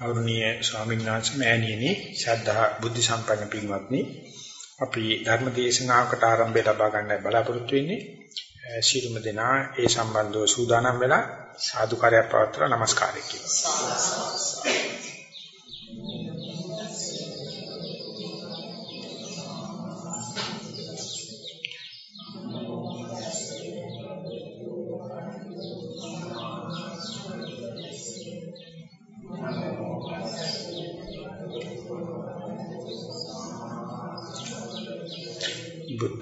අවුරුණීය ස්වාමීන් වහන්සේ මෑණියනි ශ්‍රද්ධා බුද්ධ සම්පන්න පින්වත්නි අපි ධර්ම දේශනාවකට ආරම්භය ලබා ගන්න බලාපොරොත්තු වෙන්නේ. ශිරුම දෙනා ඒ සම්බන්ධව සූදානම් වෙලා සාදුකාරයක් පවත්වලා নমස්කාරය කියනවා.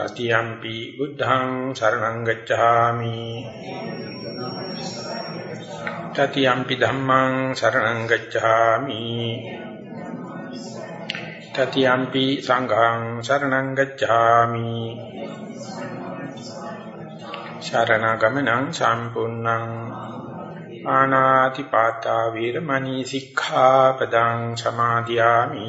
තතියම්පි බුද්ධං සරණං ගච්ඡාමි තතියම්පි ධම්මං සරණං ගච්ඡාමි තතියම්පි සංඝං සරණං ගච්ඡාමි ශරණගමනං සම්පූර්ණං ආනාතිපාතා වීරමණී සික්ඛාපදං සමාදියාමි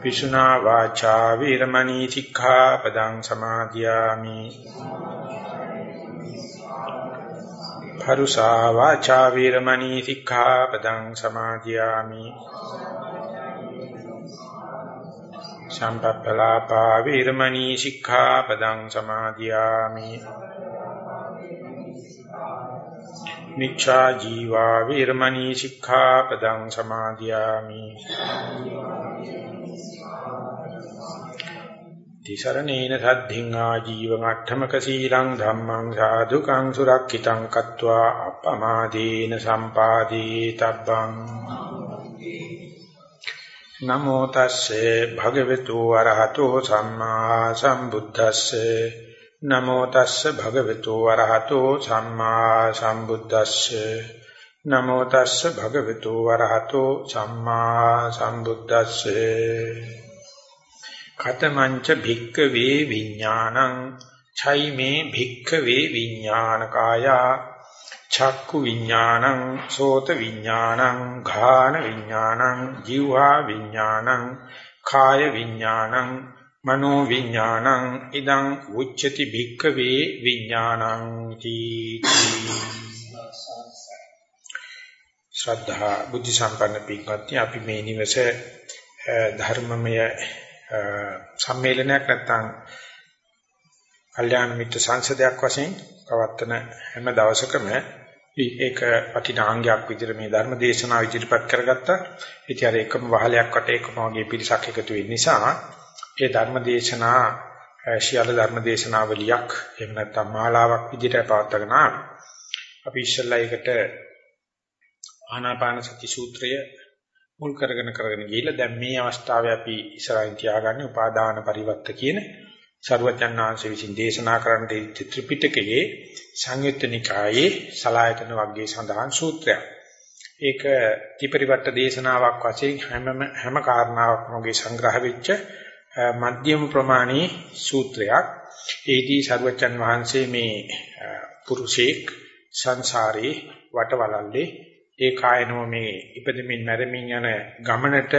පිසුනා වාචා වීරමණී සික්ඛාපදං සමාදියාමි. පරුසා වාචා වීරමණී සික්ඛාපදං සමාදියාමි. සම්පප්පලාපා වීරමණී සික්ඛාපදං සමාදියාමි. මිච්ඡා ජීවා වීරමණී සික්ඛාපදං සමාදියාමි තිසරණේන සද්ධින් ආජීවං අට්ඨමක සීලං ධම්මං සාදුකං සුරක්ෂිතං කତ୍වා අපමාදීන සම්පාදී තබ්බං නමෝ තස්සේ භගවතු අරහතෝ සම්මා සම්බුද්දස්සේ නමෝ තස්සේ භගවතු අරහතෝ සම්මා සම්බුද්දස්සේ. නමෝ තස්සේ භගවතු අරහතෝ සම්මා සම්බුද්දස්සේ. කතමංච භික්ක වේ විඥානං ඡයි මේ භික්ක වේ විඥානකායා. චක්කු විඥානං සෝත විඥානංఘාන විඥානං જીවා විඥානං කාය විඥානං මනෝ විඥානං ඉදං උච්චති භික්ක වේ විඥානං තීති ශ්‍රද්ධා බුද්ධ සම්පන්න පින්වත්නි අපි මේ නිවස ධර්මමය සම්මේලනයක් නැත්නම් කල්යාණ මිත්‍ර සංසදයක් වශයෙන් පවත්වන හැම දවසකම ඒක වටිනාංගයක් විදිහට මේ ධර්ම දේශනාව ඉදිරිපත් කරගත්තා. ඉතින් අර එකම වහලයක් වට එකම වගේ පිරිසක් එකතු වෙන නිසා ඒ ධර්ම දේශනා ශියල ධර්ම දේශනාවලියක් එහෙම නැත්නම් මාලාවක් විදිහට පවත්වාගෙන අපි ඉස්සෙල්ලා ඒකට ආනාපාන සති සූත්‍රය මුල් කරගෙන කරගෙන ගිහිල්ලා දැන් මේ අවස්ථාවේ අපි ඉස්සරහින් තියාගන්නේ උපාදාන පරිවර්ත කියන සර්වඥාන්සේ විසින් දේශනා කරන්න ත්‍රිපිටකයේ සංයුත්ත නිකායේ සලායතන වර්ගයේ සඳහන් සූත්‍රයක්. ඒක ත්‍රිපරිවර්ත දේශනාවක් වශයෙන් හැම හැම කාරණාවක්ම වගේ සංග්‍රහ වෙච්ච මධ්‍යම ප්‍රමාණී සූත්‍රයක්. ඒදී සර්වඥන් වහන්සේ මේ පුරුෂේක් සංසාරේ වටවලල්ලේ ඒ කායනෝ මේ ඉපදෙමින් මැරෙමින් යන ගමනට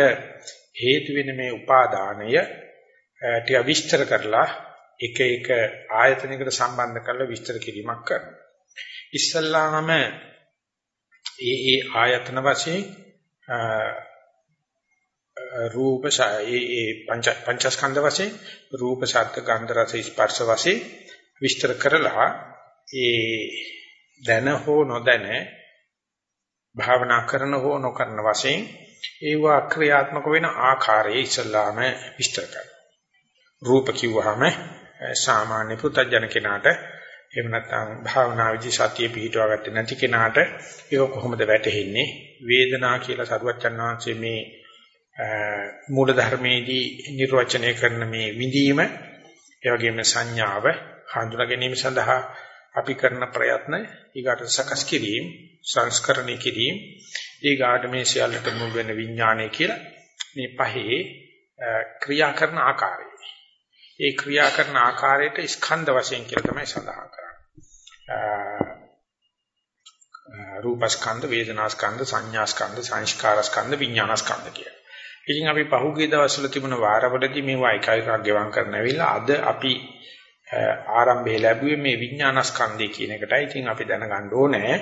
හේතු වෙන මේ උපාදානය ටික විස්තර කරලා එක එක ආයතනයකට සම්බන්ධ කරලා විස්තර කිරීමක් කරනවා. ඉස්සල්ලාම ඒ ඒ ආයතන වශයෙන් රූප ඒ ඒ පංච පංචස්කන්ධ වශයෙන් රූප ශබ්ද ගන්ධ රස ස්පර්ශ වශයෙන් විස්තර කරලා ඒ දැන හෝ නොදැන භාවනා කරන හෝ නොකරන වශයෙන් ඒවා ක්‍රියාත්මක වෙන ආකාරයේ ඉස්ලාම විස්තර කරනවා. රූප කිව්වහම සාමාන්‍ය පුතඥ කෙනාට එහෙම නැත්නම් භාවනා විදි සතිය පිහිටුවා ගත්තේ නැති කෙනාට ඒක කොහොමද වැටහෙන්නේ වේදනා කියලා සරුවච්චන් වහන්සේ මේ මූල ධර්මයේදී නිර්වචනය කරන මේ විඳීම ඒ වගේම සංඥාව හඳුනා ගැනීම සඳහා අපි කරන ප්‍රයත්න ඊගාට සකස් කිරීම සංස්කරණය කිරීම ඊගාට මේ සියල්ලට මුල් වෙන විඥානය කියලා මේ පහේ ක්‍රියා කරන ආකාරය. ඒ ක්‍රියා කරන ආකාරයට ස්කන්ධ වශයෙන් කියලා තමයි සඳහන් කරන්නේ. රූපස්කන්ධ, වේදනාස්කන්ධ, සංඥාස්කන්ධ, සංස්කාරස්කන්ධ, විඥානස්කන්ධ කියලා. ඉතින් අපි පහුගිය දවස්වල තිබුණ වාරවලදී මේවා එක එකක් ගෙවම් කරන ඇවිල්ලා අද අපි ආරම්භය ලැබුවේ මේ විඥානස්කන්ධය කියන එකටයි. ඉතින් අපි දැනගන්න ඕනේ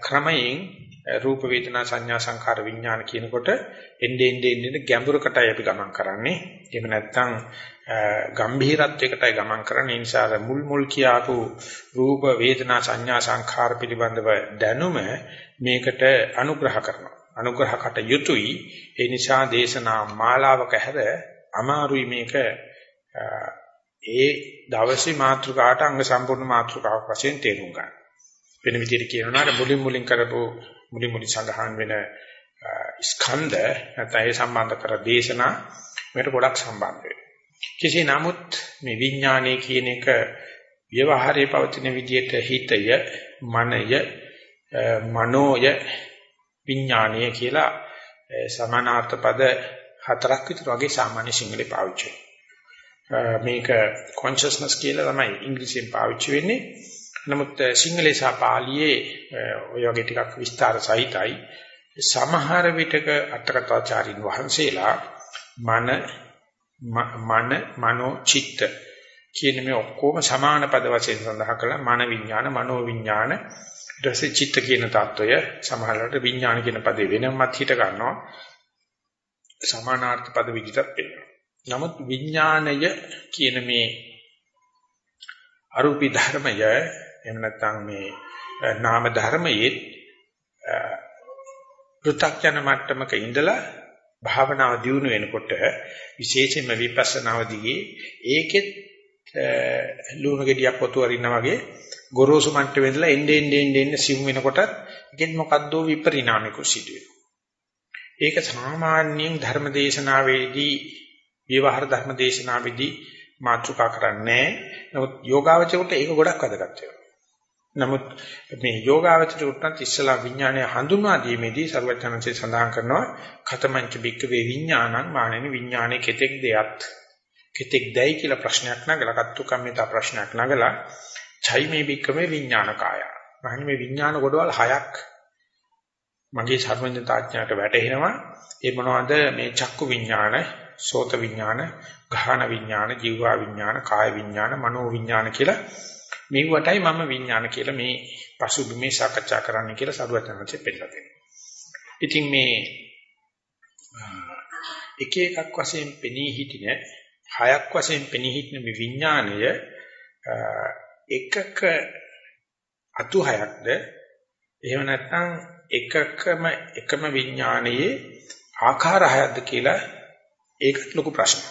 ක්‍රමයෙන් රූප වේදනා සංඥා සංකාර විඥාන කියනකොට එnde ende ende ගැඹුරකටයි අපි ගමන් කරන්නේ. එහෙම නැත්නම් ගම්භීරත්වයකටයි ගමන් කරන්නේ. ඒ නිසා මුල් මුල් කියාපු රූප වේදනා සංඥා සංඛාර පිළිබඳව දැනුම මේකට අනුග්‍රහ කරනවා. අනුග්‍රහකට යුතුයි. ඒ නිසා දේශනා මාලාවක හැර අමාරුයි මේක ඒ දවසේ මාතෘකාට අංග සම්පූර්ණ මාතෘකාවක් වශයෙන් තේරුම් ගන්න. වෙන විදිහට කියනවා නම් මුලින් මුලින් කරපු මුලින් මුලින් සඳහන් වෙන ස්කන්ධ නැත්නම් ඒ සම්බන්ධ කර දේශනා මේකට ගොඩක් සම්බන්ධ වෙනවා. කෙසේ නමුත් මේ විඥානය කියන එක ව්‍යවහාරයේ පවතින විදිහට හිතය, මනය, මනෝය, විඥානය කියලා සමානාර්ථ පද හතරක් විතර වගේ සාමාන්‍ය සිංහලේ පාවිච්චි මේක consciousness කියලා තමයි ඉංග්‍රීසියෙන් පාවිච්චි වෙන්නේ. නමුත් සිංහලේ සහ පාලියේ ඔය වගේ ටිකක් විස්තර සහිතයි. සමහර විටක අටකතාචාරින් වහන්සේලා මන මන මනෝ චිත්ත කියන මේ ඔක්කොම සමාන පද වශයෙන් සඳහන් කළා මන විඥාන මනෝ විඥාන ඊට පස්සේ චිත්ත කියන தত্ত্বය සමහරවිට විඥාන කියන පදේ වෙනමත් හිට ගන්නවා. සමානාර්ථ පද විදිහට පෙන්නනවා. නමුත් විඥාණය කියන මේ අරූපී ධර්මය එහෙම නැත්නම් මේ නාම ධර්මයේ පෘථග්ජන මට්ටමක ඉඳලා භාවනාව දියුණු වෙනකොට විශේෂයෙන්ම විපස්සනාවදී ඒකෙත් ලුණු ගෙඩියක් වතු අරිනා වගේ ගොරෝසු මට්ටමේ ඉඳලා එන්නේ එන්නේ එන්නේ සිව් වෙනකොට ඒකෙත් මොකද්ද විපරිණාමික සිදු වෙනවා. ඒක සාමාන්‍යයෙන් ධර්මදේශනාවේදී විවහාර ධර්ම දේශනාවේදී මාතෘකා කරන්නේ නමුත් යෝගාවචරයට ඒක ගොඩක් වැදගත් නමුත් මේ යෝගාවචරයට උත්නත් ඉස්සලා විඥානය හඳුන්වා දීමේදී සර්වඥාන්සේ සඳහන් කරනවා khatamanch bhikkave විඥානං මානෙනි විඥානේ කෙතෙක් දෙයත්? කෙතෙක් දැයි? කියලා ප්‍රශ්නයක් නගලා කත්තු කම්මිතා ප්‍රශ්නයක් නගලා චෛ මේ බික්කමේ විඥානකාය. මහනි මේ විඥාන කොටවල් හයක් මගේ සර්වඥතාඥාට වැටහෙනවා. ඒ මොනවද මේ චක්කු විඥාන, සෝත විඥාන, ගහන විඥාන, ජීවා විඥාන, කාය විඥාන, මනෝ විඥාන කියලා මේවටයි මම විඥාන කියලා මේ පසුබිමේ සාකච්ඡා කරන්න කියලා සරුවචනන්සේ පෙන්නලා දෙනවා. ඉතින් මේ එක එකක් වශයෙන් පෙනී හිටින හයක් වශයෙන් පෙනී හිටින මේ විඥාණය එකක අතු හයක්ද එහෙම නැත්නම් එකකම එකම විඥානයේ ආකාර හයක්ද කියලා ඒකත් ලොකු ප්‍රශ්නයක්.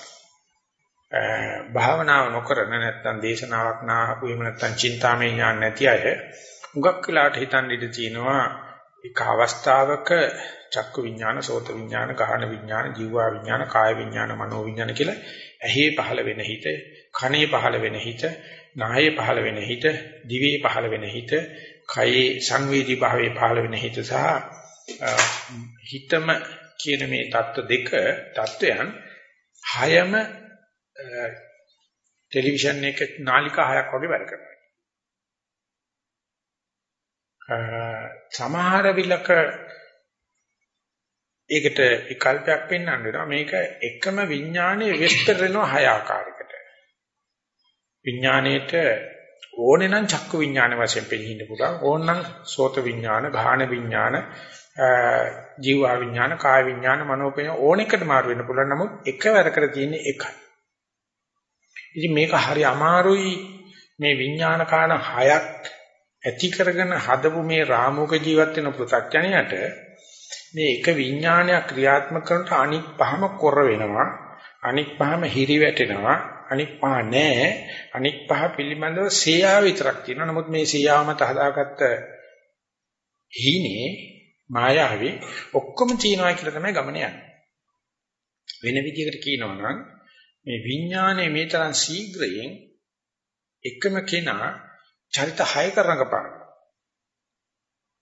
භාවනාව නොකරන නැත්නම් දේශනාවක් නාහපු එහෙම නැත්නම් චින්තාමය ඥාන නැති අය හුඟක් වෙලාට හිතන් ඉඳ තියෙනවා එක අවස්ථාවක චක්කු විඥාන, සෝත විඥාන, ගහන විඥාන, ජීවා විඥාන, කාය විඥාන, මනෝ විඥාන කියලා ඇහි පහළ වෙන හිත, කනේ පහළ වෙන හිත, නාහයේ පහළ වෙන හිත, දිවේ පහළ වෙන හිත, කයේ සංවේදී භාවයේ පහළ වෙන හිත සහ හිතම කියන මේ தত্ত্ব දෙක, தত্ত্বයන් හයම ටෙලිවිෂන් එකේ නාලිකා හයක් වගේ වැඩ කරනවා. සමහර විලක ඒකට විකල්පයක් පෙන්වන්න වෙනවා මේක එකම විඥානයේ විස්තර වෙනවා හය ආකාරයක විඥාණයට ඕනේ නම් චක්කු විඥාන වශයෙන් පෙන්හින්න පුළුවන්. ඕනනම් සෝත විඥාන ගාහන විඥාන ජීව විඥාන කාය විඥාන මනෝපේන ඕන එකට මාරු වෙන්න පුළුවන්. නමුත් එකවරකට තියෙන්නේ එකයි. ඉතින් මේක හරි අමාරුයි. මේ විඥාන කාණ හයක් ඇති කරගෙන හදපු මේ රාමුක ජීවත් වෙන පෘථග්ජනයට මේ එක විඥානයක් ක්‍රියාත්මක කරනට අනික් පහම කොර වෙනවා. අනික් පහම හිරි වැටෙනවා. අනික් පහ නෑ. අනික් පහ පිළිබඳව සියාව විතරක් තියෙනවා. නමුත් මේ සියාව මත හදාගත්ත හීනේ මායාවේ ඔක්කොම තියනවා කියලා තමයි ගමන යන්නේ. වෙන විදිහකට කියනවා නම් මේ විඥානයේ මේ තරම් ශීඝ්‍රයෙන් එකම කෙනා චරිත 6ක රඟපාන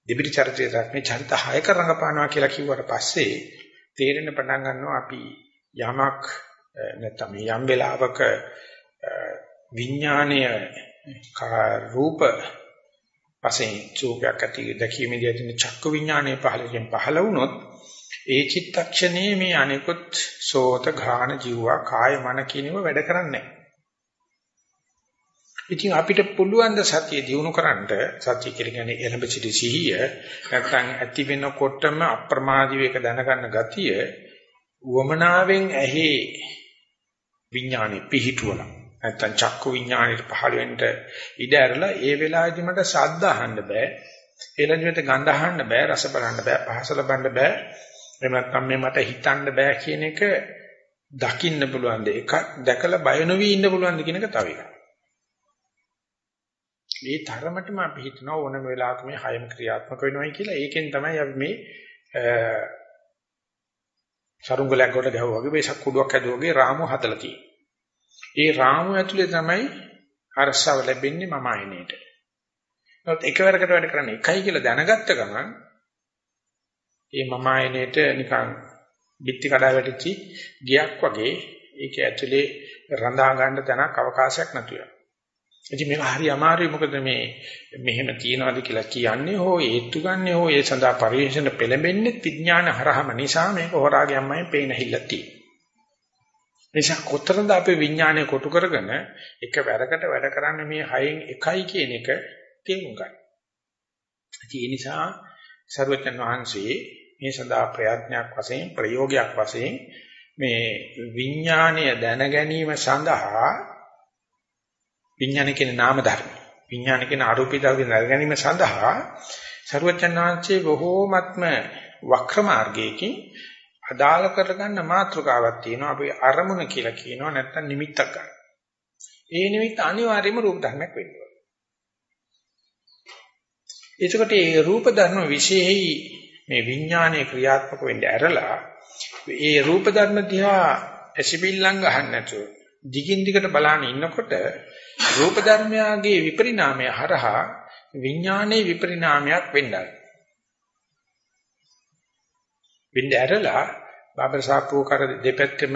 දෙබිඩි චරිතයක් මේ චරිත 6ක රඟපානවා කියලා කිව්වට පස්සේ තේරෙන්න පටන් ගන්නවා අපි යමක් නැත්නම් යම් වෙලාවක විඥානය රූප වශයෙන් චූපයක් ඇති දැකීමේදී ඇතින චක්ක විඥානය පහළකින් පහළ වුණොත් ඒ චිත්තක්ෂණයේ මේ අනිකුත් සෝත ඝාන ජීවා කාය මන කිනව වැඩ කරන්නේ ඉතින් අපිට පුළුවන් ද සතිය දිනු කරන්න සතිය කියලා කියන්නේ එළඹ සිටි සිහිය නැත්නම් ඇති වෙනකොටම අප්‍රමාදී වේක දැනගන්න ගතිය වමනාවෙන් ඇහි විඥානෙ පිහිටුවලා. නැත්තම් චක්කු විඥානෙට පහළ වෙන්න ඉඩ ඇරලා ඒ වෙලාවේදී මට ශබ්ද අහන්න බෑ. එළඳිමට ගඳ අහන්න බෑ රස බලන්න බෑ පහස ලබන්න බෑ. එහෙම නැත්නම් මේ මට හිතන්න බෑ කියන එක දකින්න පුළුවන් ද? එකක් දැකලා බය නොවී ඉන්න පුළුවන් ද කියන එක තව එකක්. මේ තරමටම අපි හිතනවා ඕනම වෙලාවක මේ හයම ක්‍රියාත්මක වෙනවයි කියලා. ඒකෙන් තමයි අපි මේ සරුංගලයක් කොට ගැහුවා වගේ මේසක් කුඩුවක් හැදුවා වගේ රාමු හදලා තියෙන්නේ. ඒ රාමු ඇතුලේ තමයි අරසාව ලැබෙන්නේ මම ආයනේට. නමුත් එකවරකට වැඩ කරන්නේ එකයි කියලා දැනගත්ත ගමන් ඒ මම ආයනේට නිකන් බිත්ති කඩා වැටිච්චි ගියක් වගේ ඒක ඇතුලේ රඳා ගන්න තැනක් අවකාශයක් නැතු වෙනවා. ඉතින් මේක හරි අමාරුයි මොකද මේ මෙහෙම තියනවාද කියලා කියන්නේ හෝ ඒත්තු ගන්න හෝ ඒ සඳහා පරිශන පෙළඹෙන්නේ විඥාන හරහම නිසා මේක හොරාගේ අම්මයි පේන හිල්ලක් තියෙනවා. නිසා කොතරම්ද අපේ විඥානය කොටු කරගෙන එක වැරකට වැඩ කරන්නේ මේ හයෙන් එකයි කියන එක තේරුම් ගන්න. ඒ නිසා සර්වචන් වහන්සේ මේ සඳහා ප්‍රයත්නයක් වශයෙන් ප්‍රයෝගයක් වශයෙන් මේ විඥානය දැන ගැනීම සඳහා විඥාන කියන නාම ධර්ම විඥාන කියන ආරෝපී ධර්ම දැන ගැනීම සඳහා සර්වචන් වහන්සේ බොහෝමත්ම වක්‍ර මාර්ගයකින් අදාළ කරගන්න මාතෘකාවක් තියෙනවා අපි අරමුණ කියලා කියනවා නැත්නම් නිමිත්තක් ගන්න. ඒ නිමිත්ත අනිවාර්යයෙන්ම රූප ධර්මයක් වෙන්න ඕනේ. එතකොට මේ රූප ධර්ම විශේෂයි මේ විඥානයේ ක්‍රියාත්මක වෙන්නේ ඇරලා ඒ රූප ධර්ම දිහා ඇසිබිල්ලම් ගහන්න නැතුව දිගින් දිගට බලන ඉන්නකොට රූප ධර්මයාගේ විපරිණාමය හරහා විඥානයේ විපරිණාමයක් වෙන්නයි. වෙන්න ඇරලා බාබර සාප්පුව කර දෙපැත්තෙම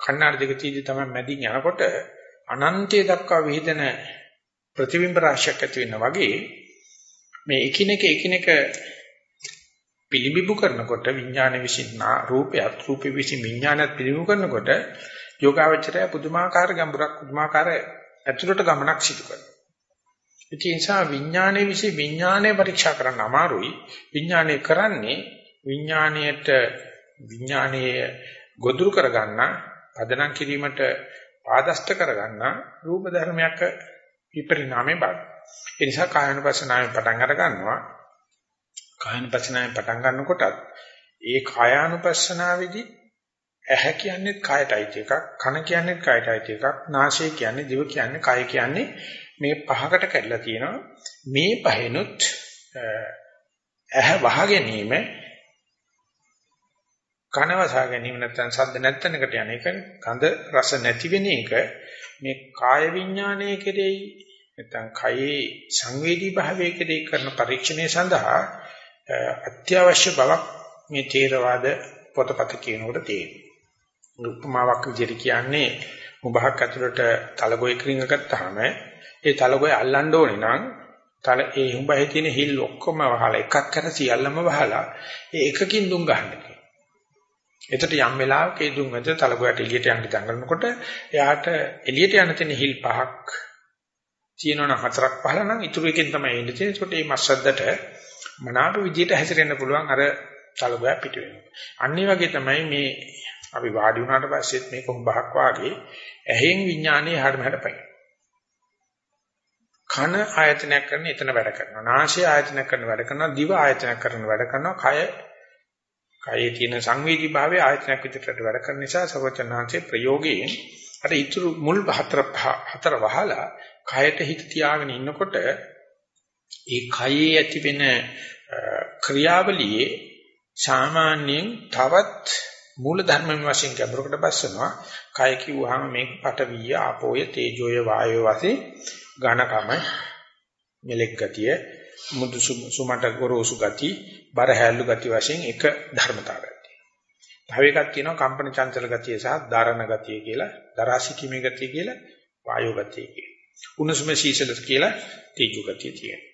කන්නාඩි දෙක තීදි තමයි මැදින් යනකොට අනන්තය දක්වා විහිදෙන ප්‍රතිබිම්බ රාශියක් ඇති වෙනා වගේ මේ එකිනෙක එකිනෙක පිළිඹු කරනකොට විඥාන විසින් රූපයත් රූපෙ විසින් විඥානයත් පිළිඹු කරනකොට යෝගාවචරය පුදුමාකාර ගැඹුරක් පුදුමාකාර ඇතුළට ගමනක් සිදු කරනවා. ඒ නිසා විඥානයේ විසින් විඥානය පරීක්ෂා කරන්න අමාරුයි. විඥානය කරන්නේ විඥාණයට විඥානයේ ගොදුරු කරගන්න, පදනම් කිරීමට පාදස්ත කරගන්න රූප ධර්මයක් විපරිණාමේ බව. ඒ නිසා කායනුපස්සනාවෙන් පටන් අර ගන්නවා. කායනුපස්සනාවෙන් පටන් ගන්නකොටත් ඒ කායානුපස්සනාවේදී ඇහැ කියන්නේ කයටයි එකක්, කන කියන්නේ කයටයි එකක්, නාසය කියන්නේ දිව කියන්නේ කය කියන්නේ මේ පහකට කැඩලා තියෙනවා. මේ පහෙනුත් ඇහැ වහ ගැනීම කන වසා ගැනීම නැත්නම් සද්ද නැත්තනකට යන එක, ගඳ රස නැති වෙන එක මේ කාය විඥානයේ කෙරෙහි නැත්නම් කයේ සංවේදී භාවයේ කෙරෙහි කරන පරීක්ෂණය සඳහා අත්‍යවශ්‍ය බවක් මේ තේරවාද පොතපත කියනකොට තියෙනවා. උපමාවක් විදිහට කියන්නේ මුබහක් ඇතුළට තලගොය ක්‍රින්ග ගත්තාම ඒ තලගොය අල්ලන්න ඕනේ නම් තල ඒ හුඹහේ තියෙන හිල් ඔක්කොම වහලා එකක් කර සියල්ලම වහලා ඒ එකකින් දුම් ගන්න එතට යම් වෙලාවක ඒ දුම් මැද තලගොයට එළියට යන්න දඟලනකොට එයාට එළියට යන තැන හිල් පහක් තියෙනවනම් හතරක් පහල නම් ඉතුරු එකෙන් තමයි එන්නේ තියෙන්නේ. ඒකට මේ මස්සද්දට මනාප විදියට හැසිරෙන්න පුළුවන් අර තලගොය පිට වෙනවා. අන්න වගේ තමයි මේ අපි වාඩි වුණාට පස්සෙත් මේක හුඹහක් වාගේ ඇහෙන් විඥානයේ හැඩම හැඩපයි. කන ආයතනයක් කරන එතන වැඩ කරනවා. නාසය ආයතනයක් කරන වැඩ කරනවා. දිව ආයතනයක් කරන වැඩ කරනවා. කය කයේ තියෙන සංවේදී භාවය ආයතනයක් විදිහට වැඩ කරන නිසා සර්වචනාංශේ ප්‍රයෝගයෙන් අර ඊතුරු මුල් හතර හතර වහලා කයට හිත තියාගෙන ඉන්නකොට ඒ කයේ ඇති වෙන ක්‍රියාවලියේ සාමාන්‍යයෙන් තවත් මූල ධර්මයන් වශයෙන් ගැඹුරකට බස්සනවා කය කිව්වහම මේක පටවිය ආපෝය තේජෝය වායෝ වශයෙන් ඝනකම මෙලෙක් ගතිය මුදු සුමට ගොරෝසු ගති බර හැල්ලු ගති වශයෙන් එක ධර්මතාවයක් තියෙනවා. තව එකක් තියෙනවා කම්පන චංචල ගතිය සහ ධාරණ ගතිය කියලා දරාසිකීමේ ගතිය කියලා වායෝ ගතිය කියලා. උණුසුම සීසලස් කියලා තේජෝ ගතිය තියෙනවා.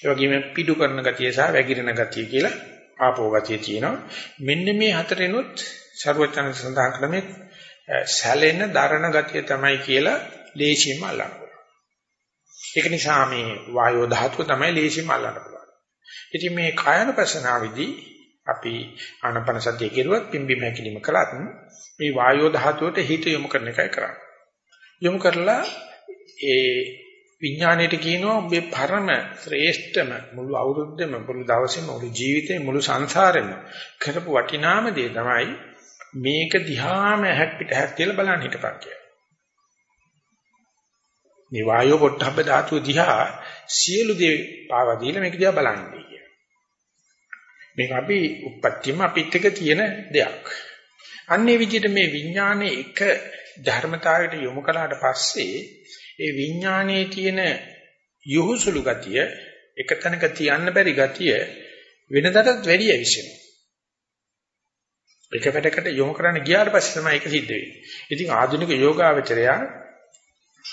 ඒ වගේම පිටු කරන ගතිය සහ වැగిරෙන ගතිය කියලා ආපෝ ගතිය තියෙනවා. මෙන්න මේ හතරෙනුත් ਸਰවචන සඳහන් ක්‍රමේ සැලෙන දරණ ගතිය තමයි කියලා ලේසියෙන්ම අල්ලන්න පුළුවන්. ඒක නිසා මේ වායෝ ධාතුව තමයි ලේසියෙන්ම අල්ලන්න පුළුවන්. ඉතින් මේ කායන පසනාවේදී අපි ආනපන සතිය කෙරුවත් පිම්බි මහැකිලිම කළත් මේ වායෝ ධාතුවට හිත යොමු කරන එකයි කරන්නේ. යොමු කරලා ඒ විඥාණයට කියනවා ඔබේ පරම ශ්‍රේෂ්ඨම මුළු අවුරුද්දෙම මුළු දවසේම මුළු ජීවිතේ මුළු සංසාරෙම කරපු වටිනාම දේ තමයි මේක දිහාම ඇහක් පිට ඇහක් කියලා බලන්න හිටපන් කියලා. මේ වායෝ පොට්ටබ්බ ධාතුව දිහා සියලු දේ පාවා දීලා මේක දිහා බලන්නේ කියලා. මේක අපි උපත්තියම අපිත් එක තියෙන දෙයක්. අන්නේ විදිහට මේ විඥානයේ එක ධර්මතාවයට යොමු කළාට පස්සේ ඒ විඥානයේ තියෙන යොහුසුළු ගතිය එක තැනක තියන්න බැරි ගතිය වෙනදටත් වැඩි ඇවිස්සෙනවා. එක පැටකට යොමු කරන්න ගියාට පස්සේ තමයි ඒක සිද්ධ වෙන්නේ. ඉතින් ආධුනික යෝගාවචරයා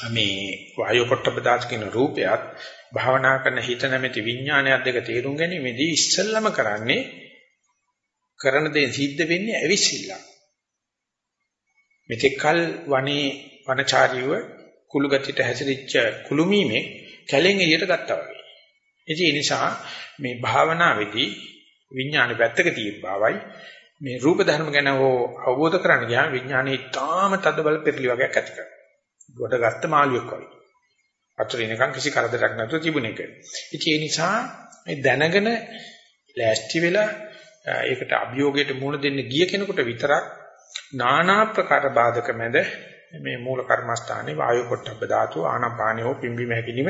මේ වායෝ පොට්ටබ දාස් කියන රූපයත් භාවනා කරන හිත නැමැති විඥානයත් දෙක තේරුම් ගැනීමේදී ඉස්සෙල්ලම කරන්නේ කරන දේ සිද්ධ වෙන්නේ ඇවිස්සිල්ලා. මෙතෙක්කල් වනේ වනචාරීව කුළු ගතියට හැසිරිච්ච කුළුමීමේ කැලෙන් එළියට ගත්තා වගේ. ඉතින් ඒ නිසා මේ භාවනාවේදී විඥාන පැත්තක තියෙන බවයි මේ රූප ධර්ම ගැන හෝ අවබෝධ කරගන්න ගියාම විඥානේ ඊටාම තද බල පෙරලි වගේක් ඇති කරනවා. ගොඩ ගත්ත මාළුවෙක් වගේ. අතුරු ඉනකන් කිසි කරදරයක් නැතුව තිබුණ එක. ඉතින් ඒ නිසා මේ දැනගෙන ලෑස්ති වෙලා ඒකට අභියෝගයට මුහුණ දෙන්න ගිය කෙනෙකුට විතරක් নানা ප්‍රකාර බාධක මැද මේ මූල කර්මස්ථානේ වායු පොට්ටබ්බ ධාතු ආනාපානියෝ පිම්බි මහැකිලිම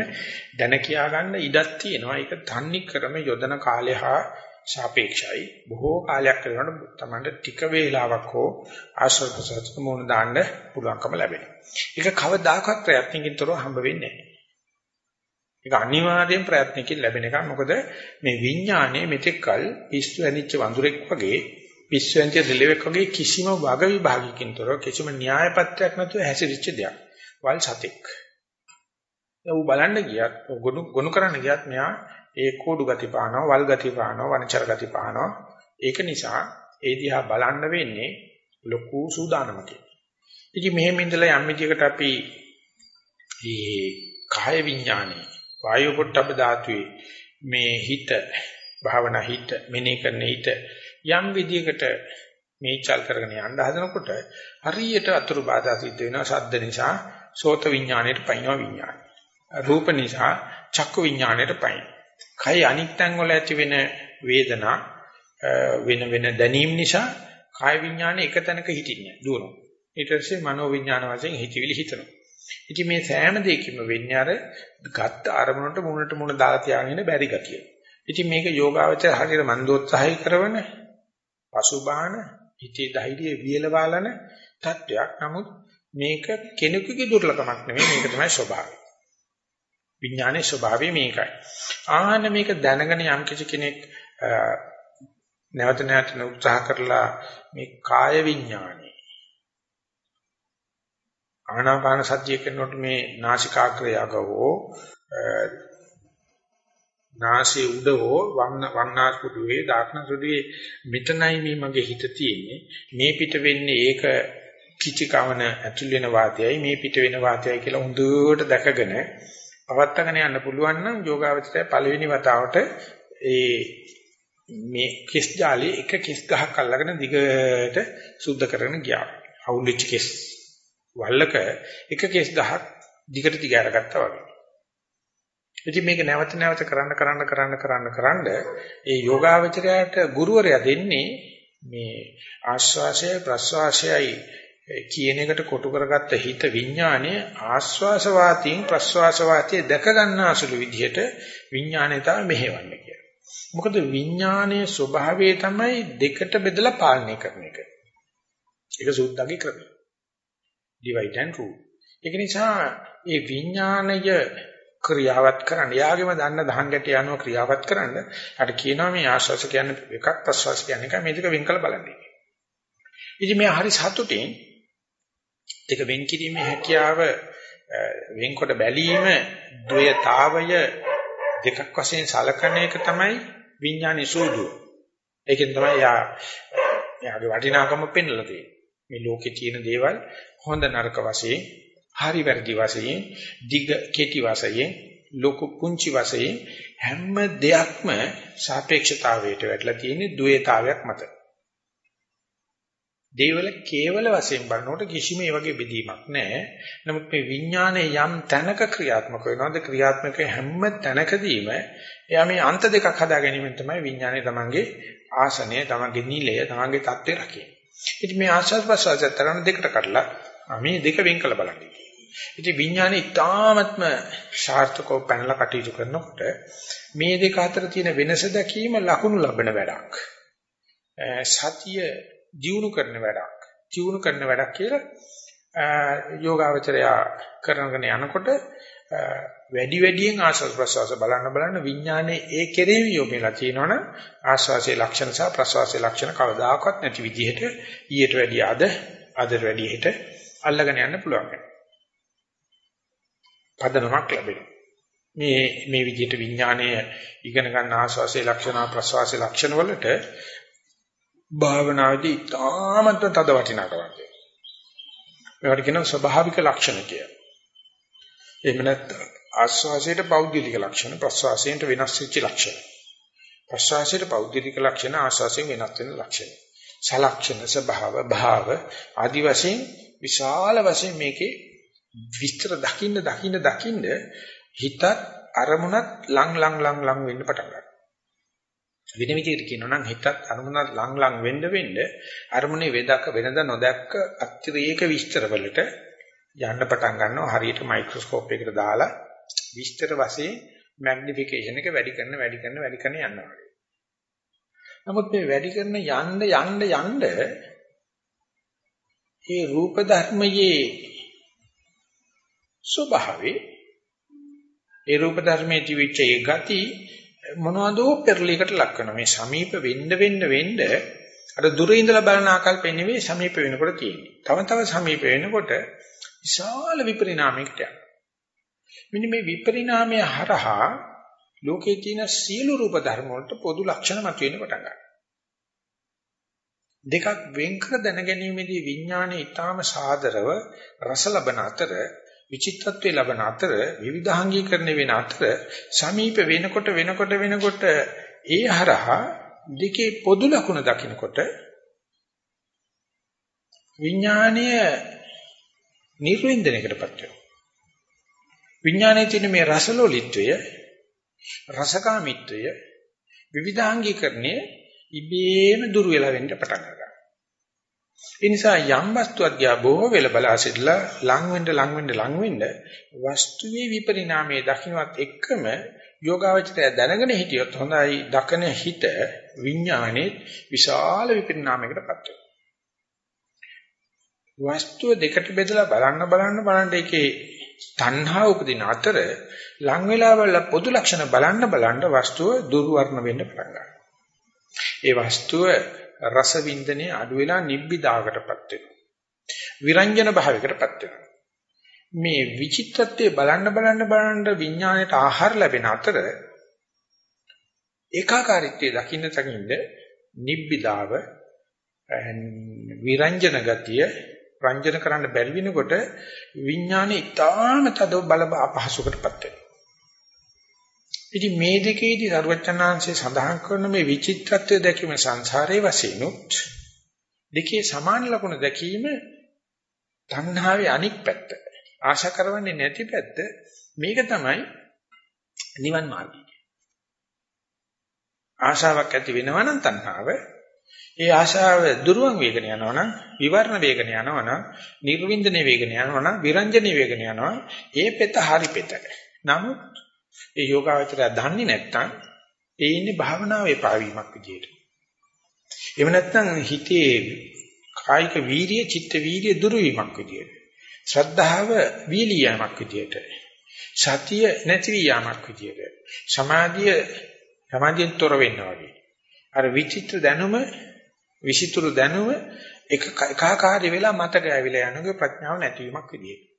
දැන කියා ගන්න ඉඩක් තියෙනවා. ඒක තන්නේ ක්‍රම යොදන කාලය හා සාපේක්ෂයි. බොහෝ කාලයක් කරනකොට තමයි ටික වේලාවක් හෝ ආශ්‍රව ප්‍රසන්න මොන දාන්න පුළුවන්කම ලැබෙනවා. ඒක කවදාකවත් ප්‍රයත්නකින් තොරව හම්බ වෙන්නේ නැහැ. ඒක අනිවාර්යෙන් ප්‍රයත්නකින් ලැබෙන එකක්. මොකද මේ විඥානයේ මෙතෙක්කල් පිස්සු ඇනිච්ච වඳුරෙක් වගේ පිස්සුවෙන්ච රිලෙවෙක් වගේ කිසිම වග විභාගකින් තොරව කිසිම න්‍යාය පත්‍රයක් නැතුව හැසිරිච්ච දෙයක්. වල් සතෙක්. ඒ බලන්න ගියත් ගොනු ගොනු කරන්න ගියත් මෙයා ඒ කෝඩු ගති පානවා, වල් ගති පානවා, වනචර ගති පානවා. ඒක නිසා ඒ දිහා බලන්න වෙන්නේ ලොකු සූදානමකින්. ඉතින් මෙහෙම ඉඳලා යම් විදියකට අපි මේ කාය විඥානේ වායු පොට්ටබ ධාතුවේ මේ හිත භාවනා හිත මෙනේ කරන හිත යම් විදියකට මේචල් කරගෙන යන්න හදනකොට හරියට අතුරු බාධා සිද්ධ වෙනවා ශබ්ද නිසා සෝත විඥාණයට පයින්නවා විඥානය. රූප නිසා චක්කු විඥාණයට පයින්. කය අනික් තැන් වල ඇති වෙන වේදනා වෙන වෙන දැනීම් නිසා කාය විඥානය එක තැනක හිටින්නේ දුවනවා. ඊට පස්සේ මනෝ විඥාන වශයෙන් හිතවිලි හිතනවා. ඉතින් මේ සෑම දෙයකින්ම වෙන්නේ අර ගත්ත අරමුණට මුණට මුණ දාලා තියාගෙන බැරි ගතිය. ඉතින් මේක යෝගාවචර හරියට මන්දෝත්සාහය කරන පසුබාහන හිතේ ධෛර්යය වියලවාලන තත්වයක්. නමුත් මේක කෙනෙකුගේ දුර්ලභමක් නෙමෙයි මේක තමයි ස්වභාවය. විඥානයේ ස්වභාවය මේකයි. ආහන මේක දැනගෙන යම් කිසි කෙනෙක් නැවත නැවත උත්සාහ කරලා මේ කාය විඥානේ ආනාපාන සතිය කරනකොට මේ නාසිකාග්‍රය අගවෝ නාසයේ උඩෝ වන්න වන්නාස්පුඩුවේ දාක්නසුඩුවේ මෙතනයි මේ මගේ හිත තියෙන්නේ මේ පිට වෙන්නේ ඒක කිචිකවන ඇතුල් වෙන වාතයයි මේ පිට වෙන වාතයයි කියලා හොඳට දැකගෙන පවත්තගෙන යන්න පුළුවන් නම් යෝගාවචරය පළවෙනි වතාවට ඒ මේ කිස් ජාලේ එක කිස් ගහක් අල්ලගෙන දිගට සුද්ධ කරගෙන ගියා. අවුල් වෙච්ච කිස් වල්ලක එක කිස් ගහක් දිගට දිග අරගත්තා වගේ. ඉතින් මේක නැවත නැවත කරන්න කරන්න කරන්න කරන්න කරන්න ඒ යෝගාවචරයට ගුරුවරයා දෙන්නේ මේ ආශ්වාසය ප්‍රශ්වාසයයි කියන එකට කොටු කරගත්ත හිත විඥානය ආශ්වාස වාතයෙන් ප්‍රශ්වාස වාතයේ දැක ගන්නාසුළු විදිහට විඥානය තමයි මෙහෙවන්නේ කියලා. මොකද විඥානයේ ස්වභාවය තමයි දෙකට බෙදලා පාලනය කරන එක. ඒක සුද්ධගේ ක්‍රමය. divide and rule. ඒක නිසා මේ විඥානය ක්‍රියාවත් කරන්න. යාගෙම දන්න දහං ගැටි යනවා ක්‍රියාවත් කරන්න. අර කියනවා මේ ආශ්වාස කියන්නේ එකක් ප්‍රශ්වාස කියන්නේ එකයි මේ දෙක වෙන් කළ බලන්නේ. ඉතින් මේ හරි සතුටින් දෙක වෙන් කිරීමේ හැකියාව වෙන්කොට බැලීම ද්වයතාවය දෙකක් වශයෙන් සලකන එක තමයි විඥානයේ සූදුව. ඒකෙන් තමයි යා යාගේ වටිනාකම පෙන්වලා තියෙන්නේ. මේ ලෝකේ තියෙන දේවල් හොඳ නරක වශයෙන්, හරි වැරදි වශයෙන්, දිග කෙටි වශයෙන්, ලොකු පුංචි වශයෙන් හැම දෙයක්ම සාපේක්ෂතාවයට වැටලා තියෙන්නේ ද්වේතාවයක් මත. දේවල කේවල වශයෙන් බලනකොට කිසිම ඒ වගේ බෙදීමක් නැහැ. නමුත් මේ විඥානයේ යම් තැනක ක්‍රියාත්මක වෙනවද ක්‍රියාත්මක හැම තැනකදීම එයා මේ අන්ත දෙකක් හදා ගැනීමෙන් තමයි විඥානයේ තමන්ගේ ආසනය, තමන්ගේ නිලය, තමන්ගේ தත්ත්වය රකින්නේ. ඉතින් මේ ආස්වාද ප්‍රසවාස තරණ දෙකට කඩලා මේ දෙක වෙන් කළ බලන්න. ඉතින් විඥානේ ඊටාත්ම ශාස්ත්‍රකව පැනලා කටයුතු කරනකොට මේ දෙක අතර තියෙන වෙනස දැකීම ලකුණු ලබන වැඩක්. සතිය දියුණු කරන වැඩක්. දියුණු කරන වැඩක් කියලා යෝගාවචරය කරනගෙන යනකොට වැඩි වැඩියෙන් ආස්වාද ප්‍රසවාස බලන්න බලන්න විඥානයේ ඒ කෙරෙහි යොමුලා තියෙනවනම් ආස්වාසේ ලක්ෂණ සහ ප්‍රසවාසේ ලක්ෂණ කවදාකවත් නැති විදිහට ඊට වැඩිය අද අදට වැඩිය හෙට අල්ලගෙන යන්න පුළුවන්. පදනමක් ලැබෙනවා. මේ මේ විදිහට විඥානය ඉගෙන ගන්න ආස්වාසේ ලක්ෂණ ප්‍රසවාසේ ලක්ෂණ වලට භාවනාවේදී තාමත් තද වටිනාකමක් තියෙනවා. මේවට කියනවා ස්වභාවික ලක්ෂණ කියලා. එහෙම නැත්නම් ආස්වාසයට පෞද්ගලික ලක්ෂණ ප්‍රස්වාසයට වෙනස් වෙච්ච ලක්ෂණ. ප්‍රස්වාසයට පෞද්ගලික ලක්ෂණ ආස්වාසයෙන් වෙනස් වෙන ලක්ෂණ. සලක්ෂණ ස්වභාව භාව ආදි වශයෙන් විශාල වශයෙන් මේකේ විස්තර දකින්න දකින්න දකින්න හිතත් අරමුණත් ලං ලං ලං ලං වෙන්න පටන් ගන්නවා. වෙන විදිහට කියනවා නම් හිතත් අරමුණත් ලං ලං වෙන්න වෙන්න අරමුණේ වේදක වෙනද නොදැක්ක අතිරේක විස්තර වලට යන්න පටන් ගන්නවා හරියට මයික්‍රොස්කෝප් එකකට දාලා විස්තර වශයෙන් මැග්නිෆිකේෂන් එක වැඩි කරන වැඩි කරන වැඩි කරන යනවා වගේ. නමුත් මේ වැඩි කරන යන්න යන්න යන්න ඒ රූප ධර්මයේ ස්වභාවේ ඒ රූප ධර්මයේ තිබිච්ච ඒ ගති මොනවදෝ පෙරලියකට ලක් වෙනවා. මේ සමීප වෙන්න වෙන්න වෙන්න අර දුර ඉඳලා බලන ආකල්පෙ නෙවෙයි සමීප වෙනකොට තියෙන්නේ. තව තව සමීප වෙනකොට විශාල විපරිණාමයකට යනවා. මෙන්න මේ විපරිණාමය හරහා ලෝකේ තියෙන සියලු රූප ධර්ම වලට පොදු ලක්ෂණ මතුවෙන්න පටන් ගන්නවා. දෙකක් වෙන් කර දැනගැනීමේදී විඥානයේ ඊටාම සාදරව රස ලබන අතර විචිත්තත්වයේ ලබන අතර විවිධාංගීකරණය වෙන අතර සමීප වෙනකොට වෙනකොට වෙනකොට ඒ හරහා දෙකේ පොදු ලක්ෂණ දකිනකොට විඥානීය නිර්වින්දනයකටපත් වෙනවා. විඥානයේ තියෙන මේ රසලෝලිත්වය රසකාමීත්වය විවිධාංගීකරණය ඉබේම දුර වෙලා වෙන්න පටන් ගන්නවා. ඒ නිසා යම් වස්තුවක් දිහා බොහෝ වෙල බලා සිටලා ලං වෙන්න ලං වෙන්න ලං වෙන්න වස්තුවේ විපරිණාමයේ දකින්නත් එක්කම යෝගාවචරය දැනගෙන හිටියොත් හොඳයි දකන හිත විඥානයේ විශාල විපරිණාමයකටපත් වෙනවා. වස්තුව දෙකට බෙදලා බලන්න බලන්න බලන්න ඒකේ තණ්හා උපදින අතර ලං වෙලා වල පොදු ලක්ෂණ බලන්න බලන්න වස්තුව දුර්වර්ණ වෙන්න පටන් ගන්නවා. ඒ වස්තුව රස වින්දනයේ අඩු වෙලා නිබ්බිදාකටපත් වෙනවා. විරංජන භාවයකටපත් වෙනවා. මේ විචිත්තත්වයේ බලන්න බලන්න බලන්න විඥාණයට ආහාර ලැබෙන අතර ඒකාකාරීත්වයේ දකින්න තකින්ද නිබ්බිදාව විරංජන ගතිය රංජන කරන්න බැරි වෙනකොට විඥානේ ඊටාම තද බල අපහසුකටපත් වෙනවා. ඉතින් මේ දෙකේදී සරුවචනාංශය සඳහන් කරන මේ විචිත්‍රත්වය දැකීම සංසාරයේ වශයෙන් උත් දෙකේ සමාන ලක්ෂණ දැකීම තණ්හාවේ අනික් පැත්ත. ආශා කරවන්නේ නැති පැත්ත. මේක තමයි නිවන් මාර්ගය. ආශාවක් ඇති වෙනවා නම් තණ්හාව ඒ ආශාව දුරුවන් වේගන යනවා නම් විවරණ වේගන යනවා නම් නිර්වින්දනේ වේගන යනවා නම් විරංජනේ වේගන යනවා ඒ පෙත හරි පෙත. නමුත් ඒ යෝගාවචරය දන්නේ නැත්නම් ඒ ඉන්නේ භාවනාවේ පාවීමක් විදියට. එහෙම නැත්නම් හිතේ කායික වීරිය චිත්ත වීරිය දුරු වීමක් විදියට. ශ්‍රද්ධාව වීලියමක් විදියට. සතිය නැති යාමක් විදියට. සමාධිය සමාධියෙන් තොර වෙනවා වගේ. අර විචිත්‍ර දැනුම විචිත්‍ර දැනුම එක එකාකාරී වෙලා මතක ඇවිලා යනගේ ප්‍රඥාව නැතිවීමක් විදියට.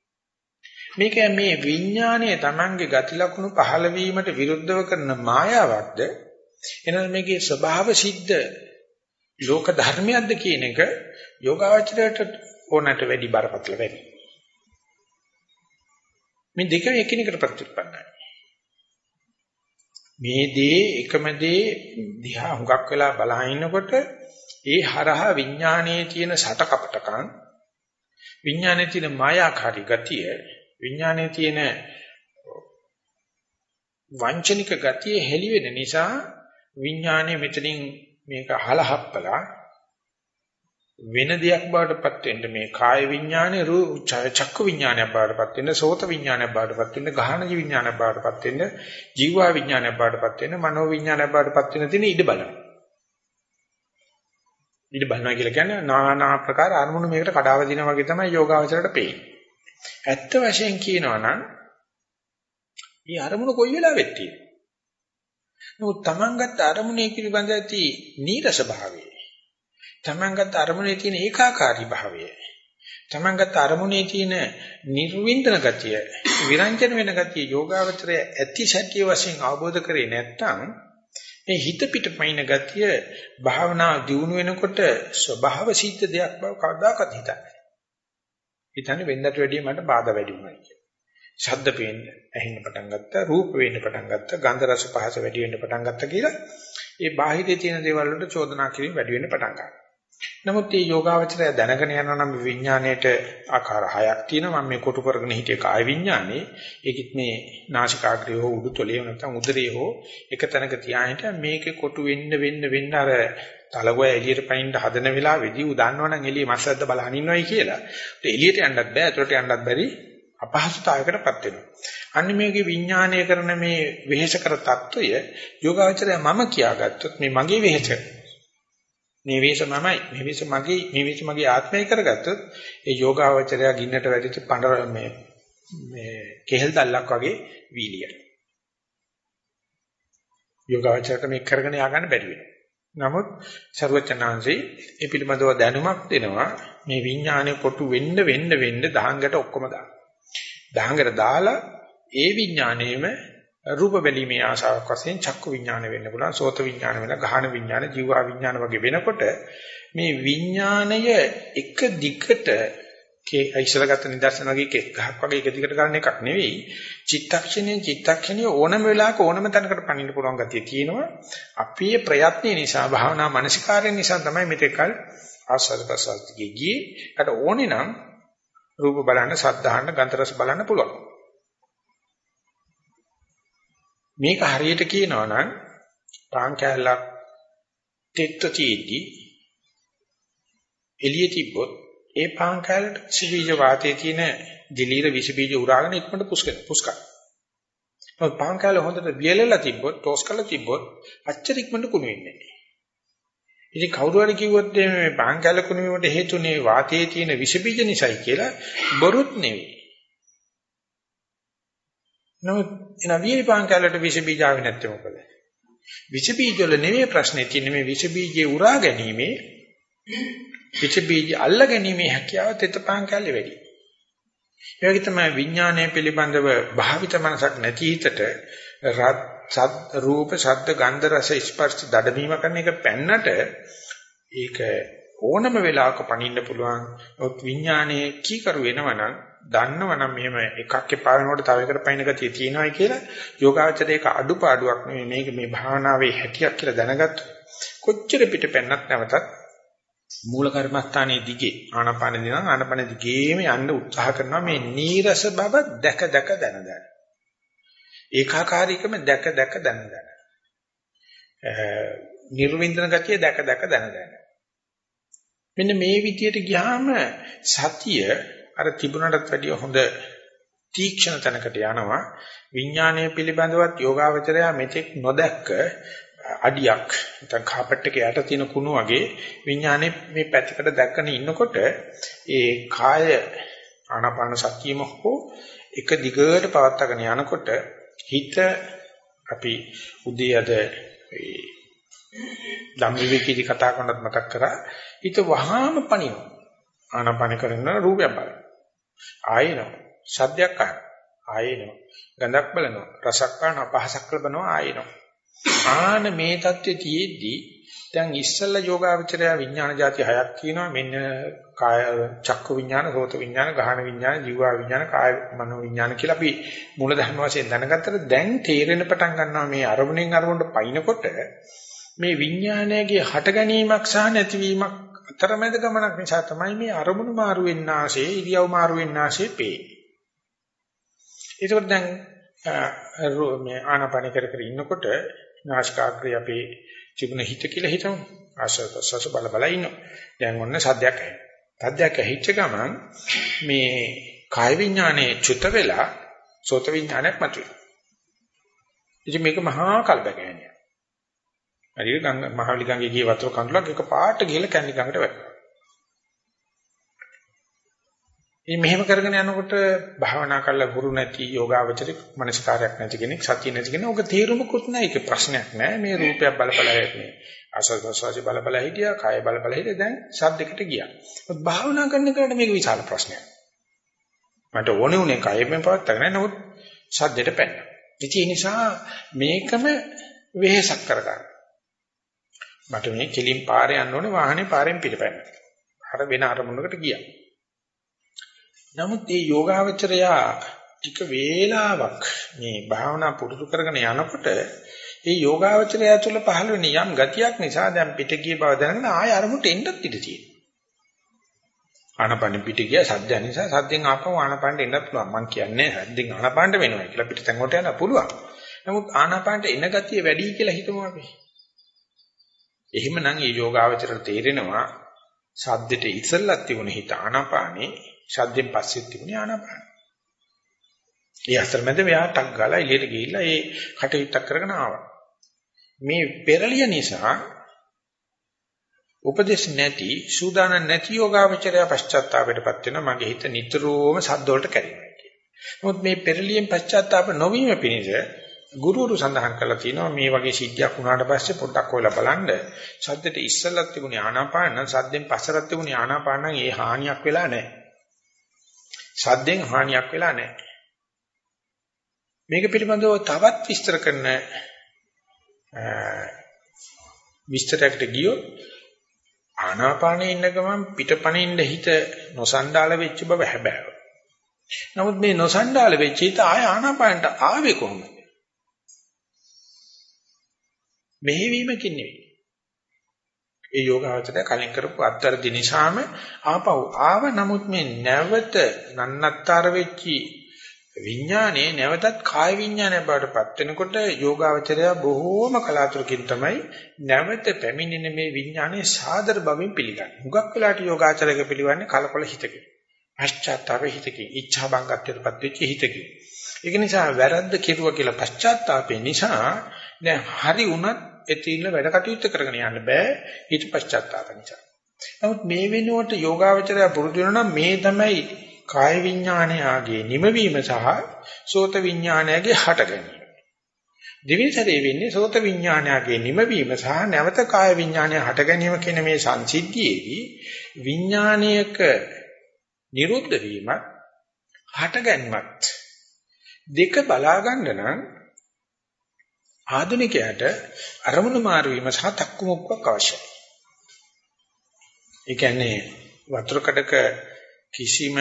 මේක මේ විඥානයේ Tamange ගති ලක්ෂණ පහළ වීමට විරුද්ධව කරන මායාවක්ද එනනම් මේකේ ස්වභාව සිද්ධ ලෝක ධර්මයක්ද කියන එක යෝගාවචරයට ඕනට වැඩි බරපතල වෙයි. මේ දෙක එකිනෙකට ප්‍රතිඋත්පන්නයි. මේ දේ එකම දේ දිහා හුඟක් වෙලා බලහිනකොට ඒ හරහා විඥානයේ තියෙන සටකපටකම් විඥානයේ තියෙන මායාකාරී ගතිය විඥානයේ තියෙන වංචනික ගතිය හෙළි වෙන නිසා විඥානයේ මෙතනින් මේක හලහප්පලා වෙන දෙයක් බවටපත් වෙන්න මේ කාය විඥානේ රූ චක්ක විඥානයක් බවටපත් වෙන්න සෝත විඥානයක් බවටපත් වෙන්න ගහන විඥානයක් බවටපත් වෙන්න ජීවා විඥානයක් බවටපත් වෙන්න මනෝ විඥානයක් බවටපත් වෙන තියෙන ඉඩ බලන. ඉඩ බලනවා කියලා කියන්නේ নানা ආකාර අරමුණු මේකට කඩාව දිනා වගේ තමයි යෝගාවචරයට පේන්නේ. ඇත්ත වශයෙන් කියනවා නම් මේ අරමුණ කොයි වෙලාවෙත් තියෙනවා. නමුත් Taman ගත්ත අරමුණේ පිළිබඳ ඇති නීරස භාවය. Taman ගත්ත අරමුණේ තියෙන ඒකාකාරී භාවය. Taman ගත්ත අරමුණේ තියෙන නිර්වින්දන ගතිය, විරංජන වෙන ගතිය යෝගාවචරය ඇති සත්‍ය වශයෙන් අවබෝධ කරේ නැත්නම් මේ හිත පිටපයින් ගතිය භාවනා දියුණු වෙනකොට ස්වභාව සිද්ධ දෙයක් බව කවදාකවත් හිතන්නේ හිතන්නේ වෙනදට වැඩිය මට බාධා වැඩි වුණා කියලා. ශබ්ද පේන්න ඇහෙන්න පටන් ගත්තා, රූප පේන්න පටන් ගත්තා, ගන්ධ රස පහස වැඩි වෙන්න පටන් ගත්තා කියලා ඒ බාහිරේ තියෙන දේවල් වලට චෝදනා කිරීම වැඩි වෙන්න පටන් ගන්නවා. නමුත් මේ යෝගාවචරය දැනගෙන යනවා නම් විඥාණයට ආකාර හයක් තියෙනවා. මම මේ කොටු කරගෙන හිටිය කාය විඥානේ. ඒකෙත් මේ නාසිකාග්‍රය හෝ උඩුතොලේ නැත්නම් උදරයේ හෝ එක තැනක තියාහිට මේකේ කොටු වෙන්න වෙන්න වෙන්න අර තලගොය එළියට පයින්න හදන වෙලාවේදී උ දන්නවනම් එළියේ මස්සද්ද බලහන් ඉන්නවයි කියලා. ඒත් එළියට යන්නත් බෑ, ඇතුළට යන්නත් බැරි අපහසුතාවයකටපත් වෙනවා. අන්න මේකේ විඥානය කරන මේ වෙහෙස කර తত্ত্বය යෝගාචරය මම කියාගත්තොත් මේ මගේ වෙහෙස. මේ වෙහෙස මමයි, මේ වෙහෙස මගේ, මේ වෙහෙස මගේ ආත්මය කරගත්තොත් ඒ යෝගාචරය ගින්නට වැටිච්ච පඬර මේ මේ කෙහෙල් දැල්ලක් වගේ වීලියක්. යෝගාචරයට මේ කරගෙන යආගන්න බැරි වෙනවා. නමුත් ਸਰවචනාංශේ ඒ පිළිබඳව දැනුමක් දෙනවා මේ විඥානේ කොටු වෙන්න වෙන්න වෙන්න දහංගට ඔක්කොම දාන්න. දහංගට දාලා ඒ විඥානයේම රූප බැලීමේ ආශාවක් වශයෙන් චක්කු විඥාන වෙන්න පුළුවන් සෝත විඥාන වෙන ගහන විඥාන ජීවා විඥාන වගේ වෙනකොට මේ විඥානය එක දිගට කේ ඉස්සලා ගත්ත නිදර්ශන වගේ කෙක් ගහක් වගේ එක දිගට ගන්න එකක් නෙවෙයි. චිත්තක්ෂණයෙන් චිත්තක්ෂණිය ඕනම වෙලාවක ඕනම තැනකට පනින්න පුළුවන් ගතිය තියෙනවා. අපේ ප්‍රයත්න නිසා භාවනා මානසිකාරය නිසා තමයි මෙතෙක්කල් ආස්වාද ප්‍රසාරතිගේ ගියේ. අට ඕනේ නම් රූප බලන්න සද්ධාහන්න ගන්ධ රස බලන්න පුළුවන්. මේක හරියට කියනවා නම් පාන් කැලක් තෙත්ත චීටි එළිය තිබ්බොත් ඒ පාන් කැලට විස බීජ වාතයේ තියෙන දිලීර විස බීජ උරාගෙන ඉක්මනට පුස්ක පුස්කන. මොකද පාන් කැල හොඳට වියලලා තිබ්බොත් ටෝස් කරලා තිබ්බොත් අච්චර ඉක්මනට කුණු වෙන්නේ නැහැ. ඉතින් කවුරු හරි කිව්වොත් මේ පාන් කැල කුණු වීමට හේතුනේ වාතයේ තියෙන විස බීජ නිසායි කියලා බොරුත් නෙවෙයි. නමුත් එන වියලි පාන් කැලට විස බීජ ආවේ නැත්තේ මොකද? විස බීජ වල නෙවෙයි ප්‍රශ්නේ තියෙන්නේ මේ විස බීජේ උරා ගැනීමේ පිට බීජ අල්ල ගැනීමේ හැකියාව තෙතපහන් කැල්ලේ වැඩි. ඒ වගේ තමයි විඥානය පිළිබඳව භාවිත මනසක් නැති හිතට සත් රූප ශබ්ද ගන්ධ රස ස්පර්ශ දඩමීම කරන එක පැන්නට ඒක ඕනම වෙලාවක පණින්න පුළුවන්. ඔත් විඥානයේ කීකරු වෙනවනම් දන්නවනම් මෙහෙම එකක් එපා වෙනකොට තව එකකට පයින් ගතිය තියෙනවායි කියලා යෝගාචරයේක අඩුපාඩුවක් නෙමෙයි මේක මේ භාවනාවේ හැටියක් කියලා දැනගත්ත කොච්චර පිට පෙන්නත් නැවතත් මූල කර්මස්ථානයේ දිගේ ආනාපාන දිනම් ආනාපාන දිගේම යන්න උත්සාහ කරනවා මේ නීරස බව දැක දැක දැන දැන. ඒකාකාරීකම දැක දැක දන දන. නිර්වින්දන ගතිය දැක දැක දන දන. මෙන්න මේ විදියට ගියාම සතිය අර තිබුණටත් වැඩිය හොඳ තීක්ෂණ තැනකට යනවා විඥානය පිළිබඳවත් යෝගාවචරය මෙතෙක් නොදැක්ක අඩියක්. නැත්නම් කාපට් එකේ යට තියෙන කුණු වගේ විඥානේ මේ පැත්තකට දැක්කන ඉන්නකොට ඒ කාය ආනාපාන සතියම හෝ එක දිගට පවත්වාගෙන යනකොට හිත අපි උදේ අද ධම්මවිකීදී කතා කරනත් මතක් කරා. හිත වහාම පණිනවා. ආනාපාන කරන රූපයක් බලන ආයෙනෝ සද්දයක් අහන ආයෙනෝ ගඳක් බලනවා. රසක් බලනවා පහසක් ලබනවා. ආයෙනෝ ආන මේ தත්ත්වයේ තියෙද්දි දැන් ඉස්සල්ලා යෝගාවචරය විඥාන જાති හයක් කියනවා මෙන්න කාය චක්ක විඥාන, සෝත විඥාන, ගහන විඥාන, ජීවා විඥාන, කාය මනෝ විඥාන කියලා අපි මූල ධර්ම වශයෙන් දැනගත්තට දැන් තේරෙන පටන් ගන්නවා මේ අරමුණෙන් අරමුණට පයින්නකොට මේ විඥානයේ හට ගැනීමක් සහ නැතිවීමක් අතරමැද ගමනක් නිසා තමයි මේ අරමුණු මාරු වෙන්න ආසේ ඉරියව් මාරු වෙන්න ආසේ පේන්නේ. ඒකෝට දැන් මේ ආනාපාන කර කර ඉන්නකොට නාසිකාග්‍රේ අපේ තිබුණ හිත කියලා හිතමු. ආශ්වාස බල බල ඉන්නවා. දැන් ඔන්න සද්දයක් ඇහෙනවා. සද්දයක් ඇහිච්ච ගමන් මේ කාය විඥානේ චුත වෙලා සෝත විඥානයක් මතුවේ. ඉතින් මේක මහා කල්පකෑනිය. හරියට ගංගා මහවලි ගංගේ ගිය වතුර කඳුලක් එක පාට ගිහලා කැන්ඩි ගඟට වැටෙනවා. මේ මෙහෙම කරගෙන යනකොට භාවනා කරලා ගුරු නැති යෝගාවචරික මනස්කාරයක් නැති කෙනෙක් සතිය නැති කෙනෙක් ඔක තීරුමකුත් නැහැ. ඒක ප්‍රශ්නයක් නැහැ. මේ රූපයක් බලපලා මේ ආසස්වාසි බලපලා හිටියා කාය බලපලා හිටියා. දැන් ශබ්දයකට ගියා. භාවනා කරන කෙනාට මේක විශාල ප්‍රශ්නයක්. මට ඕනේ උනේ කායෙම පවත්තගෙන නමුත් ශබ්දෙට පැන්න. ඉතින් ඒ නිසා මේකම වෙහෙසක් කරගන්න. මට මේ කෙලින් පාරේ යන්න ඕනේ. වාහනේ පාරෙන් පිටපැන්න. අර වෙන අරමුණකට ගියා. නමුත් මේ යෝගාවචරයා ටික වේලාවක් මේ භාවනා පුරුදු කරගෙන යනකොට මේ යෝගාවචරය තුළ පහළ වෙන යම් ගතියක් නිසා දැන් පිට ගිය බව දැනගෙන ආය අරමුණට එන්නත් ඉඩ තියෙනවා. ආනපන පිට ගිය සද්ද නිසා සද්දෙන් ආපහු ආනපනට එන්නත් පුළුවන්. මම කියන්නේ සද්දෙන් ආනපනට වෙනවා කියලා පිටතෙන් කොට යන්න පුළුවන්. නමුත් ආනපනට එන ගතිය වැඩි කියලා හිතමු අපි. එහෙමනම් මේ යෝගාවචරයට තේරෙනවා සද්දෙට ඉස්සෙල්ලක් තිබුණ හිත ආනපානේ ශබ්දෙන් පස්සේ තිබුණේ ආනාපාන. ඒ අතරමැද මෙයා ටක් ගාලා එළියට ගිහිල්ලා ඒ කටයුත්තක් කරගෙන ආවා. මේ පෙරලිය නිසා උපදේශ නැති සූදානම් නැති යෝගාවචරය පශ්චාත්තාපයටපත් වෙනවා මගේ හිත නිතරම සද්ද වලට කැරෙනවා කියන. මොකද මේ පෙරලියෙන් පශ්චාත්තාප නොවීම පිණිස ගුරුවරු සඳහන් කරලා තියෙනවා මේ වගේ සිද්ධියක් වුණාට පස්සේ පොඩ්ඩක් හොයලා බලන්න සද්දෙට ඉස්සෙල්ලත් තිබුණේ ආනාපාන සද්දෙන් පස්සට තිබුණේ ආනාපාන නම් ඒ හානියක් වෙලා නැහැ. සද්දෙන් හානියක් වෙලා නැහැ. මේක පිළිබඳව තවත් විස්තර කරන විස්තරයකට ගියොත් ආනාපානේ ඉන්න ගමන් පිටපණින්න හිත නොසන්ඩාල වෙච්ච බව හැබෑව. නමුත් මේ නොසන්ඩාල වෙච්ච හිත ආය ආනාපානට ආවේ කොහොමද? මෙහෙවීමකින් නෙවෙයි. ඒ යෝගාවචරය කලින් කරපු අත්තරදි නිසාම ආපහු ආව නමුත් මේ නැවත නන්නත්තර වෙච්චි විඥානේ නැවතත් කාය විඥානය බවට පත් වෙනකොට යෝගාවචරය බොහෝම කලාතුරකින් තමයි නැවත පැමිණෙන මේ විඥානේ සාදර බවින් පිළිගන්නේ. හුඟක් වෙලාට යෝගාචරයක පිළිවන්නේ කලකොල හිතකින්. පශ්චාත්තාප හිතකින්, ඉච්ඡා බංගත්වයටපත් වෙච්ච හිතකින්. ඒක නිසා වැරද්ද කෙරුවා කියලා පශ්චාත්තාපේ නිසා දැන් හරි වුණත් එතින්න වැඩ කටයුතු කරගෙන යන්න බෑ ඊට පශ්චාත්තාප නිසා. නමුත් මේ වෙනුවට යෝගාවචරය පුරුදු වෙනවා මේ තමයි කාය විඥානයගේ නිමවීම සහ සෝත විඥානයගේ හට ගැනීම. දෙවිසරේ වෙන්නේ සෝත විඥානයගේ නිමවීම සහ නැවත කාය විඥානය හට ගැනීම කියන මේ සංසිද්ධියේදී විඥානයක නිරුද්ධ වීමත් හට ගැනීමත් දෙක බලා ගන්න නම් ආධුනිකයාට අරමුණු මාරු වීම සහ තක්කමුක්කක් අවශ්‍යයි. ඒ කියන්නේ වතුර කඩක කිසිම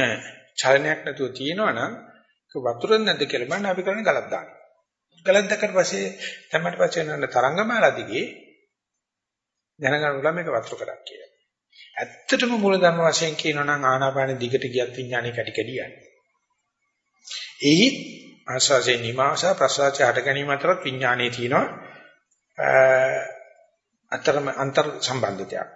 චලනයක් නැතුව තියෙනවා නම් ඒක වතුර නැද්ද කියලා බලන්න අපි කරන්නේ ගලක් දානවා. ගලක් දැක්කට පස්සේ තමයි පස්සේ යන තරංගමාලා දිගේ දැනගන්න පුළුවන් මේක වතුර කඩක් කියලා. ඇත්තටම මූලධර්ම වශයෙන් කියනවා නම් ආනාපාන දිගට ගියත් විඥානේ කැටි කැඩි යන්නේ. එහි ආස්වාසේ නිමාස ප්‍රසවාසය හට ගැනීම අතරත් විඥානයේ තියෙනවා අතරම අන්තර් සම්බන්ධතාවක්.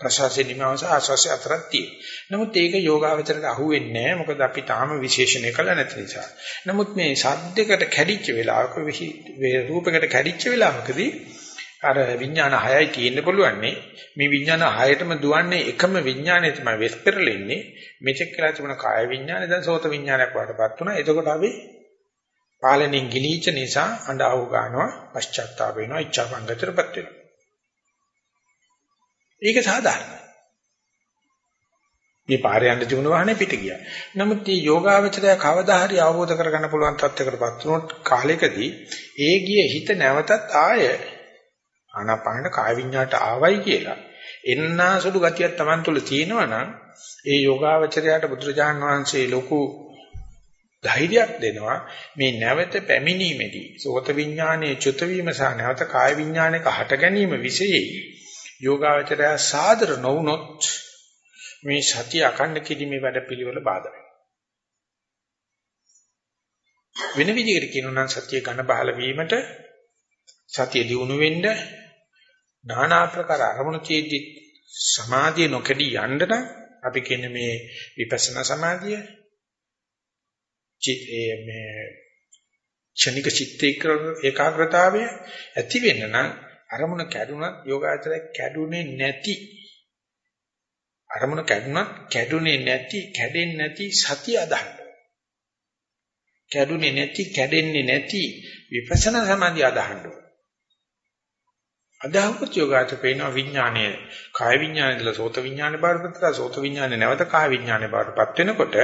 ප්‍රසවාසයේ නිමාස ආස්වාසේ අතරත් තියෙනවා. නමුත් ඒක යෝගාවචරයට අහුවෙන්නේ නැහැ. මොකද අපි තාම විශේෂණය කළ නැති නිසා. නමුත් මේ සද්දයකට කැඩිච්ච වෙලාවක රූපයකට කැඩිච්ච වෙලාවකදී අර විඥාන හයයි තියෙන්න පුළුවන්නේ මේ විඥාන හයටම දුවන්නේ එකම විඥානය තමයි වෙස් පෙරලෙන්නේ මෙතෙක් කියලා තිබුණ කාය විඥානය දැන් සෝත විඥානයක් වඩපත් වුණා. එතකොට අපි පාලනයෙන් ගිලීච්ච නිසා අඬව ගන්නවා පශ්චාත්තාප වෙනවා ඉච්ඡා බංගතරපත් වෙනවා. ඒක සාධාරණයි. මේ පාරේ යන්න තිබුණ වාහනේ පිට ගියා. නමුත් මේ යෝගාවචරය කවදා හරි අවබෝධ කරගන්න පුළුවන් තත්යකටපත් වුණොත් කාලෙකදී ඒ ගිය හිත නැවතත් ආය ආනාපාන කාය විඤ්ඤාට ආවයි කියලා එන්නාසුළු ගතියක් Taman තුල තියෙනවා නම් ඒ යෝගාවචරයට බුදුරජාන් වහන්සේ ලොකු ධෛර්යයක් දෙනවා මේ නැවත පැමිණීමේදී. සෝත විඥානයේ චුත වීම සහ නැවත කාය විඥානයක හට ගැනීම විශේෂයි යෝගාවචරය සාදර නොවුනොත් මේ සතිය අකණ්ඩ කිරීමේ වැඩපිළිවෙල බාධා වෙන විදිහකට කියනවා නම් සතිය ඝන බහල වීමට සතිය දිනු වෙන්න নানা ආකාර අරමුණු චේද්දි සමාධිය නොකඩී යන්න නම් අපි කියන්නේ මේ විපස්සනා සමාධිය චිත්තේ මේ ක්ෂණික චිත්ත ඒකාග්‍රතාවය ඇති වෙන්න නම් අරමුණ කැඩුනත් යෝගාචරය කැඩුනේ නැති. අරමුණ කැඩුනත් කැඩුනේ නැති කැඩෙන්නේ නැති සතිය අදහන්න. කැඩුනේ නැති කැඩෙන්නේ නැති විපස්සනා සමාධිය අදහන්න අදහුත් යෝගාචර පේනවා විඥානය කාය විඥානයදලා සෝත විඥානේ බාරපත්ලා සෝත විඥානේ නැවත කාය විඥානේ බාරපත් වෙනකොට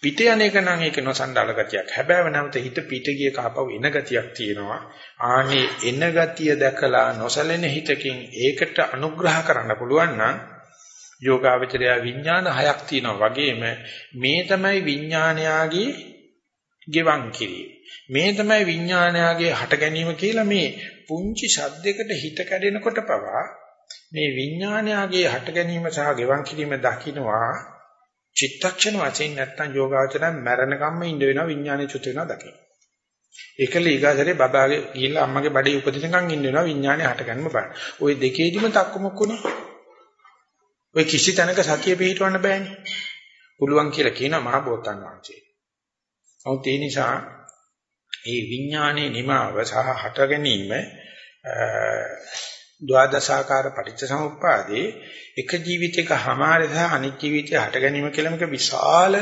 පිට යන එක නම් ඒක නොසන්ඩාල ගතියක්. හැබැයි නැවත හිත පිට ගිය කාපව එන ගතියක් තියෙනවා. ආනේ එන ගතිය දැකලා නොසලෙන හිතකින් ඒකට අනුග්‍රහ කරන්න පුළුවන් නම් යෝගාවචරය විඥාන හයක් තියෙනවා වගේම මේ තමයි විඥානයාගේ ගෙවන් කිරීම. මේ තමයි විඥානයාගේ හට ගැනීම කියලා මේ පුංචි ශබ්දයකට හිත කැඩෙනකොට පවා මේ විඥානයාගේ හට ගැනීම සහ ගෙවන් කිරීම දකින්නවා චිත්තක්ෂණ වශයෙන් නැත්තම් යෝගාවචරය මැරෙනකම්ම ඉඳ වෙනවා විඥානය චුත වෙනවා දකින්න. ඒකල ඊගාසරේ බබාගේ ගිහිල්ලා අම්මගේ බඩේ උපදිනකම් ඉඳ වෙනවා විඥානය හට ගැනීම බලන්න. ওই දෙකේදිම තක්කමුක්කුනේ. ඔය කිසි තැනක සතිය පිහිටවන්න බෑනේ. පුළුවන් කියලා කියනවා මහ බෝතන් වහන්සේ. නමුත් ඒ නිසා ඒ විඥානයේ නිමාව සහ හට ගැනීම ද්වාදශාකාර පටිච්චසමුප්පාදේ එක ජීවිතයක හැමාරය සහ අනිත් ජීවිතය හට ගැනීම කියලා මේක විශාල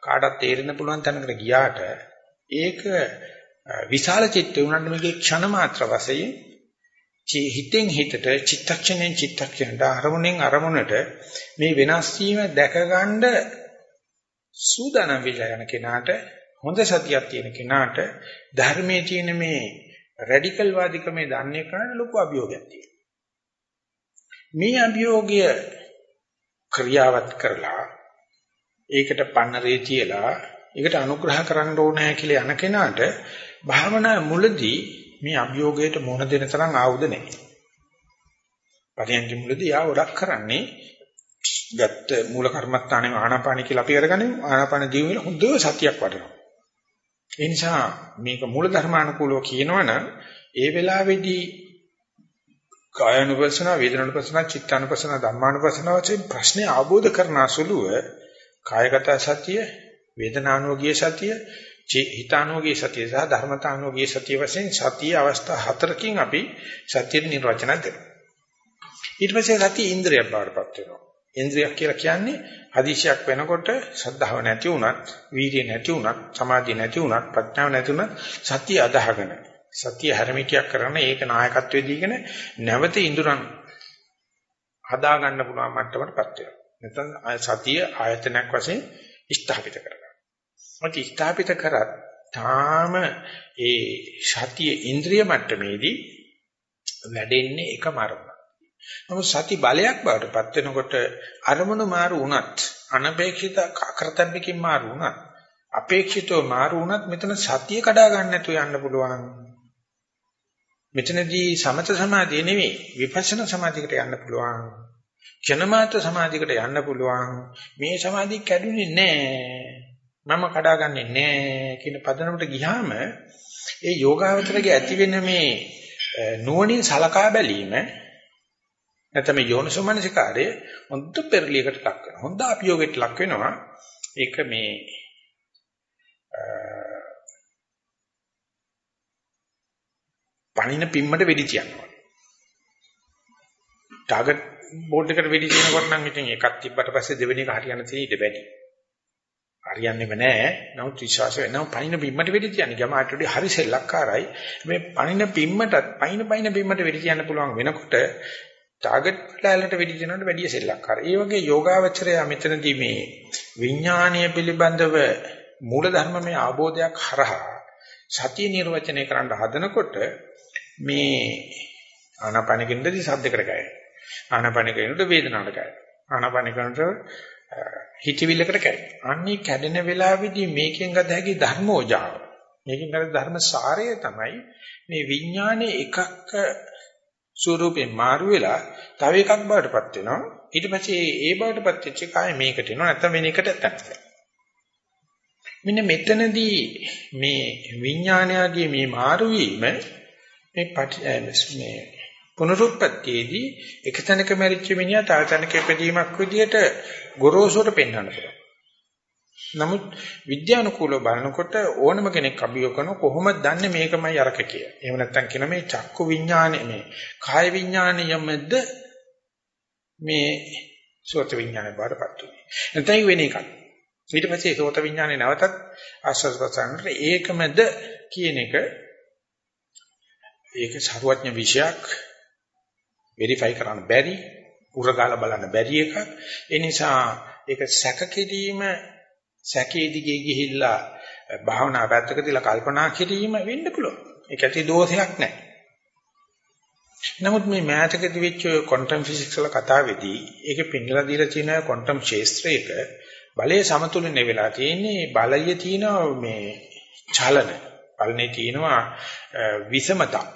කාටත් තේරෙන්න පුළුවන් තැනකට ගියාට ඒක විශාල චිත්ත උනන්න මේකේ ක්ෂණ මාත්‍ර වශයෙන් හිතෙන් හිතට චිත්තක්ෂණයෙන් චිත්තක්ෂණයට අරමුණෙන් අරමුණට මේ වෙනස් වීම දැකගන්න සූදානම් වෙලා යන කෙනාට හොඳ සතියක් තියෙන කෙනාට ධර්මයේ තියෙන මේ රැඩිකල් වාදිකමේ දන්නේ කරන්න ලොකු අභියෝගයක් තියෙනවා. මේ අභියෝගය ක්‍රියාවත් කරලා ඒකට පන්නරේ තියලා ඒකට අනුග්‍රහ කරන්න ඕනෑ කියලා යන කෙනාට භාවනා මුලදී මේ අභියෝගයට මුහුණ දෙන තරම් ආයුධ නැහැ. පරියන්ති මුලදී ආ වඩක් කරන්නේ ගත්ත මූල කර්මස්ථානේ ආනාපාන කියලා අපි කරගන්නේ ආනාපාන ජීවිතේ හොඳ සතියක් වඩනවා. ඒ නිසා මේක මූල ධර්මානුකූලව කියනවනම් ඒ වෙලාවේදී කායानुපස්සන, වේදනානුපස්සන, චිත්තානුපස්සන, ධම්මානුපස්සන වශයෙන් ප්‍රශ්නේ ආબોධ කරන අසුලුව කායගත සතිය, වේදනානුගිය සතිය, හිතානුගිය සතිය සහ ධර්මතානුගිය සතිය වශයෙන් සතිය අවස්ථා හතරකින් අපි සතිය නිර්වචන දෙනවා. ඊට පස්සේ සතිය ඉන්ද්‍රියක් බාටපත් වෙනවා. ඉන්ද්‍රියක් කියලා කියන්නේ හදිසියක් වෙනකොට ශ්‍රද්ධාව නැති වුණත්, වීර්යය නැති වුණත්, සමාධිය නැති වුණත්, ප්‍රඥාව නැති වුණත් සතිය අදහගෙන සතිය හැරමිටියක් කරන ඒක නායකත්වයේ දීගෙන නැවත ඉඳුරන් හදා ගන්න පුළුවන් මට්ටමකටපත් වෙනවා. නැත්නම් සතිය ආයතනයක් වශයෙන් ස්ථාපිත කරගන්න. මොකද ස්ථාපිත කරත් තාම ඒ සතිය ඉන්ද්‍රිය මට්ටමේදී වැඩෙන්නේ එකම අරමුණ. නමුත් සති බලයක් බවට පත් වෙනකොට අරමුණු මාරු වුණත් අනපේක්ෂිත අකරතැබ්බකින් මාරු වුණත් අපේක්ෂිතව මාරු වුණත් මෙතන සතිය කඩා ගන්න නැතුව යන්න පුළුවන්. මෙතනදී සමත සමාධිය නෙවෙයි විපස්සනා සමාධියකට යන්න පුළුවන්. ක්ෂණමාත්‍ර සමාධියකට යන්න පුළුවන්. මේ සමාධිය කැඩුනේ නැහැ. මම කඩාගන්නේ නැහැ කියන පදනමට ගියාම ඒ යෝගාවචරගේ ඇති වෙන මේ නුවණින් සලකා බැලීම නැත්නම් මේ යෝනිසෝමනසිකාරය හොඳ පෙරලියකට ලක් වෙනවා. හොඳ අභියෝගයකට ලක් වෙනවා. ඒක මේ පණින පිම්මට වෙඩි තියනවා. ටාගට් බෝඩ් එකට වෙඩි තියනකොට නම් ඉතින් එකක් තිබ්බට පස්සේ දෙවෙනි එක හරියන්න තියෙන ඉඩ වැඩි. හරියන්නේම නැහැ. නමුත් විශ්වාස වෙනවා පණින පිම්මට වෙඩි තියන්නේ. ගමාට වඩා හරි සෙල්ලක්කාරයි. මේ පණින පිම්මටත් පයින් පයින් පිම්මට වෙඩි තියන්න පුළුවන් වෙනකොට ටාගට් ලෑල්ලට වෙඩි තියනකට වැඩි සෙල්ලක්කාරයි. ඒ වගේ යෝගාවචරය මෙතනදී මේ විඥානීය පිළිබඳව මූලධර්මමය ආબોධයක් හරහා සතිය නිර්වචනය කරන්න හදනකොට මේ ආනාපාන කෙනෙක්දී සද්දකට ගෑයි. ආනාපාන කෙනෙකුට වේදනාවට ගෑයි. ආනාපාන කෙනෙකුට හිතවිල්ලකට කැඩේ. අන්නේ කැඩෙන වෙලාවේදී මේකෙන් ගත හැකි ධර්මෝජාව. මේකෙන් ගත ධර්ම සාරය තමයි මේ විඥානේ එකක් ස්වරූපේ මාරු වෙලා තව එකක් බවටපත් වෙනවා. ඊට පස්සේ ඒ බවටපත් වෙච්ච කාය මේකට එනවා නැත්නම් වෙන එකට ඇත්තක්. මෙන්න මෙතනදී මේ විඥානයගේ මේ මාරු වීම මේ මේ පුනරුත්පත්තියේදී එක තැනක මැරිච්ච මිනිහා තව තැනක ඉපදීමක් විදියට ගොරෝසුට පෙන්වන්න පුළුවන්. නමුත් විද්‍යානුකූලව බලනකොට ඕනම කෙනෙක් අභියෝග කරන කොහොමද දන්නේ මේකමයි අරක කියලා. එහෙම නැත්නම් කියන මේ චක්කු විඥානේ මේ කාය විඥානියමද මේ සෝත විඥානේ බාරපත් උනේ. නැත්නම් වෙන එකක්. ඊට පස්සේ සෝත විඥානේ නැවතත් ආස්වාද ප්‍රසන්නට ඒකමද කියන එක ඒක ਸਰවඥ විෂයක් වෙරිෆයි කරන්න බැරි උරගාලා බලන්න බැරි එකක් ඒ නිසා ඒක සැක කිරීම සැකේ දිගේ ගිහිල්ලා භාවනා පැත්තක තියලා කල්පනා කිරීම වෙන්න පුළුවන්. ඒක ඇති දෝෂයක් නැහැ නමුත් මේ මෑතකදී වෙච්ච ක්වොන්ටම් ෆිසික්ස් වල කතාවේදී ඒකේ පින්නලා දීලා තියෙන ක්වොන්ටම් ශාස්ත්‍රයක බලයේ සමතුලිතය වෙලා තියෙන්නේ බලයේ තියෙන මේ චලන. බලනේ තියෙනවා විසමතා